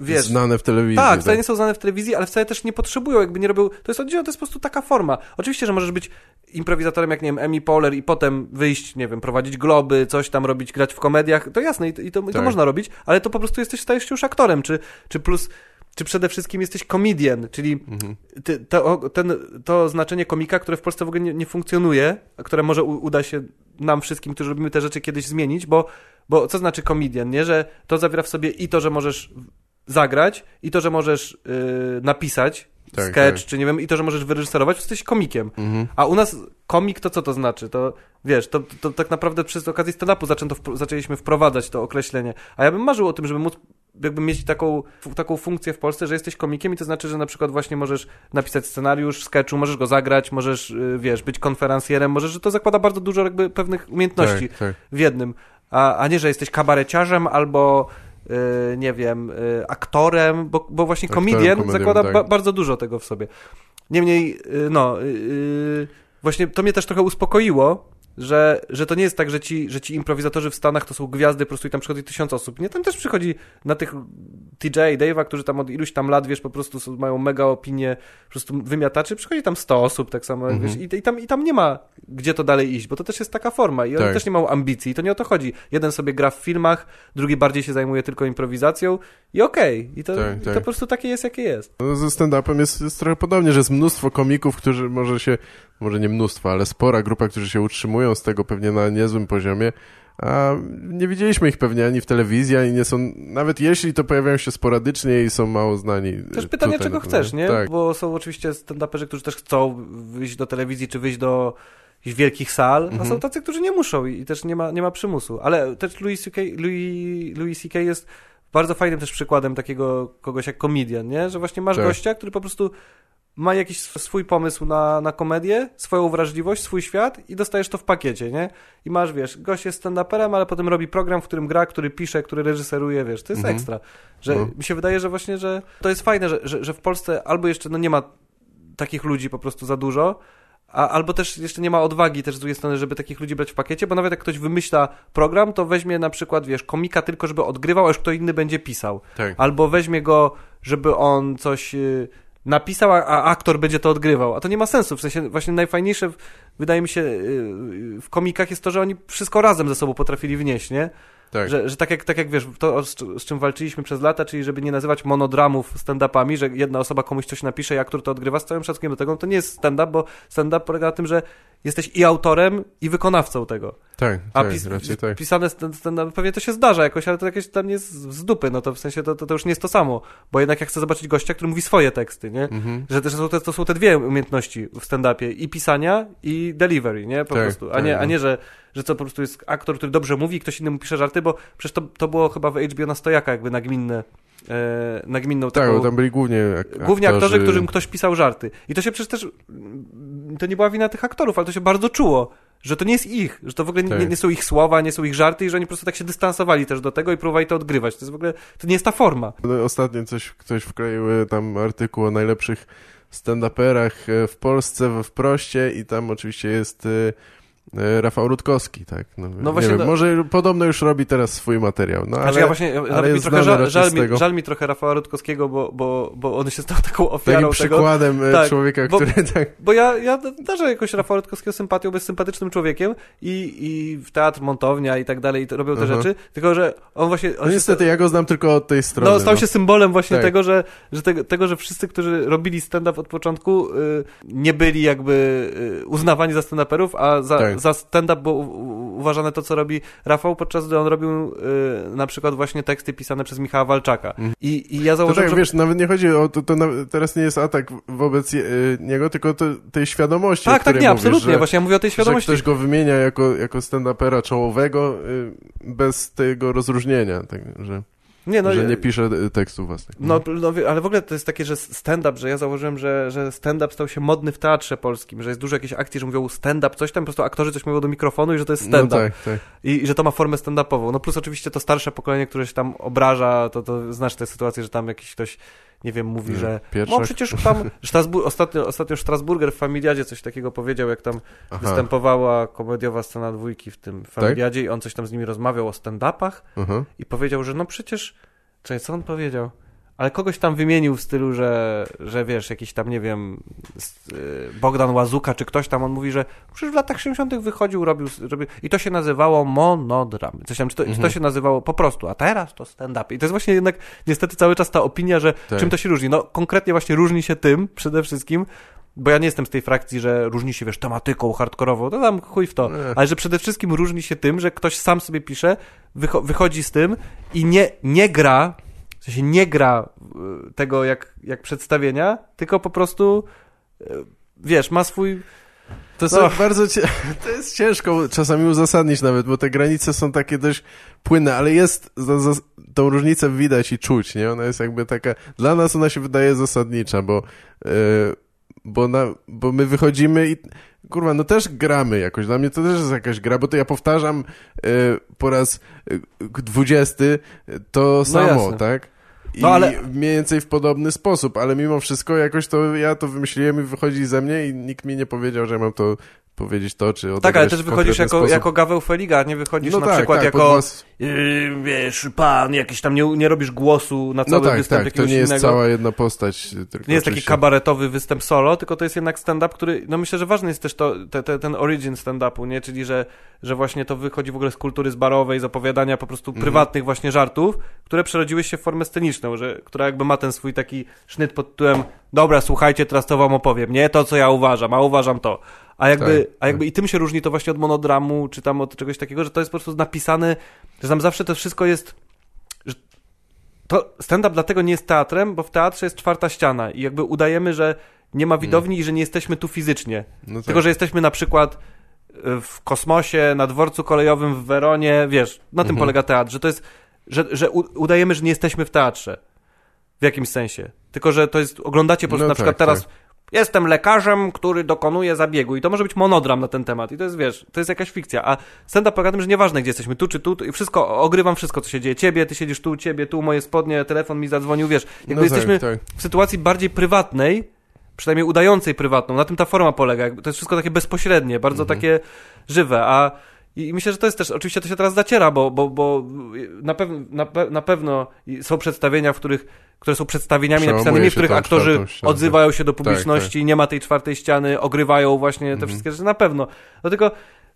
wiesz... Znane w telewizji. Tak, wcale nie są znane w telewizji, ale wcale też nie potrzebują, jakby nie robią. To jest oddzielne, to jest po prostu taka forma. Oczywiście, że możesz być improwizatorem, jak nie wiem, Emmy Poehler i potem wyjść, nie wiem, prowadzić globy, coś tam robić, grać w komediach. To jasne, i to, i to, i to Tak. można robić, ale to po prostu jesteś, stajesz już aktorem, czy, czy plus. Czy przede wszystkim jesteś comedian, czyli Mhm. ty, to, ten, to znaczenie komika, które w Polsce w ogóle nie, nie funkcjonuje, a które może u, uda się nam wszystkim, którzy robimy te rzeczy kiedyś zmienić, bo, bo co znaczy comedian, nie? Że to zawiera w sobie i to, że możesz zagrać, i to, że możesz yy, napisać Tak, sketch, tak. czy nie wiem, i to, że możesz wyreżyserować, jesteś komikiem. Mhm. A u nas komik to co to znaczy? To wiesz, to, to, tak naprawdę przez okazję stand-upu zaczęto, wpro- zaczęliśmy wprowadzać to określenie. A ja bym marzył o tym, żeby móc jakby mieć taką, taką funkcję w Polsce, że jesteś komikiem i to znaczy, że na przykład właśnie możesz napisać scenariusz sketchu, możesz go zagrać, możesz, y, wiesz, być konferencjerem, możesz, że to zakłada bardzo dużo jakby pewnych umiejętności Tak, tak. w jednym, a, a nie, że jesteś kabareciarzem albo y, nie wiem, y, aktorem, bo, bo właśnie komedian zakłada tak. ba, bardzo dużo tego w sobie. Niemniej, y, no, y, y, właśnie to mnie też trochę uspokoiło, że, że to nie jest tak, że ci, że ci improwizatorzy w Stanach to są gwiazdy po prostu i tam przychodzi tysiąc osób. Nie, tam też przychodzi na tych TJ, Dave'a, którzy tam od iluś tam lat, wiesz, po prostu są, mają mega opinię, po prostu wymiataczy, przychodzi tam 100 osób tak samo, Mhm. wiesz, i, i, tam, i tam nie ma gdzie to dalej iść, bo to też jest taka forma i oni Tak. też nie mają ambicji i to nie o to chodzi. Jeden sobie gra w filmach, drugi bardziej się zajmuje tylko improwizacją i okej, i, to, Tak, i tak. to po prostu takie jest, jakie jest. No, ze stand-upem jest, jest trochę podobnie, że jest mnóstwo komików, którzy może się, może nie mnóstwo, ale spora grupa, którzy się utrzymują z tego pewnie na niezłym poziomie, a nie widzieliśmy ich pewnie ani w telewizji, ani nie są, nawet jeśli to pojawiają się sporadycznie i są mało znani. Też pytanie, tutaj czego chcesz, nie? Tak, Bo są oczywiście stand-uperzy, którzy też chcą wyjść do telewizji, czy wyjść do jakichś wielkich sal, a Mhm. są tacy, którzy nie muszą i, i też nie ma, nie ma przymusu. Ale też Louis C.K. Louis, Louis C.K. jest bardzo fajnym też przykładem takiego kogoś jak komedian, nie? Że właśnie masz Tak. gościa, który po prostu ma jakiś sw- swój pomysł na, na komedię, swoją wrażliwość, swój świat i dostajesz to w pakiecie, nie? I masz, wiesz, gość jest stand-uperem, ale potem robi program, w którym gra, który pisze, który reżyseruje, wiesz, to jest Mhm. ekstra. Że No. mi się wydaje, że właśnie, że to jest fajne, że, że, że w Polsce albo jeszcze no nie ma takich ludzi po prostu za dużo, a, albo też jeszcze nie ma odwagi też z drugiej strony, żeby takich ludzi brać w pakiecie, bo nawet jak ktoś wymyśla program, to weźmie na przykład, wiesz, komika tylko, żeby odgrywał, a już kto inny będzie pisał. tak. Albo weźmie go, żeby on coś y, napisał, a, a aktor będzie to odgrywał. A to nie ma sensu. W sensie właśnie najfajniejsze, wydaje mi się, y, y, w komikach jest to, że oni wszystko razem ze sobą potrafili wnieść, nie? Tak. Że, że tak, jak, tak jak wiesz, to z, z czym walczyliśmy przez lata, czyli żeby nie nazywać monodramów stand-upami, że jedna osoba komuś coś napisze i aktor to odgrywa z całym szacunkiem do tego, no to nie jest stand-up, bo stand-up polega na tym, że jesteś i autorem, i wykonawcą tego. tak, A tak, pis, raczej tak. pisane stand, stand pewnie to się zdarza jakoś, ale to jakieś tam jest z dupy, no to w sensie to, to, to już nie jest to samo, bo jednak ja chcę zobaczyć gościa, który mówi swoje teksty, nie? Mhm. Że też są te, to są te dwie umiejętności w stand-upie, i pisania, i delivery, nie? Po Tak, prostu, a tak, nie, a no. nie że, że co po prostu jest aktor, który dobrze mówi i ktoś inny mu pisze żarty, bo przecież to, to było chyba w HBO na stojaka jakby nagminne, e, nagminną Tak, taką... bo tam byli głównie ak- Głównie aktorzy, którym ktoś pisał żarty. I to się przecież też. To nie była wina tych aktorów, ale to się bardzo czuło, że to nie jest ich, że to w ogóle nie, Tak. nie są ich słowa, nie są ich żarty i że oni po prostu tak się dystansowali też do tego i próbowali to odgrywać. To jest w ogóle. To nie jest ta forma. No, Ostatnio coś, ktoś wkleił e, tam artykuł o najlepszych stand-uperach e, w Polsce we wproście i tam oczywiście jest E, Rafał Rutkowski, tak. No, No właśnie nie wiem, to- może podobno już robi teraz swój materiał, no ale, Znaczy ja właśnie, ale mi trochę żal, żal, mi, żal mi trochę Rafała Rutkowskiego, bo, bo, bo on się stał taką takim ofiarą tego. przykładem e, Tak, człowieka, bo- który tak... Bo ja, ja darzę jakoś Rafała Rutkowskiego sympatią, bo jest sympatycznym człowiekiem i, i w teatr, montownia i tak dalej i to robią te Aha. rzeczy, tylko że on właśnie... On No niestety, ja go znam tylko od tej strony. No, stał się symbolem właśnie Tak. tego, że, że tego, tego, że wszyscy, którzy robili stand-up od początku, y, nie byli jakby y, uznawani za stand-uperów, a za, Tak. Za stand-up było uważane to, co robi Rafał, podczas gdy on robił y, na przykład właśnie teksty pisane przez Michała Walczaka. Mhm. I, I ja To założyłem, tak, że... wiesz, nawet nie chodzi o to, to teraz nie jest atak wobec y, niego, tylko to, tej świadomości, Tak, tak, nie, mówisz, absolutnie. że, Właśnie ja mówię o tej że świadomości. ktoś go wymienia jako, jako stand-upera czołowego y, bez tego rozróżnienia, tak, że, Nie, no, że nie pisze y, tekstów własnych. No, no, ale w ogóle to jest takie, że stand-up, że ja założyłem, że, że stand-up stał się modny w teatrze polskim, że jest dużo jakichś akcji, że mówią stand-up, coś tam, po prostu aktorzy coś mówią do mikrofonu i że to jest no stand-up. tak, tak. I, I że to ma formę stand-upową. No plus oczywiście to starsze pokolenie, które się tam obraża, to, to znasz tę sytuację, że tam jakiś ktoś, nie wiem, mówi, Nie, że Pietrzak? no przecież tam, Strasbur, ostatnio, ostatnio Strasburger w Familiadzie coś takiego powiedział, jak tam Aha, występowała komediowa scena dwójki w tym Tak? Familiadzie i on coś tam z nimi rozmawiał o stand-upach aha. i powiedział, że no przecież, co on powiedział? Ale kogoś tam wymienił w stylu, że, że wiesz, jakiś tam, nie wiem, y, Bogdan Łazuka czy ktoś tam, on mówi, że przecież w latach 70. wychodził, robił, robił i to się nazywało monodramy. Coś tam, czy to, czy to Mhm. się nazywało po prostu, a teraz to stand-up. I to jest właśnie jednak niestety cały czas ta opinia, że Tak. czym to się różni. No konkretnie właśnie różni się tym przede wszystkim, bo ja nie jestem z tej frakcji, że różni się, wiesz, tematyką hardkorową, to tam chuj w to, ale że przede wszystkim różni się tym, że ktoś sam sobie pisze, wycho- wychodzi z tym i nie, nie gra, w sensie nie gra y, tego jak, jak przedstawienia, tylko po prostu, y, wiesz, ma swój... To, No. bardzo cie... to jest ciężko czasami uzasadnić nawet, bo te granice są takie dość płynne, ale jest, za, za, tą różnicę widać i czuć, nie? Ona jest jakby taka, dla nas ona się wydaje zasadnicza, bo, e, bo, na, bo my wychodzimy i kurwa, no też gramy jakoś, dla mnie to też jest jakaś gra, bo to ja powtarzam e, po raz dwudziesty to samo, jasne. tak? I No, ale- mniej więcej w podobny sposób, ale mimo wszystko jakoś to ja to wymyśliłem i wychodzi ze mnie i nikt mi nie powiedział, że mam to powiedzieć to, czy Tak, ale też wychodzisz jako, sposób. jako Gaweł Feliga, nie wychodzisz no na tak, przykład tak, jako, głos- yy, wiesz, pan jakiś tam, nie, nie robisz głosu na No cały tak, występ tak, to nie jest innego. cała jedna postać. Tylko Nie jest taki kabaretowy występ solo, tylko to jest jednak stand-up, który, no myślę, że ważny jest też to, te, te, ten origin stand-upu, nie? Czyli, że, że właśnie to wychodzi w ogóle z kultury zbarowej, z opowiadania po prostu Mhm. prywatnych właśnie żartów, które przerodziły się w formę sceniczną, że, która jakby ma ten swój taki sznyt pod tytułem dobra, słuchajcie, teraz to wam opowiem, nie? To, co ja uważam, a uważam to. A jakby, Tak, a jakby i tym się różni to właśnie od monodramu, czy tam od czegoś takiego, że to jest po prostu napisane, że tam zawsze to wszystko jest że to stand-up dlatego nie jest teatrem, bo w teatrze jest czwarta ściana i jakby udajemy, że nie ma widowni i że nie jesteśmy tu fizycznie. No tak. Tylko, że jesteśmy na przykład y, w kosmosie, na dworcu kolejowym w Weronie, wiesz, na tym Mhm. polega teatr, że to jest, że, że udajemy, że nie jesteśmy w teatrze. W jakimś sensie. Tylko, że to jest, oglądacie po prostu No na przykład tak, teraz jestem lekarzem, który dokonuje zabiegu i to może być monodram na ten temat i to jest, wiesz, to jest jakaś fikcja, a stand-up polega tym, że nieważne gdzie jesteśmy, tu czy tu, i wszystko, ogrywam wszystko, co się dzieje, ciebie, ty siedzisz tu, ciebie tu, moje spodnie, telefon mi zadzwonił, wiesz, jakby No jesteśmy tak, tak. w sytuacji bardziej prywatnej, przynajmniej udającej prywatną, na tym ta forma polega, to jest wszystko takie bezpośrednie, bardzo Mhm. takie żywe, a i myślę, że to jest też, oczywiście to się teraz zaciera, bo, bo, bo na, pew, na, pe, na pewno są przedstawienia, w których, które są przedstawieniami Przełamuje napisanymi, w których tą aktorzy ścianę. odzywają się do Tak, publiczności, nie ma tej czwartej ściany, ogrywają właśnie te Mhm. wszystkie rzeczy, na pewno. No tylko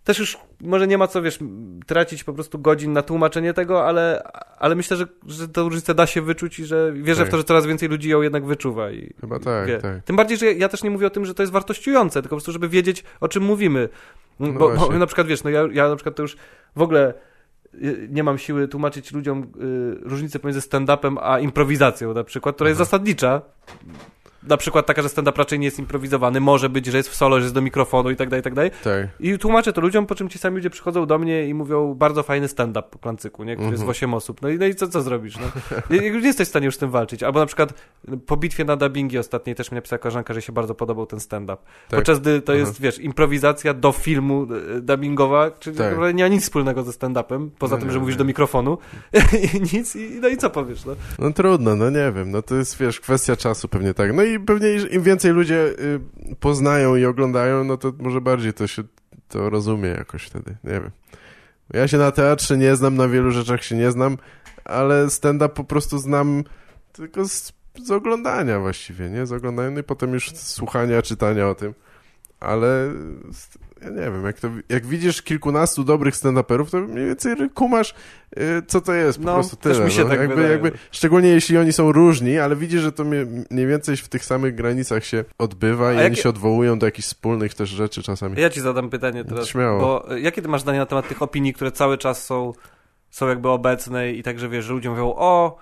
też już może nie ma co, wiesz, tracić po prostu godzin na tłumaczenie tego, ale, ale myślę, że, że tę różnicę da się wyczuć i że wierzę Tak. w to, że coraz więcej ludzi ją jednak wyczuwa. I, Chyba tak, tak. Tym bardziej, że ja, ja też nie mówię o tym, że to jest wartościujące, tylko po prostu, żeby wiedzieć, o czym mówimy. No bo, bo na przykład, wiesz, no ja, ja na przykład to już w ogóle nie mam siły tłumaczyć ludziom y, różnicę pomiędzy stand-upem a improwizacją na przykład, która jest Aha. zasadnicza. Na przykład taka, że stand-up raczej nie jest improwizowany, może być, że jest w solo, że jest do mikrofonu i tak dalej, i tak dalej. Tak. I tłumaczę to ludziom, po czym ci sami ludzie przychodzą do mnie i mówią bardzo fajny stand-up po klancyku, nie? który jest w Mhm. 8 osób. No i, no i co, co zrobisz? No? Nie, nie jesteś w stanie już z tym walczyć. Albo na przykład po bitwie na dubbingi ostatniej też mi napisała koleżanka, że się bardzo podobał ten stand-up. Tak. Podczas gdy to Aha. jest, wiesz, improwizacja do filmu e, dubbingowa, czyli Tak. nie ma nic wspólnego ze stand-upem, poza No tym, nie, że mówisz nie. do mikrofonu. I nic, i, no i co powiesz, no? No trudno, no nie wiem, no to jest, wiesz, kwestia czasu pewnie tak. No i pewnie im więcej ludzie y, poznają i oglądają, no to może bardziej to się to rozumie jakoś wtedy, nie wiem. Ja się na teatrze nie znam, na wielu rzeczach się nie znam, ale stand-up po prostu znam tylko z, z oglądania właściwie, nie? Z oglądania no i potem już słuchania, czytania o tym. Ale ja nie wiem, jak, to, jak widzisz kilkunastu dobrych stand-uperów, to mniej więcej kumasz, yy, co to jest, po No, prostu też tyle. mi się no. tak jakby, wydaje. jakby, szczególnie jeśli oni są różni, ale widzisz, że to mniej więcej w tych samych granicach się odbywa i jakie- oni się odwołują do jakichś wspólnych też rzeczy czasami. Ja ci zadam pytanie teraz. Śmiało. Bo y, jakie ty masz zdanie na temat tych opinii, które cały czas są, są jakby obecne i także wiesz, że ludzie mówią, o,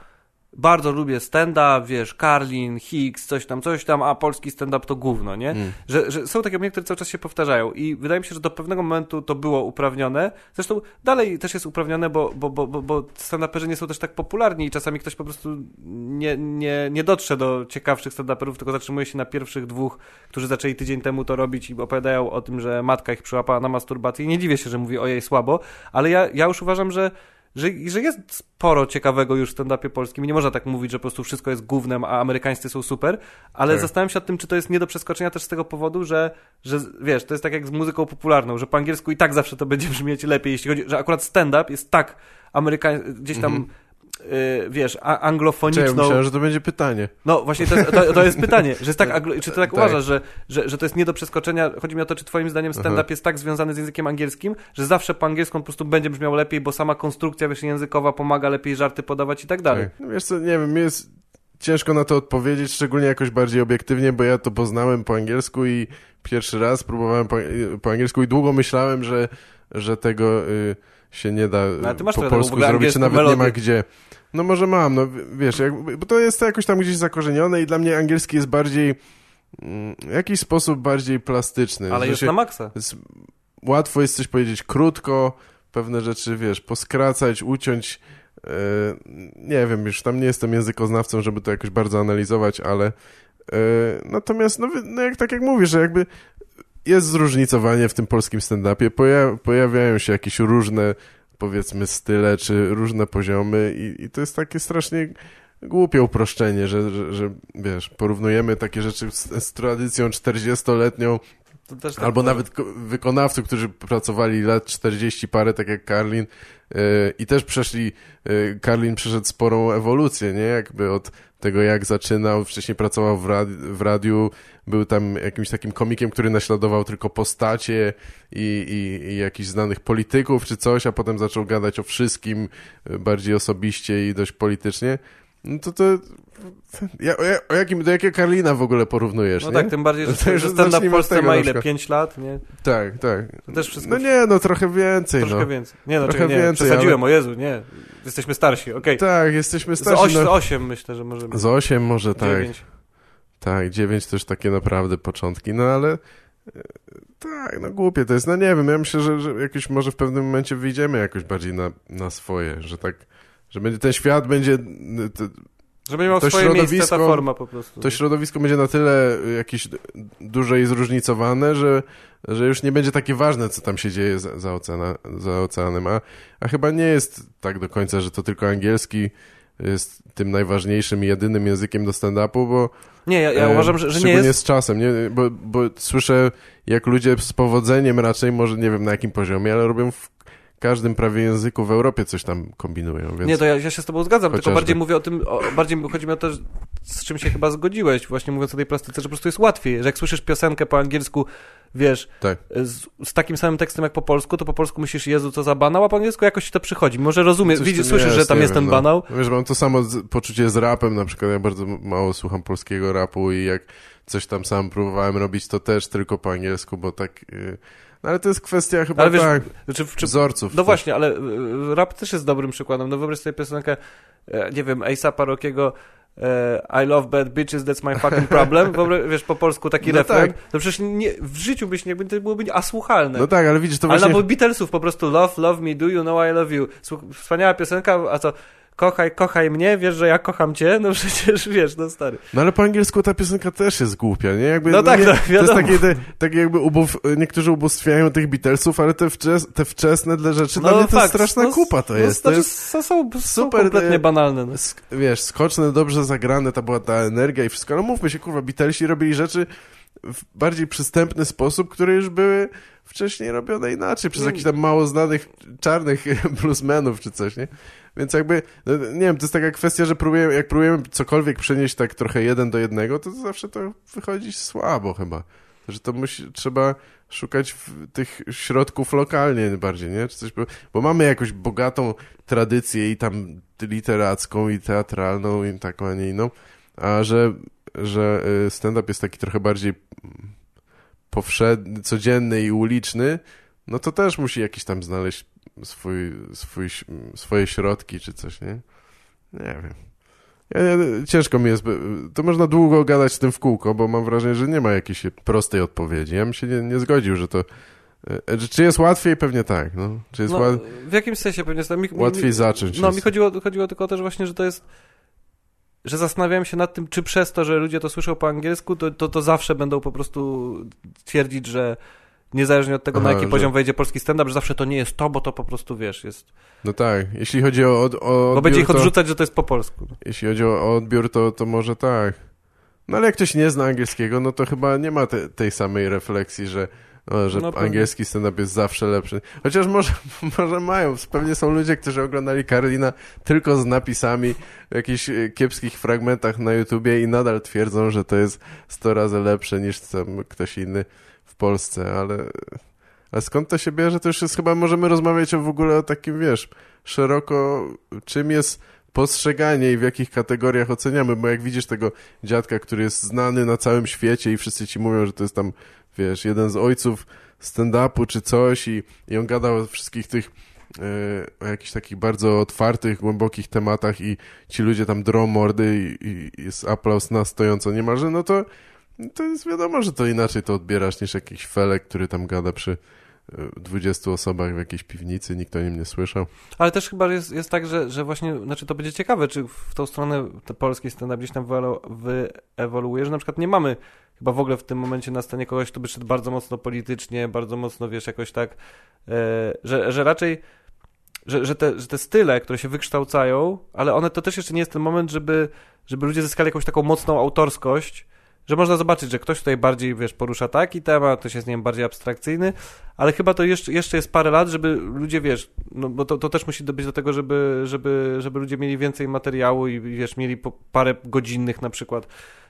bardzo lubię stand-up, wiesz, Karlin, Hicks, coś tam, coś tam, a polski stand-up to gówno, nie? Mm. Że, że są takie opinie, które cały czas się powtarzają i wydaje mi się, że do pewnego momentu to było uprawnione. Zresztą dalej też jest uprawnione, bo, bo, bo, bo, stand-uperzy nie są też tak popularni i czasami ktoś po prostu nie, nie, nie dotrze do ciekawszych stand-uperów, tylko zatrzymuje się na pierwszych dwóch, którzy zaczęli tydzień temu to robić i opowiadają o tym, że matka ich przyłapała na masturbacji. I nie dziwię się, że mówi o jej słabo, ale ja, ja już uważam, że że, że jest sporo ciekawego już w stand-upie polskim i nie można tak mówić, że po prostu wszystko jest gównem, a amerykańscy są super, ale Tak. zastanawiam się nad tym, czy to jest nie do przeskoczenia też z tego powodu, że, że wiesz, to jest tak jak z muzyką popularną, że po angielsku i tak zawsze to będzie brzmieć lepiej, jeśli chodzi, że akurat stand-up jest tak amerykański, gdzieś tam Mhm. Y, wiesz, a, Czekaj, anglofoniczną... myślałem, że to będzie pytanie. No właśnie, to, jest- to, to jest pytanie, że jest tak, anglo- czy ty tak, Tak. uważasz, że, że, że to jest nie do przeskoczenia, chodzi mi o to, czy twoim zdaniem stand-up jest tak związany z językiem angielskim, że zawsze po angielsku on po prostu będzie brzmiał lepiej, bo sama konstrukcja, wiesz, językowa pomaga lepiej żarty podawać i tak dalej. Tak. No Wiesz co, nie wiem, jest ciężko na to odpowiedzieć, szczególnie jakoś bardziej obiektywnie, bo ja to poznałem po angielsku i pierwszy raz próbowałem po, po angielsku i długo myślałem, że, że tego y, się nie da No, po polsku ogóle zrobić, czy nawet nie ma gdzie. No może mam, no wiesz, jak, bo to jest jakoś tam gdzieś zakorzenione i dla mnie angielski jest bardziej mm, w jakiś sposób bardziej plastyczny. Ale jest się- na maksa. jest, łatwo jest coś powiedzieć krótko, pewne rzeczy, wiesz, poskracać, uciąć. e, nie wiem, już tam nie jestem językoznawcą, żeby to jakoś bardzo analizować, ale e, natomiast, no, no jak, tak jak mówisz, że jakby jest zróżnicowanie w tym polskim stand-upie, poja pojawiają się jakieś różne, powiedzmy, style, czy różne poziomy i, i to jest takie strasznie głupie uproszczenie, że, że, że wiesz, porównujemy takie rzeczy z, z tradycją 40-letnią To też tak Albo powiem. nawet ko- wykonawców, którzy pracowali lat 40 parę, tak jak Karlin yy, i też przeszli, yy, Karlin przeszedł sporą ewolucję, nie? Jakby od tego, jak zaczynał, wcześniej pracował w, w radiu, był tam jakimś takim komikiem, który naśladował tylko postacie i, i, i jakichś znanych polityków czy coś, a potem zaczął gadać o wszystkim yy, bardziej osobiście i dość politycznie. No to to... Ja, o, ja- o jakim, do jakiego Karlina w ogóle porównujesz, No nie? tak, tym bardziej, że, To że stand-up w Polsce ma ile? przykład. 5 lat, nie? Tak, tak. To też wszystko No nie, no trochę więcej, troszkę no. więcej. Nie, no Trochę czekaj, nie, więcej, przesadziłem, o Jezu, nie. Jesteśmy starsi, okej. Tak, jesteśmy Z starsi. 8, no. 8 myślę, że możemy. Z 8 może tak. 9. Tak, 9 to już takie naprawdę początki, no ale e, tak, no głupie to jest. No nie wiem, ja myślę, że, że jakoś może w pewnym momencie wyjdziemy jakoś bardziej na, na swoje, że tak, że będzie, ten świat będzie, Żeby miał To swoje miejsce ta forma po prostu. to środowisko będzie na tyle y, jakieś d- dłużej zróżnicowane, że, że już nie będzie takie ważne, co tam się dzieje za, za, oceana, za oceanem, a, a chyba nie jest tak do końca, że to tylko angielski jest tym najważniejszym i jedynym językiem do stand-upu, bo Nie, ja, ja E, uważam, że, że nie jest. z czasem, nie? Bo, bo słyszę, jak ludzie z powodzeniem raczej, może nie wiem na jakim poziomie, ale robią w każdym prawie języku w Europie coś tam kombinują, więc... Nie, to ja, ja się z tobą zgadzam, tylko Chociażby. bardziej mówię o tym, o, bardziej chodzi mi o to, z czym się chyba zgodziłeś, właśnie mówiąc o tej plastyce, że po prostu jest łatwiej, że jak słyszysz piosenkę po angielsku, wiesz, Tak. z, z takim samym tekstem jak po polsku, to po polsku myślisz, Jezu, co za banał, a po angielsku jakoś ci to przychodzi. Może rozumiesz, widzisz, słyszysz, jest, że tam jest wiem, ten no. banał, Wiesz, mam to samo z, poczucie z rapem, na przykład ja bardzo mało słucham polskiego rapu i jak coś tam sam próbowałem robić, to też tylko po angielsku, bo tak... Yy... No ale to jest kwestia chyba Ale wiesz, tak, czy, czy, wzorców. No też. właśnie, ale y, rap też jest dobrym przykładem. No wyobraź sobie piosenkę, e, nie wiem, A$AP'a Rockiego e, I love bad bitches, that's my fucking problem. Wiesz, po polsku taki No refren. tak. To przecież nie, w życiu byś nie, to byłoby asłuchalne. No tak, ale widzisz, to ale właśnie... na Beatlesów po prostu love, love me, do you know I love you. Wspaniała piosenka, a co... kochaj, kochaj mnie, wiesz, że ja kocham cię, no przecież wiesz, no stary. No ale po angielsku ta piosenka też jest głupia, nie? Jakby, No tak, nie, no, To jest wiadomo. takie, te, takie jakby ubów, niektórzy ubóstwiają tych Beatlesów, ale te, wczes, te wczesne dla rzeczy, dla mnie to jest straszna no, kupa to no, jest. Znaczy, to jest są, są, są super, kompletnie e, banalne. No. wiesz, skoczne, dobrze zagrane, to była ta energia i wszystko, ale mówmy się, kurwa, Beatlesi robili rzeczy w bardziej przystępny sposób, które już były wcześniej robione inaczej, przez jakichś tam mało znanych czarnych bluesmenów czy coś, nie? Więc jakby, no, nie wiem, to jest taka kwestia, że próbujemy, jak próbujemy cokolwiek przenieść tak trochę jeden do jednego, to zawsze to wychodzi słabo chyba. Że to musi, trzeba szukać tych środków lokalnie bardziej, nie? Czy coś, bo, mamy jakąś bogatą tradycję i tam literacką, i teatralną, i taką, a nie inną, a że, że y, stand-up jest taki trochę bardziej powszedni, codzienny i uliczny, no to też musi jakiś tam znaleźć swój, swój, swoje środki czy coś, nie? Nie wiem. Ja, ja, ciężko mi jest, to można długo gadać z tym w kółko, bo mam wrażenie, że nie ma jakiejś prostej odpowiedzi. Ja bym się nie, nie zgodził, że to... e, Czy jest łatwiej? Pewnie tak, no. Czy jest No, łat... w jakimś sensie pewnie jest. Mi, mi- łatwiej zacząć? No, jest. mi chodziło, chodziło tylko też właśnie, że to jest. Że zastanawiałem się nad tym, czy przez to, że ludzie to słyszą po angielsku, to, to, to zawsze będą po prostu twierdzić, że niezależnie od tego, na Aha, jaki że- poziom wejdzie polski stand-up, że zawsze to nie jest to, bo to po prostu wiesz, jest. No tak, jeśli chodzi o, o, o Bo odbiór, będzie ich to, odrzucać, że to jest po polsku. jeśli chodzi o, odbiór, to, to może tak. No ale jak ktoś nie zna angielskiego, no to chyba nie ma te, tej samej refleksji, że, o, że No angielski stand-up jest zawsze lepszy. Chociaż może, może mają. Pewnie są ludzie, którzy oglądali Karolina tylko z napisami w jakichś e, kiepskich fragmentach na YouTubie i nadal twierdzą, że to jest 100 razy lepsze niż ktoś inny Polsce, ale... A skąd to się bierze? To już jest chyba, możemy rozmawiać o w ogóle o takim, wiesz, szeroko, czym jest postrzeganie i w jakich kategoriach oceniamy, bo jak widzisz tego dziadka, który jest znany na całym świecie i wszyscy ci mówią, że to jest tam, wiesz, jeden z ojców stand-upu czy coś i, i on gada o wszystkich tych e, o jakichś takich bardzo otwartych, głębokich tematach i ci ludzie tam drą mordy i, i jest aplauz na stojąco niemalże, no to to jest wiadomo, że to inaczej to odbierasz niż jakiś felek, który tam gada przy e, 20 osobach w jakiejś piwnicy, nikt o nim nie słyszał. Ale też chyba jest, jest tak, że, że właśnie, znaczy to będzie ciekawe, czy w tą stronę te polski stand-up gdzieś tam wyewoluuje, że na przykład nie mamy chyba w ogóle w tym momencie na scenie kogoś, kto by szedł bardzo mocno politycznie, bardzo mocno, wiesz, jakoś tak, e, że, że raczej że, że, te, że te style, które się wykształcają, ale one to też jeszcze nie jest ten moment, żeby, żeby ludzie zyskali jakąś taką mocną autorskość, że można zobaczyć, że ktoś tutaj bardziej, wiesz, porusza taki temat, ktoś jest, nie wiem, bardziej abstrakcyjny, ale chyba to jeszcze, jeszcze jest parę lat, żeby ludzie, wiesz, no bo to, to też musi być do tego, żeby, żeby, żeby ludzie mieli więcej materiału i, wiesz, mieli po parę godzinnych na przykład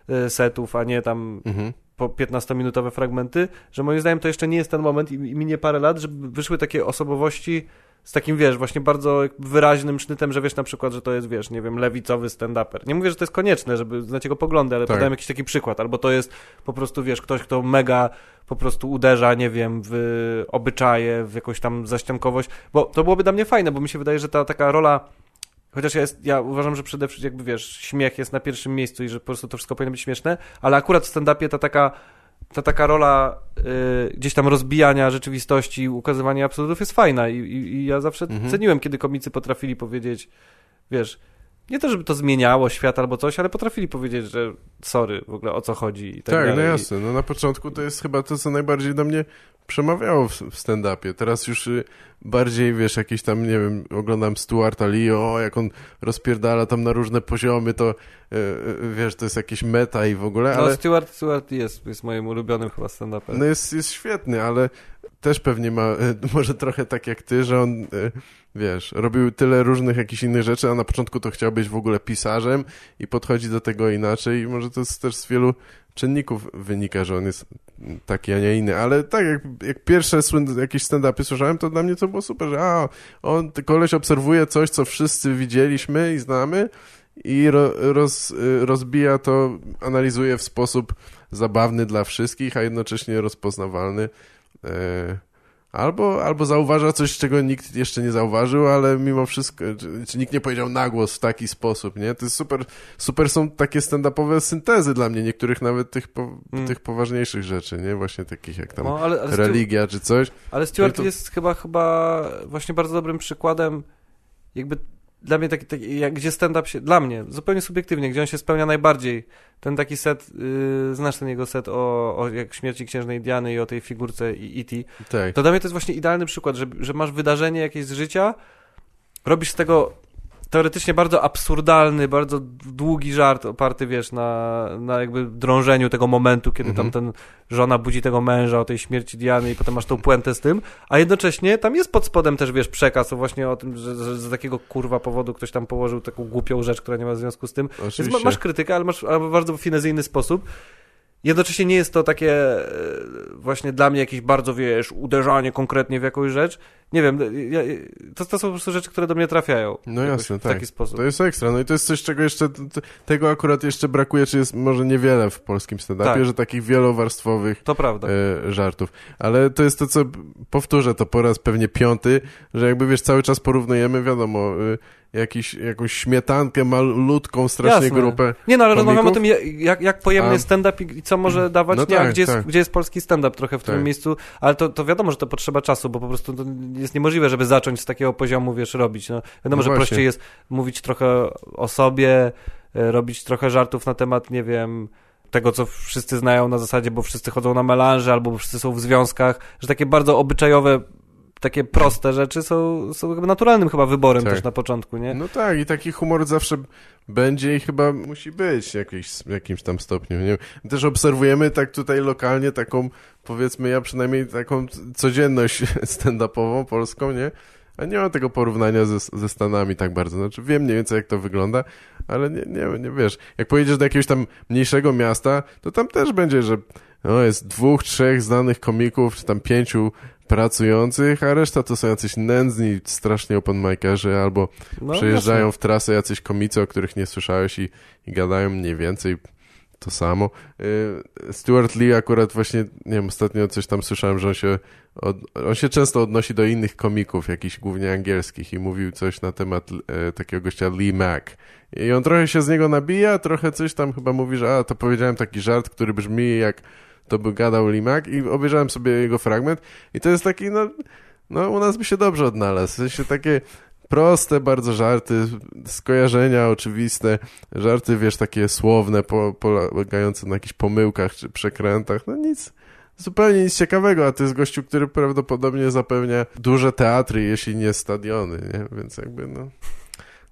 e, setów, a nie tam Mhm. po 15-minutowe fragmenty, że moim zdaniem to jeszcze nie jest ten moment i, i minie parę lat, żeby wyszły takie osobowości z takim, wiesz, właśnie bardzo wyraźnym sznytem, że wiesz na przykład, że to jest, wiesz, nie wiem, lewicowy stand-uper. Nie mówię, że to jest konieczne, żeby znać jego poglądy, ale Tak. podałem jakiś taki przykład. Albo to jest po prostu, wiesz, ktoś, kto mega po prostu uderza, nie wiem, w obyczaje, w jakąś tam zaściankowość, bo to byłoby dla mnie fajne, bo mi się wydaje, że ta taka rola Chociaż ja, jest, ja uważam, że przede wszystkim jakby wiesz, śmiech jest na pierwszym miejscu i że po prostu to wszystko powinno być śmieszne, ale akurat w stand-upie ta taka, ta taka rola y, gdzieś tam rozbijania rzeczywistości, ukazywania absurdów jest fajna i, i, i ja zawsze Mhm. ceniłem, kiedy komicy potrafili powiedzieć, wiesz, nie to, żeby to zmieniało świat albo coś, ale potrafili powiedzieć, że sorry, w ogóle o co chodzi i tak, Tak, no dalej. jasne. No na początku to jest chyba to, co najbardziej do mnie przemawiało w, w stand-upie. Teraz już y, bardziej, wiesz, jakieś tam, nie wiem, oglądam Stuarta Lee, o, jak on rozpierdala tam na różne poziomy, to y, y, wiesz, to jest jakieś meta i w ogóle, No, ale Stewart, Stewart jest, jest moim ulubionym chyba stand-upem. no jest, jest świetny, ale też pewnie ma, y, może trochę tak jak ty, że on, y, wiesz, robił tyle różnych jakichś innych rzeczy, a na początku to chciał być w ogóle pisarzem i podchodzi do tego inaczej i może to jest też z wielu czynników wynika, że on jest taki, a nie inny, ale tak, jak, jak pierwsze jakieś stand-upy słyszałem, to dla mnie to było super, że a, on, koleś obserwuje coś, co wszyscy widzieliśmy i znamy i ro, roz, y, rozbija to, analizuje w sposób zabawny dla wszystkich, a jednocześnie rozpoznawalny. E, Albo, albo zauważa coś, czego nikt jeszcze nie zauważył, ale mimo wszystko, czy, czy nikt nie powiedział na głos w taki sposób, nie? To jest super, super są takie stand-upowe syntezy dla mnie, niektórych nawet tych, po, Mm. tych poważniejszych rzeczy, nie? Właśnie takich jak tam No, ale, ale religia czy coś. Ale Stewart No to- jest chyba, chyba właśnie bardzo dobrym przykładem jakby dla mnie taki, taki jak, gdzie stand-up się, dla mnie, zupełnie subiektywnie, gdzie on się spełnia najbardziej, ten taki set, yy, znasz ten jego set o, o jak śmierci księżnej Diany i o tej figurce E.T., Tak. to dla mnie to jest właśnie idealny przykład, że, że masz wydarzenie jakieś z życia, robisz z tego teoretycznie bardzo absurdalny, bardzo długi żart oparty, wiesz, na, na jakby drążeniu tego momentu, kiedy Mhm. tam ten żona budzi tego męża o tej śmierci Diany i potem masz tą puentę z tym, a jednocześnie tam jest pod spodem też, wiesz, przekaz właśnie o tym, że, że z takiego kurwa powodu ktoś tam położył taką głupią rzecz, która nie ma związku z tym. Więc Oczywiście. ma, masz krytykę, ale masz ale w bardzo finezyjny sposób. Jednocześnie nie jest to takie e, właśnie dla mnie jakieś bardzo, wiesz, uderzanie konkretnie w jakąś rzecz. Nie wiem, ja, to, to są po prostu rzeczy, które do mnie trafiają. No jasne, w tak. taki sposób. To jest ekstra. No i to jest coś, czego jeszcze, tego akurat jeszcze brakuje, czy jest może niewiele w polskim stand-upie, Tak. że takich wielowarstwowych To prawda. e, żartów. Ale to jest to, co powtórzę to po raz pewnie piąty, że jakby wiesz, cały czas porównujemy, wiadomo, y, jakiś, jakąś śmietankę malutką strasznie Jasne. grupę. Nie no, ale rozmawiam o komików? tym, jak, jak pojemny A- jest stand-up i co może dawać, No nie, a tak, gdzie, jest, tak. gdzie jest polski stand-up trochę w tym Tak. miejscu, ale to, to wiadomo, że to potrzeba czasu, bo po prostu jest niemożliwe, żeby zacząć z takiego poziomu, wiesz, robić. No, wiadomo, No że prościej jest mówić trochę o sobie, e, robić trochę żartów na temat, nie wiem, tego, co wszyscy znają na zasadzie, bo wszyscy chodzą na melanże, albo bo wszyscy są w związkach, że takie bardzo obyczajowe, takie proste rzeczy są, są jakby naturalnym chyba wyborem Tak. też na początku, nie? No tak, i taki humor zawsze będzie i chyba musi być w jakimś, w jakimś tam stopniu. Nie? Też obserwujemy tak tutaj lokalnie taką, powiedzmy ja przynajmniej taką codzienność stand-upową polską, nie? A nie mam tego porównania ze, ze Stanami tak bardzo. Znaczy wiem mniej więcej jak to wygląda, ale nie, nie, nie wiesz. Jak pojedziesz do jakiegoś tam mniejszego miasta, to tam też będzie, że no, jest dwóch, trzech znanych komików, czy tam pięciu pracujących, a reszta to są jacyś nędzni, strasznie open mikerzy, albo No, Przejeżdżają jasne. w trasę jacyś komicy, o których nie słyszałeś i, i gadają mniej więcej to samo. Y, Stuart Lee akurat właśnie, nie wiem, ostatnio coś tam słyszałem, że on się, od, on się często odnosi do innych komików, jakichś głównie angielskich i mówił coś na temat e, takiego gościa Lee Mack. I on trochę się z niego nabija, trochę coś tam chyba mówi, że a, to powiedziałem taki żart, który brzmi jak to by gadał Lee Mack i obejrzałem sobie jego fragment i to jest taki, no, no u nas by się dobrze odnalazł. W sensie takie proste bardzo żarty, skojarzenia oczywiste, żarty, wiesz, takie słowne, po, polegające na jakichś pomyłkach czy przekrętach, no nic, zupełnie nic ciekawego, a to jest gościu, który prawdopodobnie zapewnia duże teatry, jeśli nie stadiony, nie? Więc jakby, no...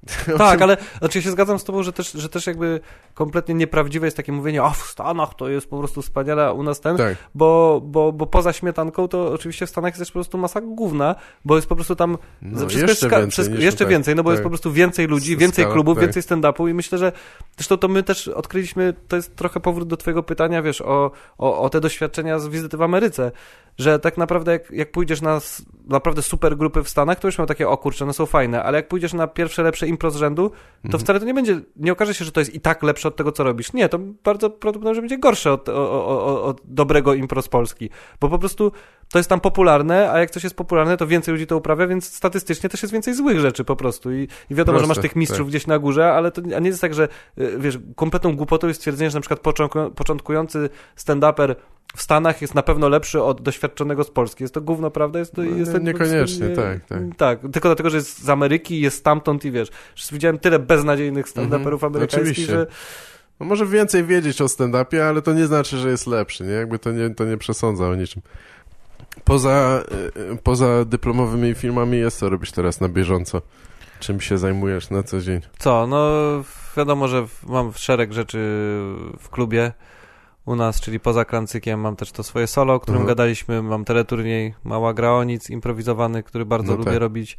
Tak, ale znaczy ja się zgadzam z tobą, że też, że też jakby kompletnie nieprawdziwe jest takie mówienie, a w Stanach to jest po prostu wspaniale, a u nas ten, Tak, bo, bo, bo poza śmietanką to oczywiście w Stanach jest też po prostu masa główna, bo jest po prostu tam no, jeszcze więcej. wszystko, jeszcze tutaj. więcej, no bo tak. jest po prostu więcej ludzi, więcej klubów, tak. więcej stand-upu i myślę, że zresztą to my też odkryliśmy, to jest trochę powrót do twojego pytania, wiesz, o, o, o te doświadczenia z wizyty w Ameryce, że tak naprawdę jak, jak pójdziesz na naprawdę super grupy w Stanach, to już mają takie, o kurczę, one są fajne, ale jak pójdziesz na pierwsze lepsze impro z rzędu, to Mhm. wcale to nie będzie, nie okaże się, że to jest i tak lepsze od tego, co robisz. Nie, to bardzo prawdopodobnie, że będzie gorsze od, od dobrego impro z Polski, bo po prostu to jest tam popularne, a jak coś jest popularne, to więcej ludzi to uprawia, więc statystycznie też jest więcej złych rzeczy po prostu i, i wiadomo, że Proste, masz tych mistrzów tak. gdzieś na górze, ale to a nie jest tak, że y, wiesz, kompletną głupotą jest stwierdzenie, że na przykład początku- początkujący stand-uper w Stanach jest na pewno lepszy od doświadczonego z Polski. Jest to gówno, prawda? Jest to, No, jest nie- niekoniecznie, nie- tak, tak. Tak, tylko dlatego, że jest z Ameryki, jest stamtąd i wiesz, że widziałem tyle beznadziejnych stand-uperów Mhm, amerykańskich, oczywiście. że No może więcej wiedzieć o stand-upie, ale to nie znaczy, że jest lepszy, nie? Jakby to nie, to nie przesądza o niczym. Poza, y, poza dyplomowymi filmami jest co robisz teraz na bieżąco? Czym się zajmujesz na co dzień? Co, no wiadomo, że mam szereg rzeczy w klubie u nas, czyli poza klancykiem mam też to swoje solo, o którym Mhm. gadaliśmy, mam teleturniej Mała Gra o Nic, improwizowany, który bardzo No lubię tak. robić.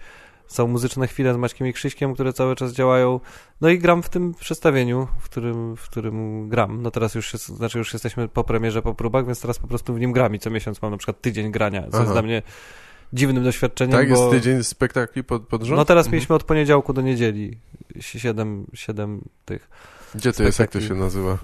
Są muzyczne chwile z Maćkiem i Krzyśkiem, które cały czas działają. No i gram w tym przedstawieniu, w którym, w którym gram. No teraz już, jest, znaczy już jesteśmy po premierze, po próbach, więc teraz po prostu w nim gram i co miesiąc mam na przykład tydzień grania, co Aha. jest dla mnie dziwnym doświadczeniem, Tak, bo... jest tydzień spektakli pod, pod rząd? No teraz Mhm. mieliśmy od poniedziałku do niedzieli siedem, siedem tych. Gdzie to jest, jak to spektakli. się nazywa?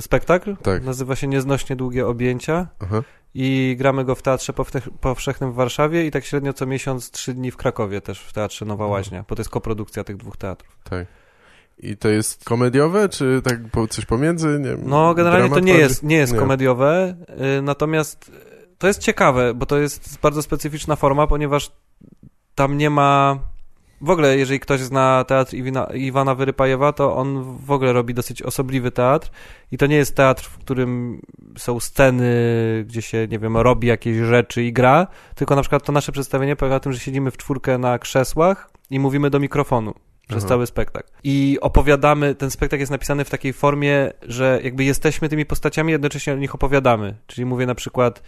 Spektakl Tak. nazywa się Nieznośnie Długie Objęcia Aha. I gramy go w Teatrze Powszechnym w Warszawie i tak średnio co miesiąc trzy dni w Krakowie też w Teatrze Nowa Mhm. Łaźnia, bo to jest koprodukcja tych dwóch teatrów. Tak. I to jest komediowe, czy tak coś pomiędzy? Nie, No generalnie to nie jest, nie jest Nie. komediowe, y, natomiast y, to jest ciekawe, bo to jest bardzo specyficzna forma, ponieważ tam nie ma w ogóle, jeżeli ktoś zna teatr Iwina, Iwana Wyrypajewa, to on w ogóle robi dosyć osobliwy teatr i to nie jest teatr, w którym są sceny, gdzie się, nie wiem, robi jakieś rzeczy i gra, tylko na przykład to nasze przedstawienie polega na tym, że siedzimy w czwórkę na krzesłach i mówimy do mikrofonu przez Aha. cały spektakl. I opowiadamy, ten spektakl jest napisany w takiej formie, że jakby jesteśmy tymi postaciami, jednocześnie o nich opowiadamy. Czyli mówię na przykład,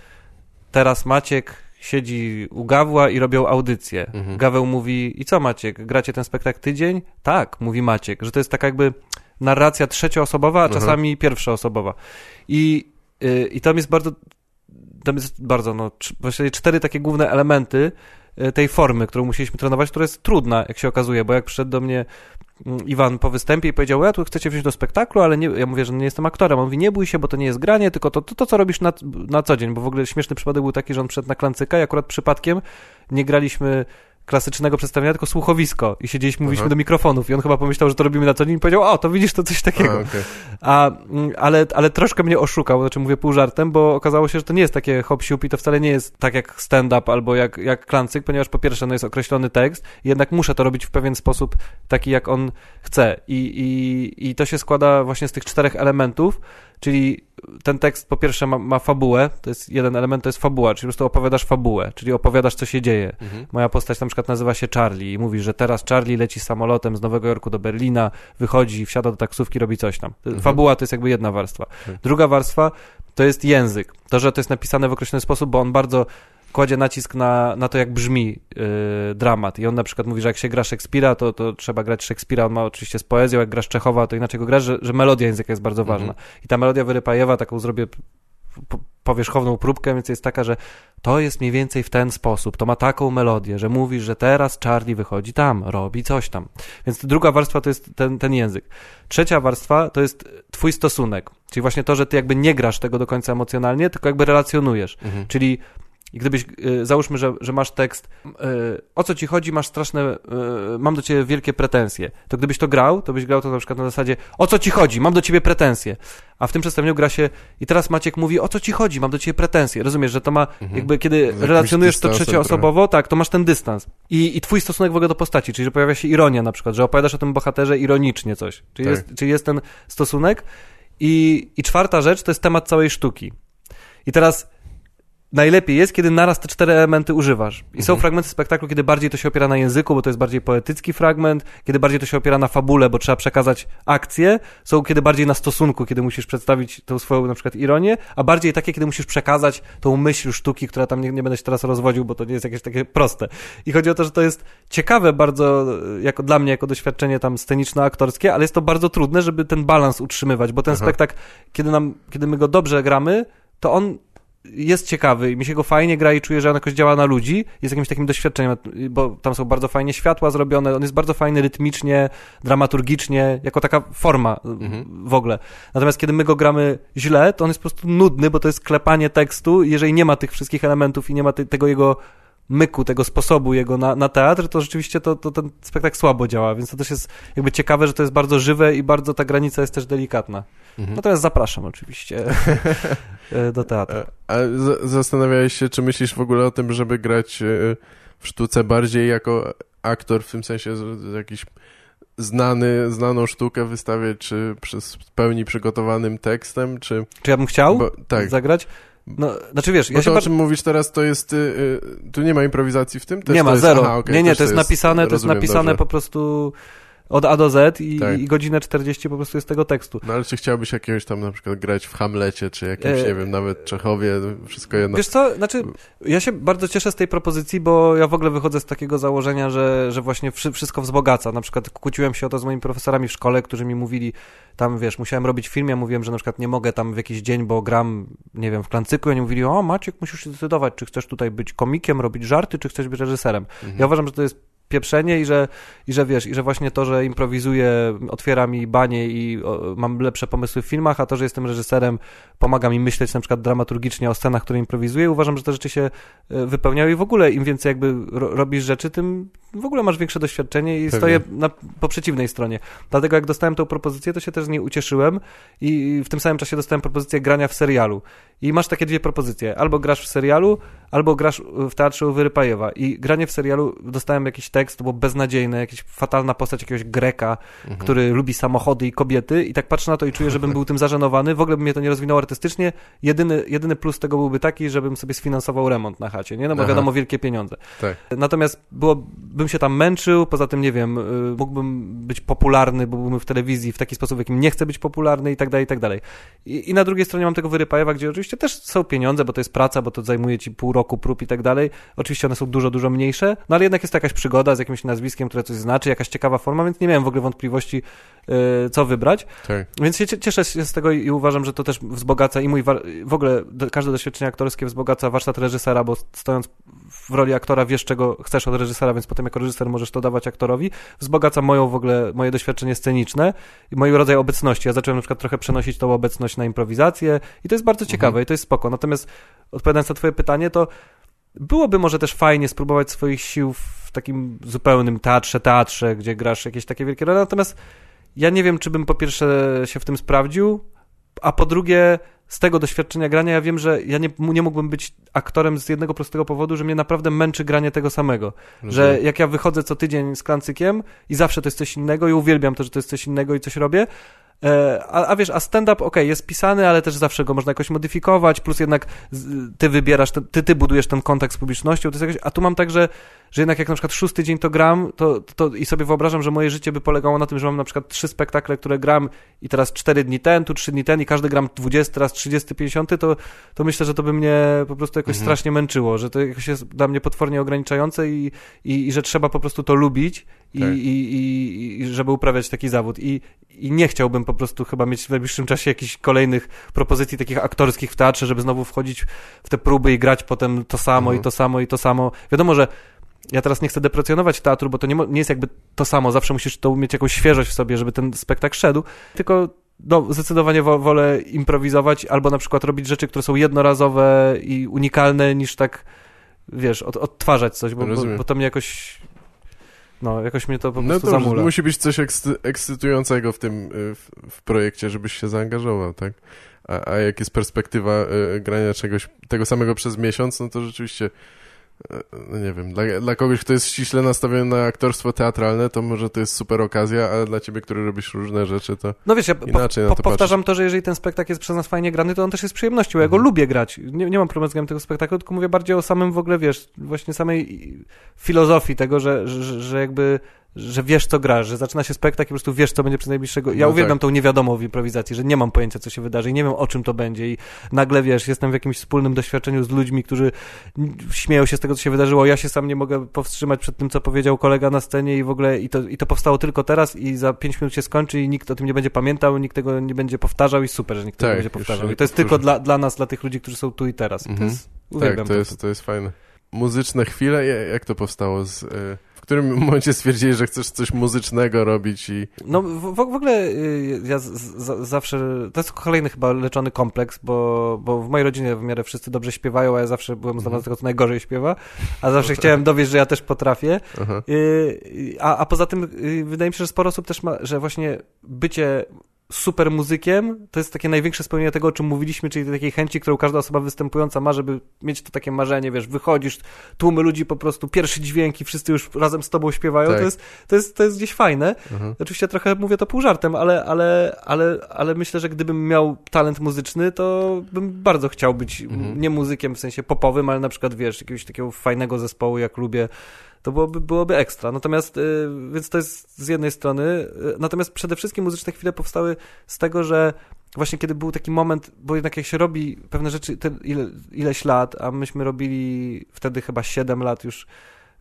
teraz Maciek siedzi u Gawła i robią audycję. Mhm. Gaweł mówi, i co Maciek, gracie ten spektakl tydzień? Tak, mówi Maciek, że to jest taka jakby narracja trzecioosobowa, a Mhm. czasami pierwszoosobowa. I, y, I tam jest bardzo, tam jest bardzo, no, właściwie cztery takie główne elementy y, tej formy, którą musieliśmy trenować, która jest trudna, jak się okazuje, bo jak przyszedł do mnie Iwan po występie i powiedział, ja tu chcecie wziąć do spektaklu, ale nie, ja mówię, że nie jestem aktorem. On mówi, nie bój się, bo to nie jest granie, tylko to, to, to co robisz na, na co dzień, bo w ogóle śmieszny przypadek był taki, że on przyszedł na klancyka i akurat przypadkiem nie graliśmy klasycznego przedstawienia, tylko słuchowisko i siedzieliśmy, mówiliśmy Aha. do mikrofonów i on chyba pomyślał, że to robimy na co dzień i powiedział, o, to widzisz, to coś takiego. A, okej. A, mm, ale, ale troszkę mnie oszukał, znaczy mówię pół żartem, bo okazało się, że to nie jest takie hop i to wcale nie jest tak jak stand-up albo jak, jak klancyk, ponieważ po pierwsze no jest określony tekst i jednak muszę to robić w pewien sposób taki jak on chce i, i, i to się składa właśnie z tych czterech elementów, czyli ten tekst po pierwsze ma, ma fabułę, to jest jeden element, to jest fabuła, czyli po prostu opowiadasz fabułę, czyli opowiadasz co się dzieje. Mhm. Moja postać na przykład nazywa się Charlie i mówi, że teraz Charlie leci samolotem z Nowego Jorku do Berlina, wychodzi, wsiada do taksówki, robi coś tam. Mhm. Fabuła to jest jakby jedna warstwa. Tak. Druga warstwa to jest język. To, że to jest napisane w określony sposób, bo on bardzo kładzie nacisk na, na to, jak brzmi yy, dramat. I on na przykład mówi, że jak się gra Szekspira, to, to trzeba grać Szekspira. On ma oczywiście z poezją, jak grasz Czechowa, to inaczej go grasz, że, że melodia języka jest bardzo ważna. I ta melodia Wyrypajewa, taką zrobię powierzchowną próbkę, więc jest taka, że to jest mniej więcej w ten sposób, to ma taką melodię, że mówisz, że teraz Charlie wychodzi tam, robi coś tam. Więc druga warstwa to jest ten, ten język. Trzecia warstwa to jest twój stosunek, czyli właśnie to, że ty jakby nie grasz tego do końca emocjonalnie, tylko jakby relacjonujesz. Mhm. Czyli i gdybyś, y, załóżmy, że, że masz tekst, y, o co ci chodzi, masz straszne, y, mam do ciebie wielkie pretensje, to gdybyś to grał, to byś grał to na przykład na zasadzie, o co ci chodzi, mam do ciebie pretensje. A w tym przedstawieniu gra się, i teraz Maciek mówi, o co ci chodzi, mam do ciebie pretensje. Rozumiesz, że to ma, Mhm. jakby kiedy relacjonujesz to trzecioosobowo, tak, to masz ten dystans. I, I twój stosunek w ogóle do postaci, czyli że pojawia się ironia na przykład, że opowiadasz o tym bohaterze ironicznie coś. Czyli, Tak. jest, czyli jest ten stosunek. I, I czwarta rzecz to jest temat całej sztuki. I teraz najlepiej jest, kiedy naraz te cztery elementy używasz. I są Mhm. fragmenty spektaklu, kiedy bardziej to się opiera na języku, bo to jest bardziej poetycki fragment, kiedy bardziej to się opiera na fabule, bo trzeba przekazać akcję, są kiedy bardziej na stosunku, kiedy musisz przedstawić tą swoją na przykład ironię, a bardziej takie, kiedy musisz przekazać tą myśl sztuki, która tam nie, nie będę się teraz rozwodził, bo to nie jest jakieś takie proste. I chodzi o to, że to jest ciekawe bardzo, e, jako dla mnie, jako doświadczenie tam sceniczno-aktorskie, ale jest to bardzo trudne, żeby ten balans utrzymywać, bo ten Aha. spektakl, kiedy nam, kiedy my go dobrze gramy, to on jest ciekawy i mi się go fajnie gra i czuję, że on jakoś działa na ludzi, jest jakimś takim doświadczeniem, bo tam są bardzo fajnie światła zrobione, on jest bardzo fajny rytmicznie, dramaturgicznie, jako taka forma Mhm. w ogóle. Natomiast kiedy my go gramy źle, to on jest po prostu nudny, bo to jest klepanie tekstu i jeżeli nie ma tych wszystkich elementów i nie ma ty, tego jego myku, tego sposobu jego na, na teatr, to rzeczywiście to, to ten spektakl słabo działa, więc to też jest jakby ciekawe, że to jest bardzo żywe i bardzo ta granica jest też delikatna. Mhm. Natomiast zapraszam oczywiście e, do teatru. A, zastanawiałeś się, czy myślisz w ogóle o tym, żeby grać e, w sztuce bardziej jako aktor, w tym sensie jakiś znany, znaną sztukę wystawiać, czy przez w pełni przygotowanym tekstem, czy... Czy ja bym chciał Bo, tak, zagrać? No, znaczy wiesz, ja to, o czym mówisz teraz, to jest... y, y, tu nie ma improwizacji w tym? Też nie to ma, jest, zero. aha, okej, nie, nie, to jest napisane, to jest rozumiem napisane dobrze. po prostu od A do Z i, Tak. i godzinę 40 po prostu jest tego tekstu. No ale czy chciałbyś jakiegoś tam na przykład grać w Hamlecie, czy jakimś, E, nie wiem, nawet Czechowie, wszystko jedno. Wiesz co, znaczy ja się bardzo cieszę z tej propozycji, bo ja w ogóle wychodzę z takiego założenia, że, że właśnie wszy- wszystko wzbogaca. Na przykład kłóciłem się o to z moimi profesorami w szkole, którzy mi mówili, tam wiesz, musiałem robić film, ja mówiłem, że na przykład nie mogę tam w jakiś dzień, bo gram, nie wiem, w klancyku i oni mówili, o Maciek, musisz się zdecydować, czy chcesz tutaj być komikiem, robić żarty, czy chcesz być reżyserem. Mhm. Ja uważam, że to jest pieprzenie i że, i że wiesz, i że właśnie to, że improwizuję, otwiera mi banie i o, mam lepsze pomysły w filmach, a to, że jestem reżyserem, pomaga mi myśleć na przykład dramaturgicznie o scenach, które improwizuję. Uważam, że te rzeczy się e, wypełniają i w ogóle im więcej jakby ro, robisz rzeczy, tym w ogóle masz większe doświadczenie i Pewnie. stoję na, po przeciwnej stronie. Dlatego jak dostałem tą propozycję, to się też z niej ucieszyłem i w tym samym czasie dostałem propozycję grania w serialu. I masz takie dwie propozycje. Albo grasz w serialu, albo grasz w teatrze u Wyrypajewa. I granie w serialu, dostałem jakiś tekst, to było beznadziejne, jakaś fatalna postać jakiegoś Greka, Mhm. który lubi samochody i kobiety i tak patrzę na to i czuję, żebym był tym zażenowany. W ogóle by mnie to nie rozwinęło artystycznie. Jedyny, jedyny plus tego byłby taki, żebym sobie sfinansował remont na chacie, nie? No bo Aha. wiadomo, wielkie pieniądze. Tak. Natomiast było, bym się tam męczył, poza tym, nie wiem, y, mógłbym być popularny, bo byłbym w telewizji w taki sposób, w jakim nie chcę być popularny i tak dalej, i tak dalej. I, I na drugiej stronie mam tego Wyrypajewa, gdzie oczywiście też są pieniądze, bo to jest praca, bo to zajmuje ci pół roku prób i tak dalej. Oczywiście one są dużo, dużo mniejsze, no ale jednak jest to jakaś przygoda z jakimś nazwiskiem, które coś znaczy, jakaś ciekawa forma, więc nie miałem w ogóle wątpliwości, y, co wybrać. Tak. Więc się cie- cieszę się z tego i uważam, że to też wzbogaca i mój, w ogóle każde doświadczenie aktorskie wzbogaca warsztat reżysera, bo stojąc w roli aktora wiesz, czego chcesz od reżysera, więc potem jako reżyser możesz to dawać aktorowi. Wzbogaca moją w ogóle, moje doświadczenie sceniczne i mój rodzaj obecności. Ja zacząłem na przykład trochę przenosić tą obecność na improwizację i to jest bardzo ciekawe i to jest spoko. Natomiast odpowiadając na twoje pytanie, to byłoby może też fajnie spróbować swoich sił w takim zupełnym teatrze, teatrze, gdzie grasz jakieś takie wielkie role, natomiast ja nie wiem, czy bym po pierwsze się w tym sprawdził, a po drugie z tego doświadczenia grania ja wiem, że ja nie, nie mógłbym być aktorem z jednego prostego powodu, że mnie naprawdę męczy granie tego samego. Że Rozumiem. jak ja wychodzę co tydzień z klancykiem i zawsze to jest coś innego i uwielbiam to, że to jest coś innego i coś robię, A, a wiesz, a stand-up, okej, jest pisany, ale też zawsze go można jakoś modyfikować, plus jednak ty wybierasz, ten, ty, ty budujesz ten kontakt z publicznością, to jest jakoś, a tu mam tak, że, że jednak jak na przykład szósty dzień to gram, to, to i sobie wyobrażam, że moje życie by polegało na tym, że mam na przykład trzy spektakle, które gram i teraz cztery dni ten, tu trzy dni ten i każdy gram 20, teraz 30, 50, to, to myślę, że to by mnie po prostu jakoś Mhm. strasznie męczyło, że to jakoś jest dla mnie potwornie ograniczające i, i, i że trzeba po prostu to lubić i, Tak. i, i, i żeby uprawiać taki zawód. I, I nie chciałbym po prostu chyba mieć w najbliższym czasie jakichś kolejnych propozycji takich aktorskich w teatrze, żeby znowu wchodzić w te próby i grać potem to samo Mhm. i to samo i to samo. Wiadomo, że ja teraz nie chcę deprecjonować teatru, bo to nie, nie jest jakby to samo. Zawsze musisz to mieć jakąś świeżość w sobie, żeby ten spektakl szedł. Tylko no, zdecydowanie wo- wolę improwizować albo na przykład robić rzeczy, które są jednorazowe i unikalne, niż tak, wiesz, od, odtwarzać coś, bo, bo, bo to mnie jakoś, no, jakoś mnie to po No prostu to zamula. musi być coś ekscy- ekscytującego w tym, y, w, w projekcie, żebyś się zaangażował, tak? A, a jak jest perspektywa y, grania czegoś tego samego przez miesiąc, no to rzeczywiście, nie wiem, dla, dla kogoś, kto jest ściśle nastawiony na aktorstwo teatralne, to może to jest super okazja, ale dla ciebie, który robisz różne rzeczy, to No wiesz, ja po, Inaczej na po, to powtarzam to, że jeżeli ten spektakl jest przez nas fajnie grany, to on też jest przyjemnością. Ja go Mhm. lubię grać. Nie, nie mam problemu z graniem tego spektaklu, tylko mówię bardziej o samym w ogóle, wiesz, właśnie samej filozofii tego, że, że, że jakby że wiesz, co grasz, że zaczyna się spektakl i po prostu wiesz, co będzie przez najbliższego... Ja No uwielbiam tak. tą niewiadomą w improwizacji, że nie mam pojęcia, co się wydarzy i nie wiem, o czym to będzie i nagle, wiesz, jestem w jakimś wspólnym doświadczeniu z ludźmi, którzy śmieją się z tego, co się wydarzyło, ja się sam nie mogę powstrzymać przed tym, co powiedział kolega na scenie i w ogóle i to, i to powstało tylko teraz i za pięć minut się skończy i nikt o tym nie będzie pamiętał, nikt tego nie będzie powtarzał i super, że nikt tego Tak, nie będzie powtarzał. I to jest powtórzy. tylko dla, dla nas, dla tych ludzi, którzy są tu i teraz. I Mhm. to jest, uwielbiam tak, to jest, to jest fajne. Muzyczne chwile, ja- jak to powstało? Z, y, którym momencie stwierdziłeś, że chcesz coś muzycznego robić i... No w, w ogóle y, ja z, z, zawsze, to jest kolejny chyba leczony kompleks, bo, bo w mojej rodzinie w miarę wszyscy dobrze śpiewają, a ja zawsze byłem znany z tego, co najgorzej śpiewa, a zawsze chciałem dowieść, że ja też potrafię. Y, A, a poza tym y, wydaje mi się, że sporo osób też ma, że właśnie bycie super muzykiem to jest takie największe spełnienie tego, o czym mówiliśmy, czyli takiej chęci, którą każda osoba występująca ma, żeby mieć to takie marzenie, wiesz, wychodzisz, tłumy ludzi po prostu, pierwsze dźwięki, wszyscy już razem z tobą śpiewają, Tak. to, jest, to, jest, to jest gdzieś fajne. Aha. Oczywiście trochę mówię to pół żartem, ale, ale, ale, ale myślę, że gdybym miał talent muzyczny, to bym bardzo chciał być Mhm. nie muzykiem w sensie popowym, ale na przykład, wiesz, jakiegoś takiego fajnego zespołu, jak lubię, to byłoby, byłoby ekstra. Natomiast, y, więc to jest z jednej strony, y, natomiast przede wszystkim muzyczne chwile powstały z tego, że właśnie kiedy był taki moment, bo jednak jak się robi pewne rzeczy te, ile, ileś lat, a myśmy robili wtedy chyba 7 lat już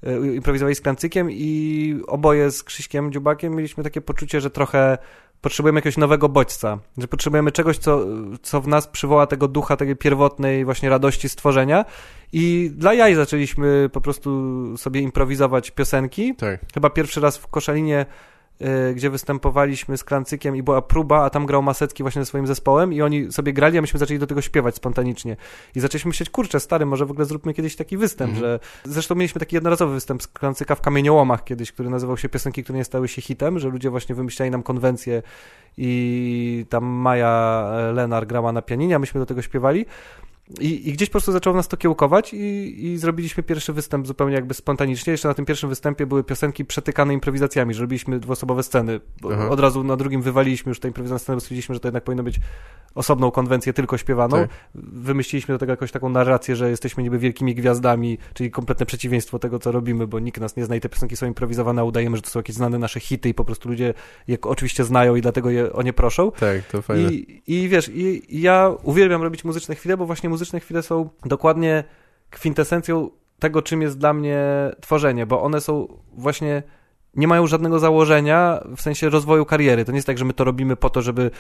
y, improwizowali z Klancykiem i oboje z Krzyśkiem Dziubakiem mieliśmy takie poczucie, że trochę potrzebujemy jakiegoś nowego bodźca, że potrzebujemy czegoś, co, co w nas przywoła tego ducha takiej pierwotnej właśnie radości stworzenia i dla jaj zaczęliśmy po prostu sobie improwizować piosenki. Tak. Chyba pierwszy raz w Koszalinie, gdzie występowaliśmy z Klancykiem i była próba, a tam grał Masecki właśnie ze swoim zespołem i oni sobie grali, a myśmy zaczęli do tego śpiewać spontanicznie. I zaczęliśmy myśleć, kurczę, stary, może w ogóle zróbmy kiedyś taki występ, Mhm. że... Zresztą mieliśmy taki jednorazowy występ z Klancyka w Kamieniołomach kiedyś, który nazywał się Piosenki, które nie stały się hitem, że ludzie właśnie wymyślali nam konwencję i tam Maja Lenar grała na pianinie, a myśmy do tego śpiewali. I, I, gdzieś po prostu zaczęło nas to kiełkować i, i zrobiliśmy pierwszy występ zupełnie jakby spontanicznie. Jeszcze na tym pierwszym występie były piosenki przetykane improwizacjami, że robiliśmy dwuosobowe sceny. Aha. Od razu na drugim wywaliliśmy już tę improwizację scenę, bo stwierdziliśmy, że to jednak powinno być osobną konwencję tylko śpiewaną. Tak. Wymyśliliśmy do tego jakąś taką narrację, że jesteśmy niby wielkimi gwiazdami, czyli kompletne przeciwieństwo tego, co robimy, bo nikt nas nie zna i te piosenki są improwizowane, a udajemy, że to są jakieś znane nasze hity i po prostu ludzie je oczywiście znają i dlatego je o nie proszą. Tak, to fajne. I, i wiesz, i, i ja uwielbiam robić muzyczne chwile, bo właśnie muzyczne chwile są dokładnie kwintesencją tego, czym jest dla mnie tworzenie, bo one są właśnie nie mają żadnego założenia w sensie rozwoju kariery. To nie jest tak, że my to robimy po to, żeby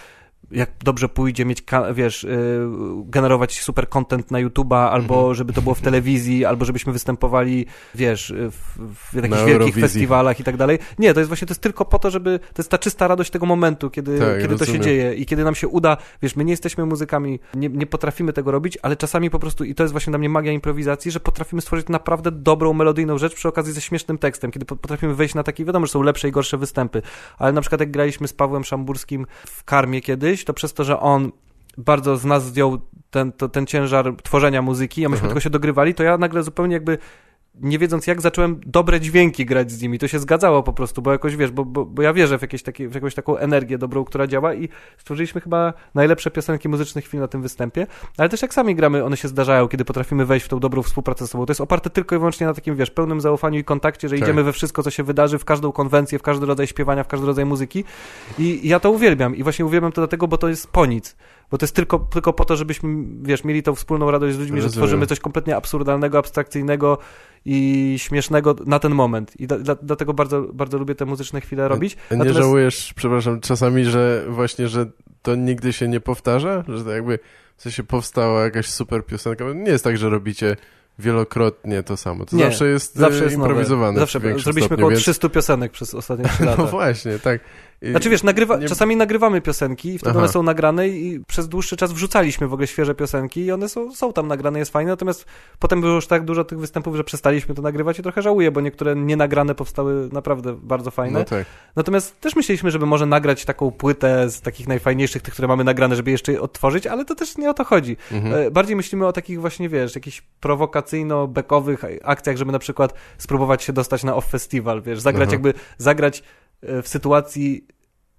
jak dobrze pójdzie, mieć, wiesz, yy, generować super content na YouTube'a, albo mhm. żeby to było w telewizji, albo żebyśmy występowali, wiesz, w, w jakichś na wielkich festiwalach i tak dalej. Nie, to jest właśnie, to jest tylko po to, żeby, to jest ta czysta radość tego momentu, kiedy, tak, kiedy to się dzieje i kiedy nam się uda, wiesz, my nie jesteśmy muzykami, nie, nie potrafimy tego robić, ale czasami po prostu, i to jest właśnie dla mnie magia improwizacji, że potrafimy stworzyć naprawdę dobrą, melodyjną rzecz przy okazji ze śmiesznym tekstem, kiedy potrafimy wejść na taki, wiadomo, że są lepsze i gorsze występy, ale na przykład jak graliśmy z Pawłem Szamburskim w Karmie kiedyś, to przez to, że on bardzo z nas zdjął ten, to, ten ciężar tworzenia muzyki, a myśmy mhm. tylko się dogrywali, to ja nagle zupełnie jakby nie wiedząc jak, zacząłem dobre dźwięki grać z nimi. To się zgadzało po prostu, bo jakoś, wiesz, bo, bo, bo ja wierzę w, jakieś takie, w jakąś taką energię dobrą, która działa i stworzyliśmy chyba najlepsze piosenki muzyczne chwil na tym występie, ale też jak sami gramy, one się zdarzają, kiedy potrafimy wejść w tą dobrą współpracę z sobą. To jest oparte tylko i wyłącznie na takim, wiesz, pełnym zaufaniu i kontakcie, że tak. idziemy we wszystko, co się wydarzy, w każdą konwencję, w każdy rodzaj śpiewania, w każdy rodzaj muzyki i ja to uwielbiam i właśnie uwielbiam to dlatego, bo to jest po nic bo to jest tylko, tylko po to, żebyśmy, wiesz, mieli tą wspólną radość z ludźmi, Rozumiem. że tworzymy coś kompletnie absurdalnego, abstrakcyjnego i śmiesznego na ten moment. I da, dlatego bardzo, bardzo lubię te muzyczne chwile robić. Nie Natomiast... żałujesz, przepraszam, czasami, że właśnie, że to nigdy się nie powtarza? Że to jakby w sensie powstała jakaś super piosenka. Nie jest tak, że robicie wielokrotnie to samo. To nie, zawsze jest, zawsze jest improwizowane. Zawsze zrobiliśmy stopniu, około więc... 300 piosenek przez ostatnie 3 lata. No właśnie, tak. Znaczy wiesz, nagrywa, nie... czasami nagrywamy piosenki i wtedy Aha. one są nagrane i przez dłuższy czas wrzucaliśmy w ogóle świeże piosenki i one są, są tam nagrane, jest fajne, natomiast potem było już tak dużo tych występów, że przestaliśmy to nagrywać i trochę żałuję, bo niektóre nienagrane powstały naprawdę bardzo fajne. No tak. Natomiast też myśleliśmy, żeby może nagrać taką płytę z takich najfajniejszych, tych, które mamy nagrane, żeby jeszcze odtworzyć, ale to też nie o to chodzi. Mhm. E, bardziej myślimy o takich właśnie, wiesz, jakichś prowokacyjno-bekowych akcjach, żeby na przykład spróbować się dostać na off festival, wiesz, zagrać jakby, zagrać w sytuacji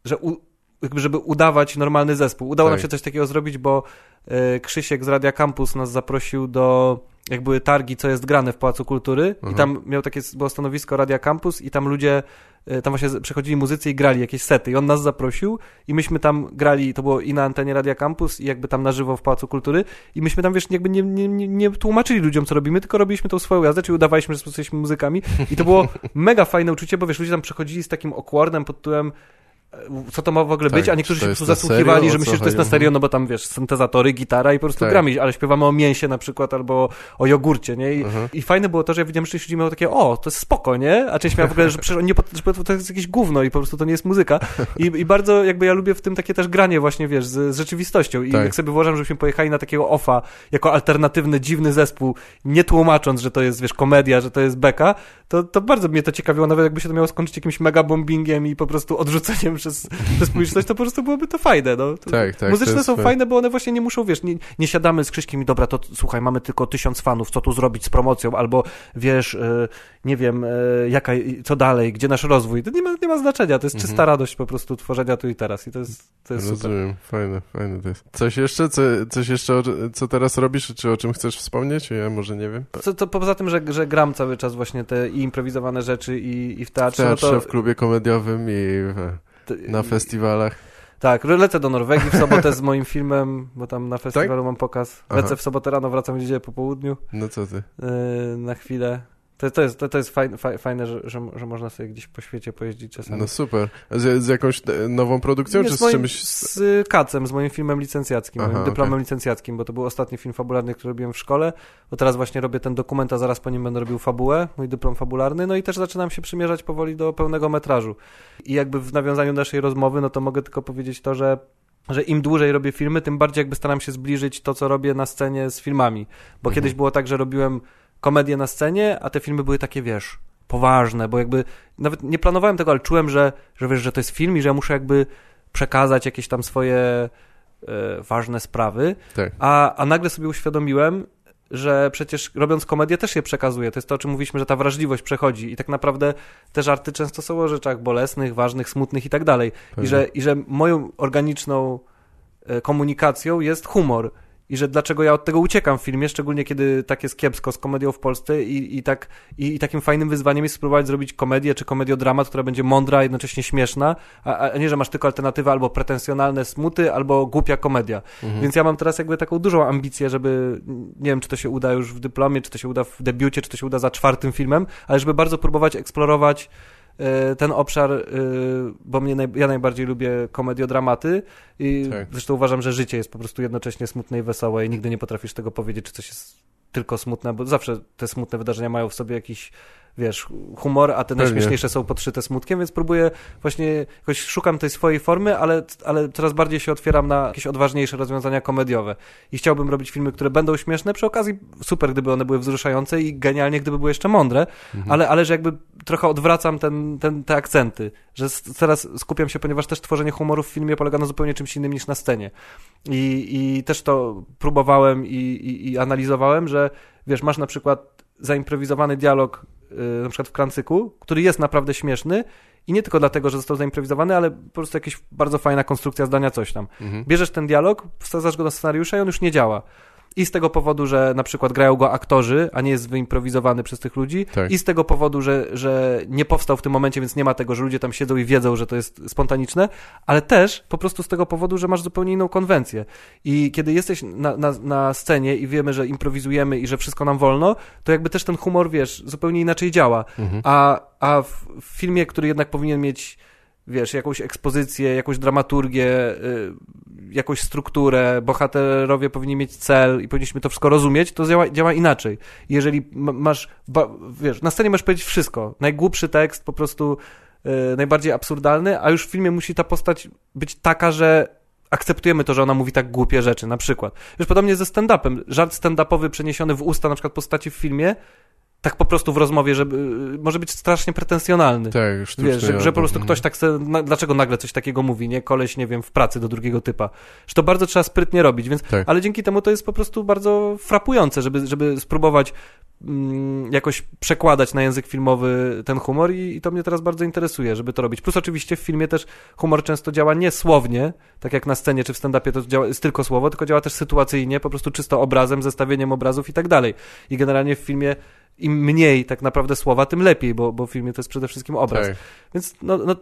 że u, jakby żeby udawać normalny zespół. Udało tak. nam się coś takiego zrobić, bo y, Krzysiek z Radia Campus nas zaprosił do jak były targi, co jest grane w Pałacu Kultury i mhm. tam miał takie, było stanowisko Radia Campus i tam ludzie, y, tam właśnie przychodzili muzycy i grali jakieś sety. I on nas zaprosił i myśmy tam grali, to było i na antenie Radia Campus i jakby tam na żywo w Pałacu Kultury. I myśmy tam, wiesz, jakby nie, nie, nie, nie tłumaczyli ludziom, co robimy, tylko robiliśmy tą swoją jazdę, czyli udawaliśmy, że jesteśmy muzykami. I to było mega fajne uczucie, bo wiesz, ludzie tam przychodzili z takim okłordem pod tytułem co to ma w ogóle tak, być, a niektórzy się po prostu zasłuchiwali, że myślą, że to jest na serio, no bo tam, wiesz, syntezatory, gitara i po prostu tak. gramy, ale śpiewamy o mięsie na przykład, albo o jogurcie, nie? I, uh-huh. i fajne było to, że ja widziałem, że część ludzi miało takie, o, to jest spoko, nie? A część miała w ogóle, że przecież nie, że to jest jakieś gówno i po prostu to nie jest muzyka. I, i bardzo jakby ja lubię w tym takie też granie właśnie, wiesz, z, z rzeczywistością. I tak. jak sobie wyobrażam, żebyśmy pojechali na takiego ofa jako alternatywny, dziwny zespół, nie tłumacząc, że to jest, wiesz, komedia, że to jest beka, to, to bardzo mnie to ciekawiło, nawet jakby się to miało skończyć jakimś mega bombingiem i po prostu odrzuceniem przez, przez publiczność, to po prostu byłoby to fajne, no. To, tak, tak. Muzyczne są fajne, bo one właśnie nie muszą, wiesz, nie, nie siadamy z Krzyśkiem i dobra, to słuchaj, mamy tylko tysiąc fanów, co tu zrobić z promocją, albo wiesz, yy, nie wiem, yy, jaka, co dalej, gdzie nasz rozwój, to nie ma, nie ma znaczenia, to jest czysta mhm. radość po prostu tworzenia tu i teraz i to jest, to jest Rozumiem, super. fajne, fajne to jest. Coś jeszcze, co, coś jeszcze, co teraz robisz, czy o czym chcesz wspomnieć? Ja może nie wiem. Co, to poza tym, że, że gram cały czas właśnie te i improwizowane rzeczy i, i w teatrze. W teatrze, no to... w klubie komediowym i na festiwalach. Tak, lecę do Norwegii w sobotę z moim filmem, bo tam na festiwalu tak? mam pokaz. Lecę Aha. w sobotę rano, wracam w niedzielę po południu. No co ty? Yy, na chwilę. To, to, jest, to, to jest fajne, fajne że, że, że, można sobie gdzieś po świecie pojeździć czasami. No super. Z, z jakąś nową produkcją, Nie, czy z, moim, czymś? Z Kacem, z moim filmem licencjackim, Aha, moim dyplomem okay. licencjackim, bo to był ostatni film fabularny, który robiłem w szkole, bo teraz właśnie robię ten dokument, a zaraz po nim będę robił fabułę, mój dyplom fabularny, no i też zaczynam się przymierzać powoli do pełnego metrażu. I jakby w nawiązaniu naszej rozmowy, no to mogę tylko powiedzieć to, że że im dłużej robię filmy, tym bardziej jakby staram się zbliżyć to, co robię na scenie z filmami. Bo mhm. kiedyś było tak, że robiłem komedię na scenie, a te filmy były takie, wiesz, poważne, bo jakby nawet nie planowałem tego, ale czułem, że, że wiesz, że to jest film i że ja muszę jakby przekazać jakieś tam swoje e, ważne sprawy, Tak. a, a nagle sobie uświadomiłem, że przecież robiąc komedię też je przekazuje. To jest to, o czym mówiliśmy, że ta wrażliwość przechodzi i tak naprawdę te żarty często są o rzeczach bolesnych, ważnych, smutnych i tak dalej. I że, I że moją organiczną e, komunikacją jest humor. I że dlaczego ja od tego uciekam w filmie, szczególnie kiedy tak jest kiepsko z komedią w Polsce i, i, tak, i, i takim fajnym wyzwaniem jest spróbować zrobić komedię czy komediodramat, która będzie mądra, jednocześnie śmieszna, a, a nie, że masz tylko alternatywę albo pretensjonalne smuty, albo głupia komedia. Mhm. Więc ja mam teraz jakby taką dużą ambicję, żeby, nie wiem, czy to się uda już w dyplomie, czy to się uda w debiucie, czy to się uda za czwartym filmem, ale żeby bardzo próbować eksplorować ten obszar, e, bo mnie naj, ja najbardziej lubię komediodramaty i Tak. zresztą uważam, że życie jest po prostu jednocześnie smutne i wesołe i nigdy nie potrafisz tego powiedzieć, czy coś jest tylko smutne, bo zawsze te smutne wydarzenia mają w sobie jakiś wiesz, humor, a te Pewnie. najśmieszniejsze są podszyte smutkiem, więc próbuję właśnie, jakoś szukam tej swojej formy, ale, ale coraz bardziej się otwieram na jakieś odważniejsze rozwiązania komediowe. I chciałbym robić filmy, które będą śmieszne, przy okazji super, gdyby one były wzruszające i genialnie, gdyby były jeszcze mądre, Mhm. ale, ale że jakby trochę odwracam ten, ten, te akcenty, że teraz skupiam się, ponieważ też tworzenie humoru w filmie polega na zupełnie czymś innym niż na scenie. I, i też to próbowałem i, i, i analizowałem, że wiesz, masz na przykład zaimprowizowany dialog na przykład w Krancyku, który jest naprawdę śmieszny i nie tylko dlatego, że został zaimprowizowany, ale po prostu jakaś bardzo fajna konstrukcja zdania, coś tam. Mhm. Bierzesz ten dialog, wsadzasz go do scenariusza i on już nie działa. I z tego powodu, że na przykład grają go aktorzy, a nie jest wyimprowizowany przez tych ludzi. Tak. I z tego powodu, że, że nie powstał w tym momencie, więc nie ma tego, że ludzie tam siedzą i wiedzą, że to jest spontaniczne, ale też po prostu z tego powodu, że masz zupełnie inną konwencję. I kiedy jesteś na, na, na scenie i wiemy, że improwizujemy i że wszystko nam wolno, to jakby też ten humor, wiesz, zupełnie inaczej działa. Mhm. A, a w, w filmie, który jednak powinien mieć, wiesz, jakąś ekspozycję, jakąś dramaturgię, y, jakąś strukturę, bohaterowie powinni mieć cel i powinniśmy to wszystko rozumieć, to działa, działa inaczej. Jeżeli ma- masz, wiesz, na scenie możesz powiedzieć wszystko. Najgłupszy tekst, po prostu y, najbardziej absurdalny, a już w filmie musi ta postać być taka, że akceptujemy to, że ona mówi tak głupie rzeczy, na przykład. Wiesz, podobnie ze stand-upem. Żart stand-upowy przeniesiony w usta na przykład postaci w filmie, tak po prostu w rozmowie, żeby może być strasznie pretensjonalny. Tak, sztuczny. Wiesz, że, że po prostu ktoś tak se, na, dlaczego nagle coś takiego mówi, nie? Koleś, nie wiem, w pracy do drugiego typa. Że to bardzo trzeba sprytnie robić, więc, Tak. ale dzięki temu to jest po prostu bardzo frapujące, żeby, żeby spróbować mm, jakoś przekładać na język filmowy ten humor i, i to mnie teraz bardzo interesuje, żeby to robić. Plus oczywiście w filmie też humor często działa nie słownie, tak jak na scenie czy w stand-upie to działa, jest tylko słowo, tylko działa też sytuacyjnie, po prostu czysto obrazem, zestawieniem obrazów i tak dalej. I generalnie w filmie im mniej tak naprawdę słowa, tym lepiej, bo, bo w filmie to jest przede wszystkim obraz. Tak. Więc no, no,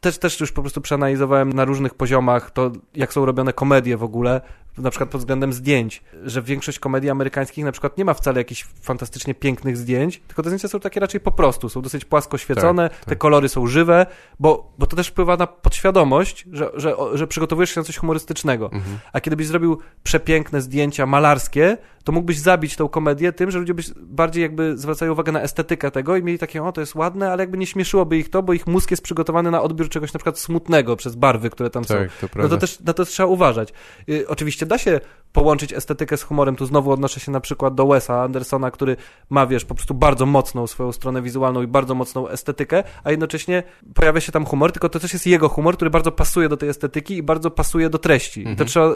też, też już po prostu przeanalizowałem na różnych poziomach to, jak są robione komedie w ogóle, na przykład pod względem zdjęć, że większość komedii amerykańskich na przykład nie ma wcale jakichś fantastycznie pięknych zdjęć, tylko te zdjęcia są takie raczej po prostu, są dosyć płasko świecone, Tak, te tak. kolory są żywe, bo, bo to też wpływa na podświadomość, że, że, że przygotowujesz się na coś humorystycznego. Mhm. A kiedy byś zrobił przepiękne zdjęcia malarskie, to mógłbyś zabić tą komedię tym, że ludzie byś bardziej jakby zwracają uwagę na estetykę tego i mieli takie, o to jest ładne, ale jakby nie śmieszyłoby ich to, bo ich mózg jest przygotowany na odbiór czegoś na przykład smutnego przez barwy, które tam są. Tak, to No to też na to trzeba uważać. Y, oczywiście da się połączyć estetykę z humorem. Tu znowu odnoszę się na przykład do Wesa Andersona, który ma, wiesz, po prostu bardzo mocną swoją stronę wizualną i bardzo mocną estetykę, a jednocześnie pojawia się tam humor, tylko to też jest jego humor, który bardzo pasuje do tej estetyki i bardzo pasuje do treści. I to Mhm. trzeba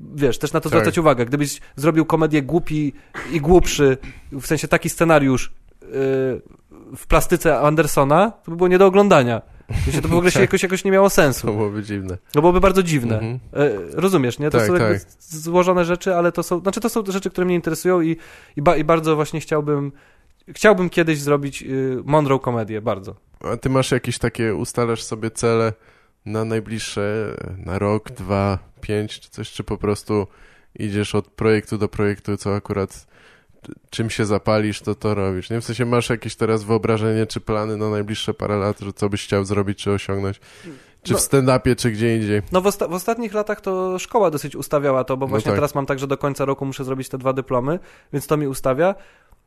wiesz, też na to Tak. zwracać uwagę. Gdybyś zrobił komedię głupi i głupszy, w sensie taki scenariusz yy, w plastyce Andersona, to by było nie do oglądania. Sensie to w ogóle się Tak. jakoś, jakoś nie miało sensu. To byłoby dziwne. To byłoby bardzo dziwne. Mhm. E, rozumiesz, nie? To Tak, są jakby tak. złożone rzeczy, ale to są, znaczy to są rzeczy, które mnie interesują i, i, ba, i bardzo właśnie chciałbym, chciałbym kiedyś zrobić y, mądrą komedię, bardzo. A ty masz jakieś takie, ustalasz sobie cele na najbliższe, na rok, dwa, pięć, czy coś, czy po prostu idziesz od projektu do projektu, co akurat czym się zapalisz, to to robisz. Nie w sensie masz jakieś teraz wyobrażenie, czy plany na najbliższe parę lat, że co byś chciał zrobić, czy osiągnąć, czy No. w stand-upie, czy gdzie indziej. No w, osta- w ostatnich latach to szkoła dosyć ustawiała to, bo No właśnie tak. teraz mam tak, że do końca roku muszę zrobić te dwa dyplomy, więc to mi ustawia.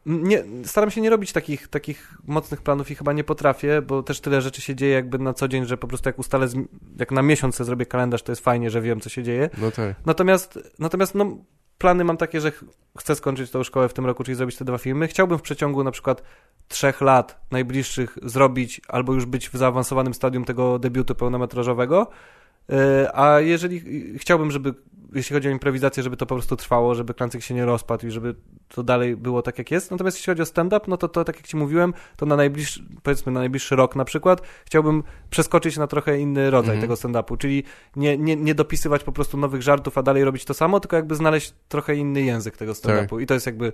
Nie, staram się nie robić takich, takich mocnych planów i chyba nie potrafię, bo też tyle rzeczy się dzieje jakby na co dzień, że po prostu jak ustalę, jak na miesiąc sobie zrobię kalendarz, to jest fajnie, że wiem, co się dzieje. No tak. Natomiast, natomiast no, plany mam takie, że ch- chcę skończyć tą szkołę w tym roku, czyli zrobić te dwa filmy. Chciałbym w przeciągu na przykład trzech lat najbliższych zrobić albo już być w zaawansowanym stadium tego debiutu pełnometrażowego. E, a jeżeli chciałbym, żeby jeśli chodzi o improwizację, żeby to po prostu trwało, żeby klancyk się nie rozpadł i żeby to dalej było tak, jak jest. Natomiast jeśli chodzi o stand-up, no to, to tak jak ci mówiłem, to na najbliższy, powiedzmy na najbliższy rok na przykład, chciałbym przeskoczyć na trochę inny rodzaj mm. tego stand-upu, czyli nie, nie, nie dopisywać po prostu nowych żartów, a dalej robić to samo, tylko jakby znaleźć trochę inny język tego stand-upu. Tak. I to jest jakby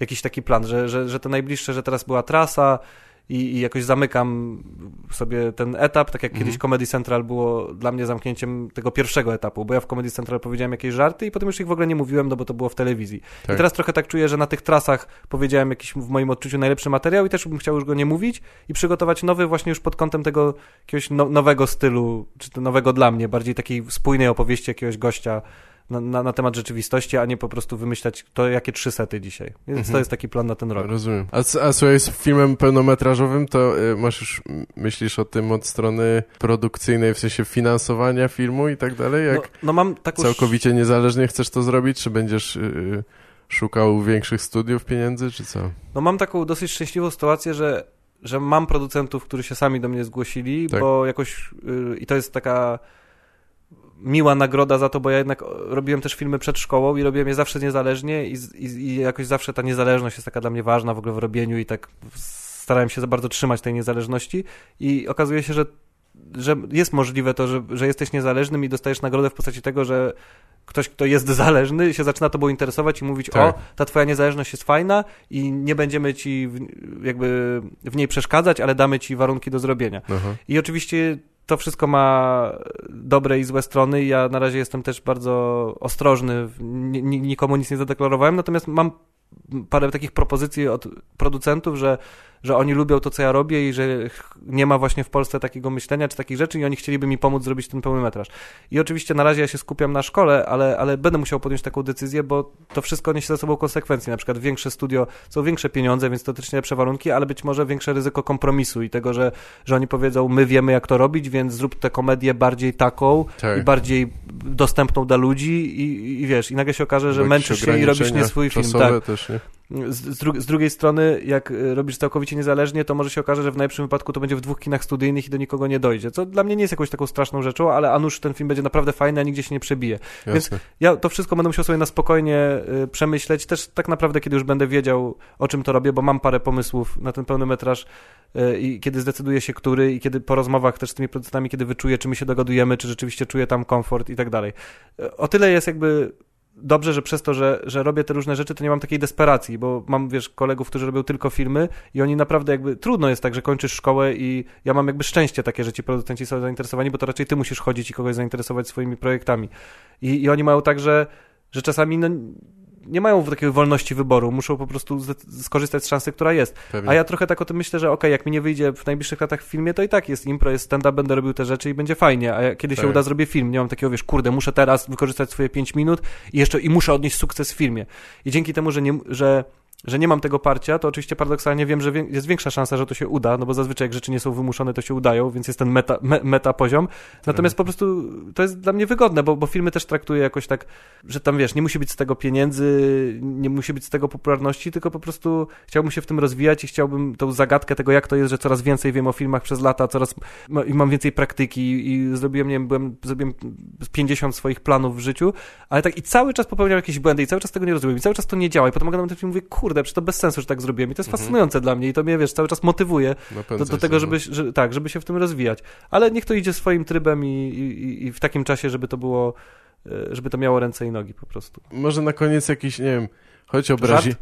jakiś taki plan, że, że, że to najbliższe, że teraz była trasa, i, i jakoś zamykam sobie ten etap, tak jak mhm. kiedyś Comedy Central było dla mnie zamknięciem tego pierwszego etapu, bo ja w Comedy Central powiedziałem jakieś żarty i potem już ich w ogóle nie mówiłem, no bo to było w telewizji. Tak. I teraz trochę tak czuję, że na tych trasach powiedziałem jakiś w moim odczuciu najlepszy materiał i też bym chciał już go nie mówić i przygotować nowy właśnie już pod kątem tego jakiegoś no, nowego stylu, czy to nowego dla mnie, bardziej takiej spójnej opowieści jakiegoś gościa, na, na, na, temat rzeczywistości, a nie po prostu wymyślać to, jakie trzy sety dzisiaj. Więc mhm. to jest taki plan na ten rok. Rozumiem. A, a słuchaj, z filmem pełnometrażowym, to y, masz już, myślisz o tym od strony produkcyjnej, w sensie finansowania filmu i tak dalej? Jak no, no mam taką... Całkowicie niezależnie chcesz to zrobić, czy będziesz... Y, szukał większych studiów pieniędzy, czy co? No mam taką dosyć szczęśliwą sytuację, że, że mam producentów, którzy się sami do mnie zgłosili, tak. bo jakoś yy, i to jest taka miła nagroda za to, bo ja jednak robiłem też filmy przed szkołą i robiłem je zawsze niezależnie i, i, i, jakoś zawsze ta niezależność jest taka dla mnie ważna w ogóle w robieniu i tak starałem się za bardzo trzymać tej niezależności i okazuje się, że, że jest możliwe to, że, że jesteś niezależnym i dostajesz nagrodę w postaci tego, że ktoś, kto jest zależny, się zaczyna tobą interesować i mówić, tak. o, ta twoja niezależność jest fajna i nie będziemy ci w, jakby w niej przeszkadzać, ale damy ci warunki do zrobienia. Aha. I oczywiście to wszystko ma dobre i złe strony. Ja na razie jestem też bardzo ostrożny, nikomu nic nie zadeklarowałem, natomiast mam parę takich propozycji od producentów, że że oni lubią to, co ja robię i że nie ma właśnie w Polsce takiego myślenia czy takich rzeczy i oni chcieliby mi pomóc zrobić ten pełny metraż. I oczywiście na razie ja się skupiam na szkole, ale, ale będę musiał podjąć taką decyzję, bo to wszystko niesie za sobą konsekwencje. Na przykład większe studio, są większe pieniądze, więc teoretycznie lepsze warunki, ale być może większe ryzyko kompromisu i tego, że, że oni powiedzą, my wiemy jak to robić, więc zrób tę komedię bardziej taką tak. i bardziej dostępną dla ludzi i, i wiesz, i nagle się okaże, że męczysz się i robisz nie swój film. Tak. Też, nie? Z, dru z, drugiej strony, jak y, robisz całkowicie niezależnie, to może się okaże, że w najlepszym wypadku to będzie w dwóch kinach studyjnych i do nikogo nie dojdzie, co dla mnie nie jest jakąś taką straszną rzeczą, ale a nuż ten film będzie naprawdę fajny, a nigdzie się nie przebije. Jasne. Więc ja to wszystko będę musiał sobie na spokojnie y, przemyśleć, też tak naprawdę, kiedy już będę wiedział, o czym to robię, bo mam parę pomysłów na ten pełny metraż y, i kiedy zdecyduję się, który i kiedy po rozmowach też z tymi producentami, kiedy wyczuję, czy my się dogadujemy, czy rzeczywiście czuję tam komfort i tak dalej. O tyle jest jakby dobrze, że przez to, że, że robię te różne rzeczy, to nie mam takiej desperacji, bo mam, wiesz, kolegów, którzy robią tylko filmy i oni naprawdę jakby, trudno jest tak, że kończysz szkołę i ja mam jakby szczęście takie, że ci producenci są zainteresowani, bo to raczej ty musisz chodzić i kogoś zainteresować swoimi projektami. I, i oni mają tak, że, że czasami no, nie mają takiej wolności wyboru, muszą po prostu skorzystać z szansy, która jest. Pewnie. A ja trochę tak o tym myślę, że okej, okay, jak mi nie wyjdzie w najbliższych latach w filmie, to i tak jest impro, jest stand-up, będę robił te rzeczy i będzie fajnie, a kiedy tak. się uda, zrobię film. Nie mam takiego, wiesz, kurde, muszę teraz wykorzystać swoje 5 minut i jeszcze i muszę odnieść sukces w filmie. I dzięki temu, że, nie, że że nie mam tego parcia, to oczywiście paradoksalnie wiem, że jest większa szansa, że to się uda, no bo zazwyczaj jak rzeczy nie są wymuszone, to się udają, więc jest ten meta, me, meta poziom. Natomiast po prostu to jest dla mnie wygodne, bo, bo filmy też traktuję jakoś tak, że tam wiesz, nie musi być z tego pieniędzy, nie musi być z tego popularności, tylko po prostu chciałbym się w tym rozwijać i chciałbym tą zagadkę tego, jak to jest, że coraz więcej wiem o filmach przez lata, coraz i mam więcej praktyki i zrobiłem, nie wiem, byłem, zrobiłem 50 swoich planów w życiu, ale tak i cały czas popełniam jakieś błędy i cały czas tego nie rozumiem i cały czas to nie działa i potem mogę na tym mówię, kurde, kurde, przecież to bez sensu, że tak zrobiłem. I to jest mhm. fascynujące dla mnie i to mnie, wiesz, cały czas motywuje do, do, tego, żeby, że, tak, żeby się w tym rozwijać. Ale niech to idzie swoim trybem i, i, i w takim czasie, żeby to było, e, żeby to miało ręce i nogi po prostu. Może na koniec jakiś, nie wiem, choć obrazi...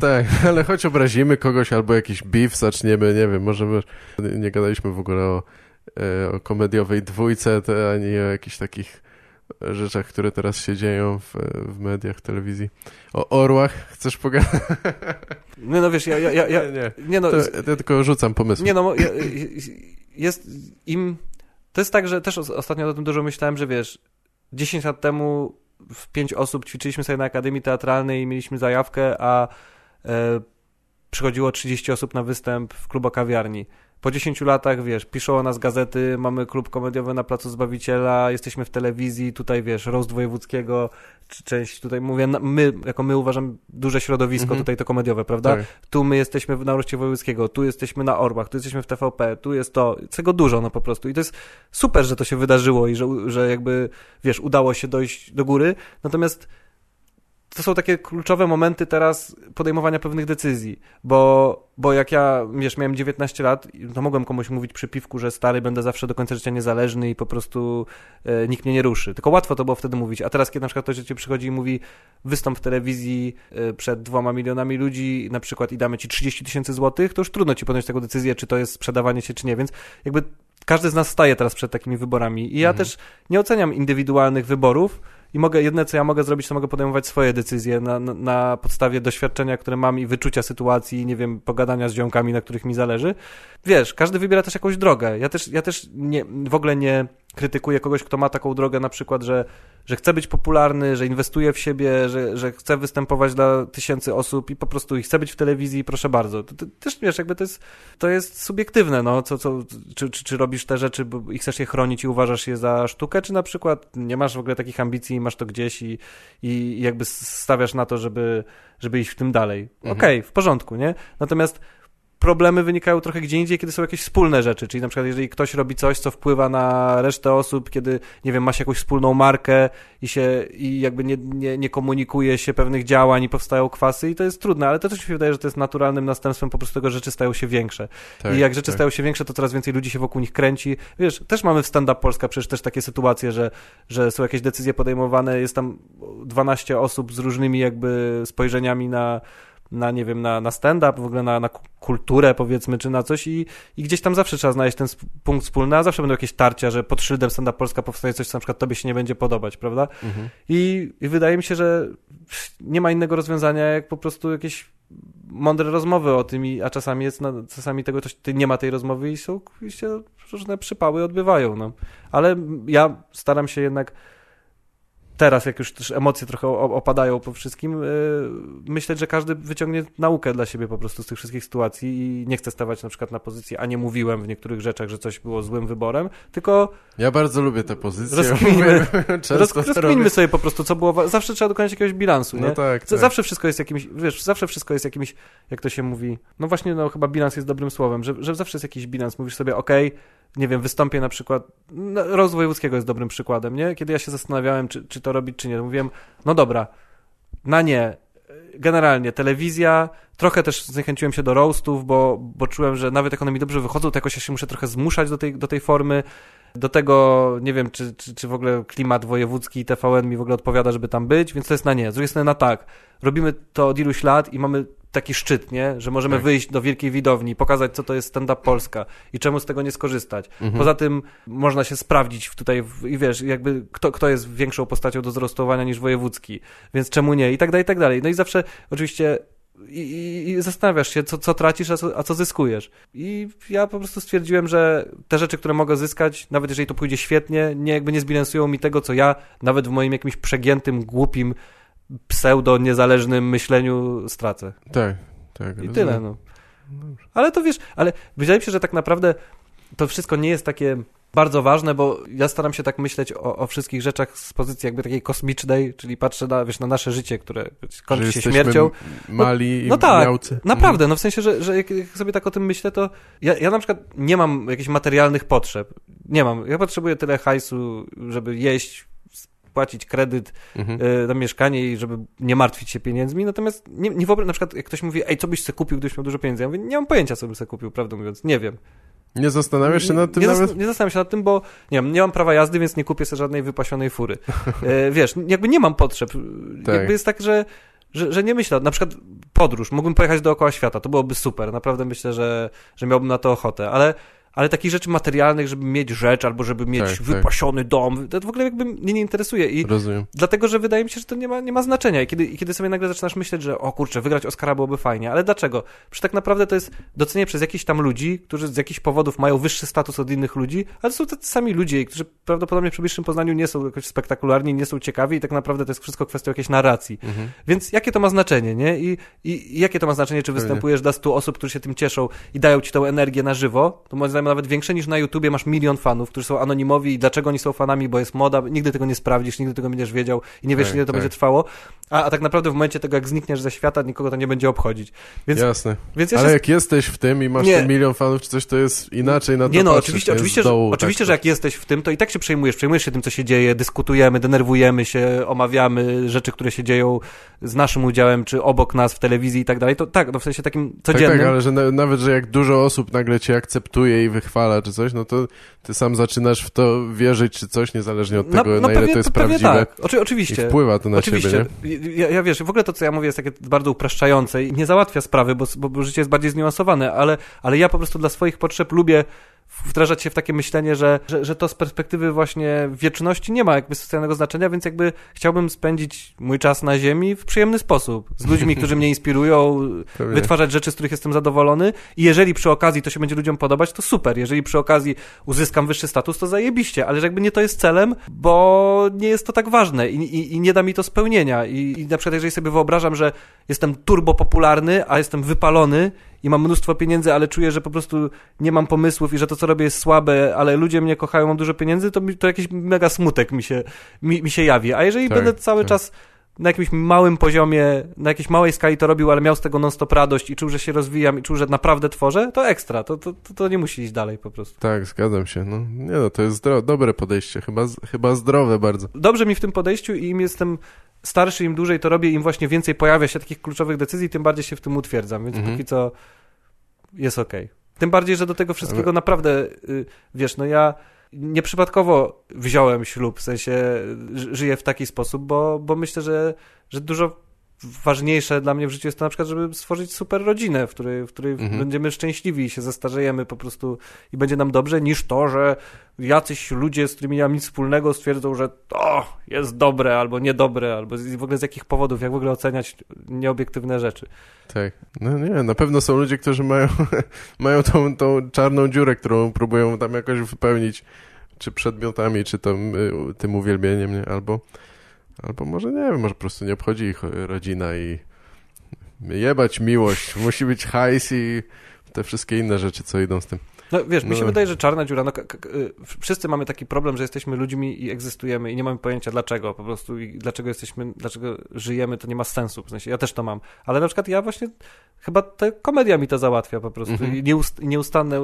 Tak, ale choć obrazimy kogoś albo jakiś beef zaczniemy, nie wiem, może nie gadaliśmy w ogóle o, e, o komediowej dwójce, ani o jakichś takich rzeczach, które teraz się dzieją w, w mediach, w telewizji. O orłach chcesz pogadać? Nie no wiesz, ja... ja, ja, ja nie, nie no, to, ja tylko rzucam pomysł. Nie no, jest im... To jest tak, że też ostatnio o tym dużo myślałem, że wiesz, 10 lat temu w pięć osób ćwiczyliśmy sobie na Akademii Teatralnej i mieliśmy zajawkę, a e, przychodziło 30 osób na występ w klubo kawiarni. Po 10 latach, wiesz, piszą o nas gazety, mamy klub komediowy na Placu Zbawiciela, jesteśmy w telewizji, tutaj, wiesz, roast wojewódzkiego, część tutaj mówię, my, jako my uważam duże środowisko mhm. tutaj to komediowe, prawda? Tak. Tu my jesteśmy na roście wojewódzkiego, tu jesteśmy na Orbach, tu jesteśmy w TVP, tu jest to, tego dużo, no po prostu. I to jest super, że to się wydarzyło i że, że jakby, wiesz, udało się dojść do góry, natomiast to są takie kluczowe momenty teraz podejmowania pewnych decyzji, bo, bo jak ja, wiesz, miałem 19 lat, to mogłem komuś mówić przy piwku, że stary, będę zawsze do końca życia niezależny i po prostu e, nikt mnie nie ruszy. Tylko łatwo to było wtedy mówić, a teraz, kiedy na przykład ktoś do ciebie przychodzi i mówi, wystąp w telewizji e, przed dwoma milionami ludzi na przykład i damy ci 30 tysięcy złotych, to już trudno ci podjąć taką decyzję, czy to jest sprzedawanie się, czy nie, więc jakby każdy z nas staje teraz przed takimi wyborami i ja mhm. też nie oceniam indywidualnych wyborów, i mogę, jedne co ja mogę zrobić, to mogę podejmować swoje decyzje na, na, podstawie doświadczenia, które mam i wyczucia sytuacji, nie wiem, pogadania z ziomkami, na których mi zależy. Wiesz, każdy wybiera też jakąś drogę. Ja też, ja też nie, w ogóle nie krytykuję kogoś, kto ma taką drogę na przykład, że że chce być popularny, że inwestuje w siebie, że, że chce występować dla tysięcy osób i po prostu chce być w telewizji, proszę bardzo. To, to, też wiesz, jakby to jest, to jest subiektywne, no, co, co, czy, czy, czy robisz te rzeczy i chcesz je chronić i uważasz je za sztukę, czy na przykład nie masz w ogóle takich ambicji i masz to gdzieś i, i jakby stawiasz na to, żeby, żeby iść w tym dalej. Mhm. Okej, okay, w porządku, nie? Natomiast problemy wynikają trochę gdzie indziej, kiedy są jakieś wspólne rzeczy, czyli na przykład jeżeli ktoś robi coś, co wpływa na resztę osób, kiedy, nie wiem, ma się jakąś wspólną markę i się, i jakby nie, nie, nie komunikuje się pewnych działań i powstają kwasy i to jest trudne, ale to też mi się wydaje, że to jest naturalnym następstwem po prostu tego, że rzeczy stają się większe. Tak, I jak rzeczy tak. stają się większe, to coraz więcej ludzi się wokół nich kręci. Wiesz, też mamy w stand-up Polska przecież też takie sytuacje, że, że są jakieś decyzje podejmowane, jest tam 12 osób z różnymi jakby spojrzeniami na na, nie wiem, na, na stand-up, w ogóle na, na kulturę, powiedzmy, czy na coś i, i gdzieś tam zawsze trzeba znaleźć ten punkt wspólny, a zawsze będą jakieś tarcia, że pod szyldem stand-up Polska powstaje coś, co na przykład tobie się nie będzie podobać, prawda? Mhm. I, I wydaje mi się, że nie ma innego rozwiązania, jak po prostu jakieś mądre rozmowy o tym, a czasami jest, czasami tego coś, nie ma tej rozmowy i są, różne przypały odbywają, no. Ale ja staram się jednak teraz, jak już też emocje trochę opadają po wszystkim, y, myśleć, że każdy wyciągnie naukę dla siebie po prostu z tych wszystkich sytuacji i nie chce stawać na przykład na pozycji, a nie mówiłem w niektórych rzeczach, że coś było złym wyborem, tylko... Ja bardzo lubię tę pozycję. Rozkminmy, roz, rozkminmy sobie po prostu, co było... Zawsze trzeba dokonać jakiegoś bilansu, no nie? Tak, tak. Zawsze wszystko jest jakimś, wiesz, zawsze wszystko jest jakimś, jak to się mówi, no właśnie, no chyba bilans jest dobrym słowem, że, że zawsze jest jakiś bilans. Mówisz sobie, okej, okay, nie wiem, wystąpię na przykład, no, rozwój wojewódzkiego jest dobrym przykładem, nie? Kiedy ja się zastanawiałem, czy, czy to robić, czy nie, mówiłem, no dobra, na nie, generalnie telewizja, trochę też zniechęciłem się do roastów, bo, bo czułem, że nawet jak one mi dobrze wychodzą, to jakoś ja się muszę trochę zmuszać do tej, do tej formy. Do tego nie wiem, czy, czy, czy w ogóle klimat wojewódzki i TVN mi w ogóle odpowiada, żeby tam być, więc to jest na nie. Z drugiej strony na tak. Robimy to od iluś lat i mamy taki szczyt, nie? Że możemy tak. wyjść do wielkiej widowni, pokazać, co to jest stand-up Polska i czemu z tego nie skorzystać. Mhm. Poza tym można się sprawdzić tutaj w, i wiesz, jakby kto, kto jest większą postacią do zrostowania niż wojewódzki, więc czemu nie? I tak dalej, i tak dalej. No i zawsze oczywiście i, i, zastanawiasz się, co, co tracisz, a co, a co, zyskujesz. I ja po prostu stwierdziłem, że te rzeczy, które mogę zyskać, nawet jeżeli to pójdzie świetnie, nie jakby nie zbilansują mi tego, co ja, nawet w moim jakimś przegiętym, głupim, pseudo-niezależnym myśleniu stracę. Tak, tak. I rozumiem. tyle, no. Ale to wiesz, ale wydaje mi się, że tak naprawdę to wszystko nie jest takie bardzo ważne, bo ja staram się tak myśleć o, o, wszystkich rzeczach z pozycji jakby takiej kosmicznej, czyli patrzę na, wiesz, na nasze życie, które kończy się śmiercią. mali no, no tak, miałcy. naprawdę, mhm. no w sensie, że, że jak, sobie tak o tym myślę, to ja, ja na przykład nie mam jakichś materialnych potrzeb. Nie mam. Ja potrzebuję tyle hajsu, żeby jeść, spłacić kredyt mhm. y, na mieszkanie i żeby nie martwić się pieniędzmi, natomiast nie, nie wyobrażam, na przykład jak ktoś mówi, ej, co byś sobie kupił, gdybyś miał dużo pieniędzy? Ja mówię, nie mam pojęcia, co bym sobie kupił, prawdę mówiąc, nie wiem. Nie zastanawiasz się nad tym nie, nawet? Nie zastanawiam się nad tym, bo nie, wiem, nie mam prawa jazdy, więc nie kupię sobie żadnej wypasionej fury. E, wiesz, jakby nie mam potrzeb. Tak. Jakby jest tak, że, że, że nie myślę. Na przykład podróż. Mógłbym pojechać dookoła świata, to byłoby super. Naprawdę myślę, że, że miałbym na to ochotę, ale ale takich rzeczy materialnych, żeby mieć rzecz, albo żeby mieć Tak, tak. wypasiony dom, to w ogóle jakby mnie nie interesuje i Rozumiem. dlatego, że wydaje mi się, że to nie ma, nie ma znaczenia i kiedy, i kiedy sobie nagle zaczynasz myśleć, że o kurczę, wygrać Oscara byłoby fajnie, ale dlaczego? Przecież tak naprawdę to jest docenienie przez jakichś tam ludzi, którzy z jakichś powodów mają wyższy status od innych ludzi, ale to są tacy sami ludzie, którzy prawdopodobnie przy bliższym poznaniu nie są jakoś spektakularni, nie są ciekawi i tak naprawdę to jest wszystko kwestia jakiejś narracji. Mhm. Więc jakie to ma znaczenie, nie? I, i, i jakie to ma znaczenie, czy występujesz dla 100 osób, którzy się tym cieszą i dają ci tą energię na żywo? To moim zdaniem nawet większe niż na YouTubie masz milion fanów, którzy są anonimowi i dlaczego oni są fanami, bo jest moda, nigdy tego nie sprawdzisz, nigdy tego będziesz wiedział i nie wiesz, Tak, ile to tak. będzie trwało. A, a tak naprawdę w momencie tego, jak znikniesz ze świata, nikogo to nie będzie obchodzić. Więc, Jasne. więc ja Ale się jak jesteś w tym i masz Nie. ten milion fanów czy coś, to jest inaczej na to Nie no, patrzysz, oczywiście, oczywiście, z że, dołu, oczywiście tak że jak jesteś w tym, to i tak się przejmujesz, przejmujesz się tym, co się dzieje, dyskutujemy, denerwujemy się, omawiamy rzeczy, które się dzieją z naszym udziałem, czy obok nas w telewizji i tak dalej, to tak, no w sensie takim Tak, codziennym. tak, ale że na, nawet, że jak dużo osób nagle cię akceptuje i wychwala czy coś, no to ty sam zaczynasz w to wierzyć czy coś, niezależnie od tego, na, ile to jest prawdziwe. tak. Oczy, I oczywiście. wpływa to na Oczywiście. ciebie, Ja, ja wiesz, w ogóle to, co ja mówię, jest takie bardzo upraszczające i nie załatwia sprawy, bo, bo życie jest bardziej zniuansowane, ale, ale ja po prostu dla swoich potrzeb lubię wdrażać się w takie myślenie, że, że, że to z perspektywy właśnie wieczności nie ma jakby socjalnego znaczenia, więc jakby chciałbym spędzić mój czas na ziemi w przyjemny sposób, z ludźmi, którzy mnie inspirują, wytwarzać rzeczy, z których jestem zadowolony i jeżeli przy okazji to się będzie ludziom podobać, to super. Jeżeli przy okazji uzyskam wyższy status, to zajebiście, ale że jakby nie to jest celem, bo nie jest to tak ważne i, i, i nie da mi to spełnienia. I, I na przykład jeżeli sobie wyobrażam, że jestem turbo popularny, a jestem wypalony i mam mnóstwo pieniędzy, ale czuję, że po prostu nie mam pomysłów i że to, co robię jest słabe, ale ludzie mnie kochają, mam dużo pieniędzy, to, mi, to jakiś mega smutek mi się, mi, mi się jawi. A jeżeli Tak, będę cały tak. czas na jakimś małym poziomie, na jakiejś małej skali to robił, ale miał z tego non-stop radość i czuł, że się rozwijam i czuł, że naprawdę tworzę, to ekstra, to, to, to, to nie musi iść dalej po prostu. Tak, zgadzam się. No, nie no, to jest dobre podejście, chyba, chyba zdrowe bardzo. Dobrze mi w tym podejściu i im jestem starszy, im dłużej to robię, im właśnie więcej pojawia się takich kluczowych decyzji, tym bardziej się w tym utwierdzam, więc Mhm. póki co jest okej. Tym bardziej, że do tego wszystkiego Ale- naprawdę, y, wiesz, no ja nieprzypadkowo wziąłem ślub, w sensie ży- żyję w taki sposób, bo, bo myślę, że, że dużo ważniejsze dla mnie w życiu jest to na przykład, żeby stworzyć super rodzinę, w której, w której Mhm. będziemy szczęśliwi i się zestarzejemy po prostu i będzie nam dobrze, niż to, że jacyś ludzie, z którymi nie mam nic wspólnego, stwierdzą, że to jest dobre albo niedobre, albo w ogóle z jakich powodów, jak w ogóle oceniać nieobiektywne rzeczy. Tak. No nie, na pewno są ludzie, którzy mają, mają tą, tą czarną dziurę, którą próbują tam jakoś wypełnić, czy przedmiotami, czy tam y, tym uwielbieniem, nie? Albo, albo może nie wiem, może po prostu nie obchodzi ich y, rodzina i jebać miłość, musi być hajs i te wszystkie inne rzeczy, co idą z tym. No wiesz, mi się No. wydaje, że czarna dziura, no, y, wszyscy mamy taki problem, że jesteśmy ludźmi i egzystujemy i nie mamy pojęcia dlaczego po prostu i dlaczego jesteśmy, dlaczego żyjemy, to nie ma sensu, w sensie ja też to mam, ale na przykład ja właśnie, chyba ta komedia mi to załatwia po prostu Mhm. i nieust, nieustanne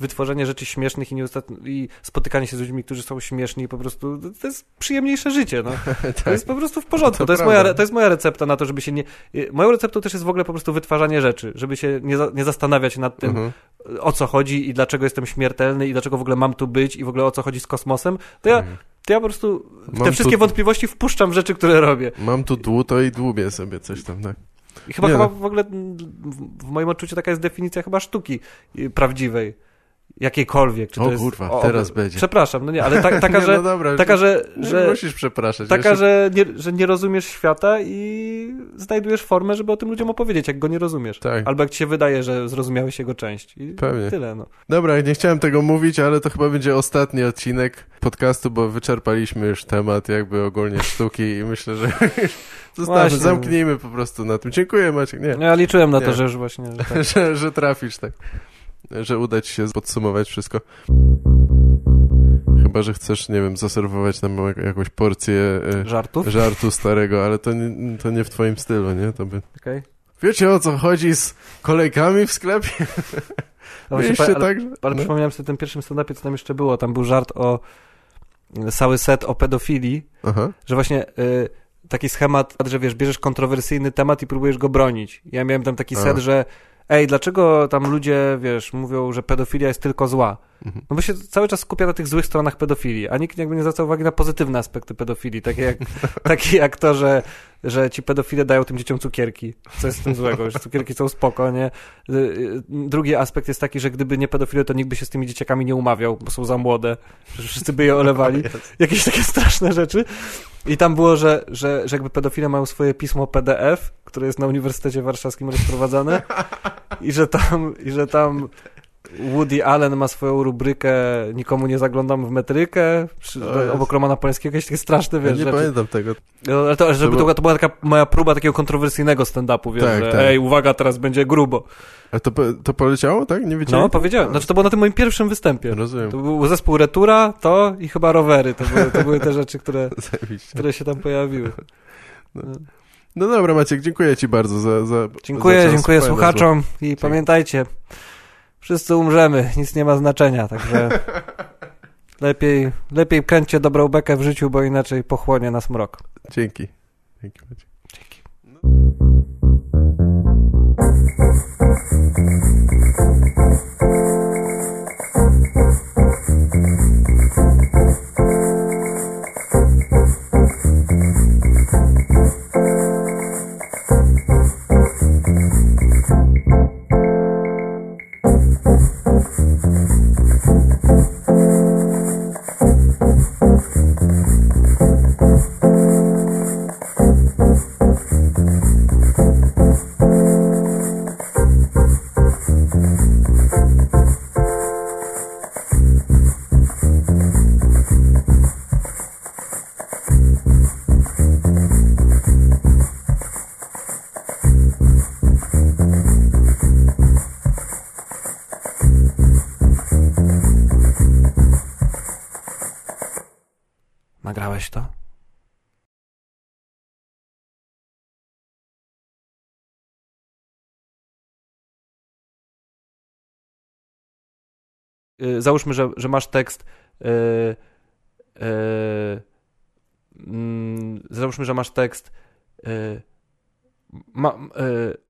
wytworzenie rzeczy śmiesznych i, nieustanne, i spotykanie się z ludźmi, którzy są śmieszni po prostu, to- jest przyjemniejsze życie, no. To jest po prostu w porządku. To To, jest moja, to jest moja recepta na to, żeby się nie. y, Moją receptą też jest w ogóle po prostu wytwarzanie rzeczy, żeby się nie, nie zastanawiać nad tym, Mhm. o co chodzi i dlaczego jestem śmiertelny i dlaczego w ogóle mam tu być i w ogóle o co chodzi z kosmosem. To ja, Mhm. to ja po prostu Mam te wszystkie tu- wątpliwości wpuszczam w rzeczy, które robię. Mam tu dłuto i dłubię sobie coś tam, tak. I chyba, Nie chyba no. w ogóle w, w moim odczuciu taka jest definicja chyba sztuki y, prawdziwej. Jakiejkolwiek. Czy to O jest, kurwa, teraz będzie. Przepraszam, no nie, ale ta, taka, Nie, że, no dobra, taka, że, musisz przepraszać. Taka, ja się- że nie, że nie rozumiesz świata i znajdujesz formę, żeby o tym ludziom opowiedzieć, jak go nie rozumiesz. Tak. Albo jak ci się wydaje, że zrozumiałeś jego część. I Pewnie. tyle, no. Dobra, nie chciałem tego mówić, ale to chyba będzie ostatni odcinek podcastu, bo wyczerpaliśmy już temat jakby ogólnie sztuki i myślę, że zostawmy, zamknijmy po prostu na tym. Dziękuję Maciek, nie, No Ja liczyłem na Nie. to, że już właśnie... Że tak. że, że trafisz tak, że uda ci się podsumować wszystko. Chyba, że chcesz, nie wiem, zaserwować nam jak- jakąś porcję e, Żartów? żartu starego, ale to nie, to nie w twoim stylu, nie? To by... Okej. Wiecie o co chodzi z kolejkami w sklepie? No właśnie, pa- ale, tak, że... ale no. przypomniałem sobie ten pierwszym stand-upie, co tam jeszcze było. Tam był żart o... Cały set o pedofilii, Aha. że właśnie... Y, taki schemat, że wiesz, bierzesz kontrowersyjny temat i próbujesz go bronić. Ja miałem tam taki A. set, że ej, dlaczego tam ludzie, wiesz, mówią, że pedofilia jest tylko zła? Mhm. No bo się cały czas skupia na tych złych stronach pedofilii, a nikt jakby nie zwraca uwagi na pozytywne aspekty pedofilii, takie jak, takie jak to, że że ci pedofile dają tym dzieciom cukierki. Co jest z tym złego, że cukierki są spoko, nie? Y, y, Drugi aspekt jest taki, że gdyby nie pedofile, to nikt by się z tymi dzieciakami nie umawiał, bo są za młode, że wszyscy by je olewali. Jakieś takie straszne rzeczy. I tam było, że, że, że jakby pedofile mają swoje pismo PDF, które jest na Uniwersytecie Warszawskim rozprowadzane i że tam, i że tam Woody Allen ma swoją rubrykę Nikomu nie zaglądam w metrykę przy, O Jezu. obok Romana Polańskiego, jakieś takie straszne, Ja wiesz, nie rzeczy. pamiętam tego. No, ale to, żeby To było- to była taka moja próba takiego kontrowersyjnego stand-upu, wiesz, Tak, że tak. ej, uwaga, teraz będzie grubo. A to, to poleciało, tak? Nie wiedziałem? No, powiedziałem. Znaczy, to było na tym moim pierwszym występie. Rozumiem. To był zespół Retura, to i chyba rowery. To były, to były te rzeczy, które, które się tam pojawiły. No dobra, Maciek, dziękuję ci bardzo za, za Dziękuję, za dziękuję słuchaczom i pamiętajcie, wszyscy umrzemy, nic nie ma znaczenia, także lepiej, lepiej kręćcie dobrą bekę w życiu, bo inaczej pochłonie nas mrok. Dzięki. Dzięki. Dzięki. Y, Załóżmy, że, że masz tekst. y, y, mm, załóżmy, że masz tekst. y, ma, y,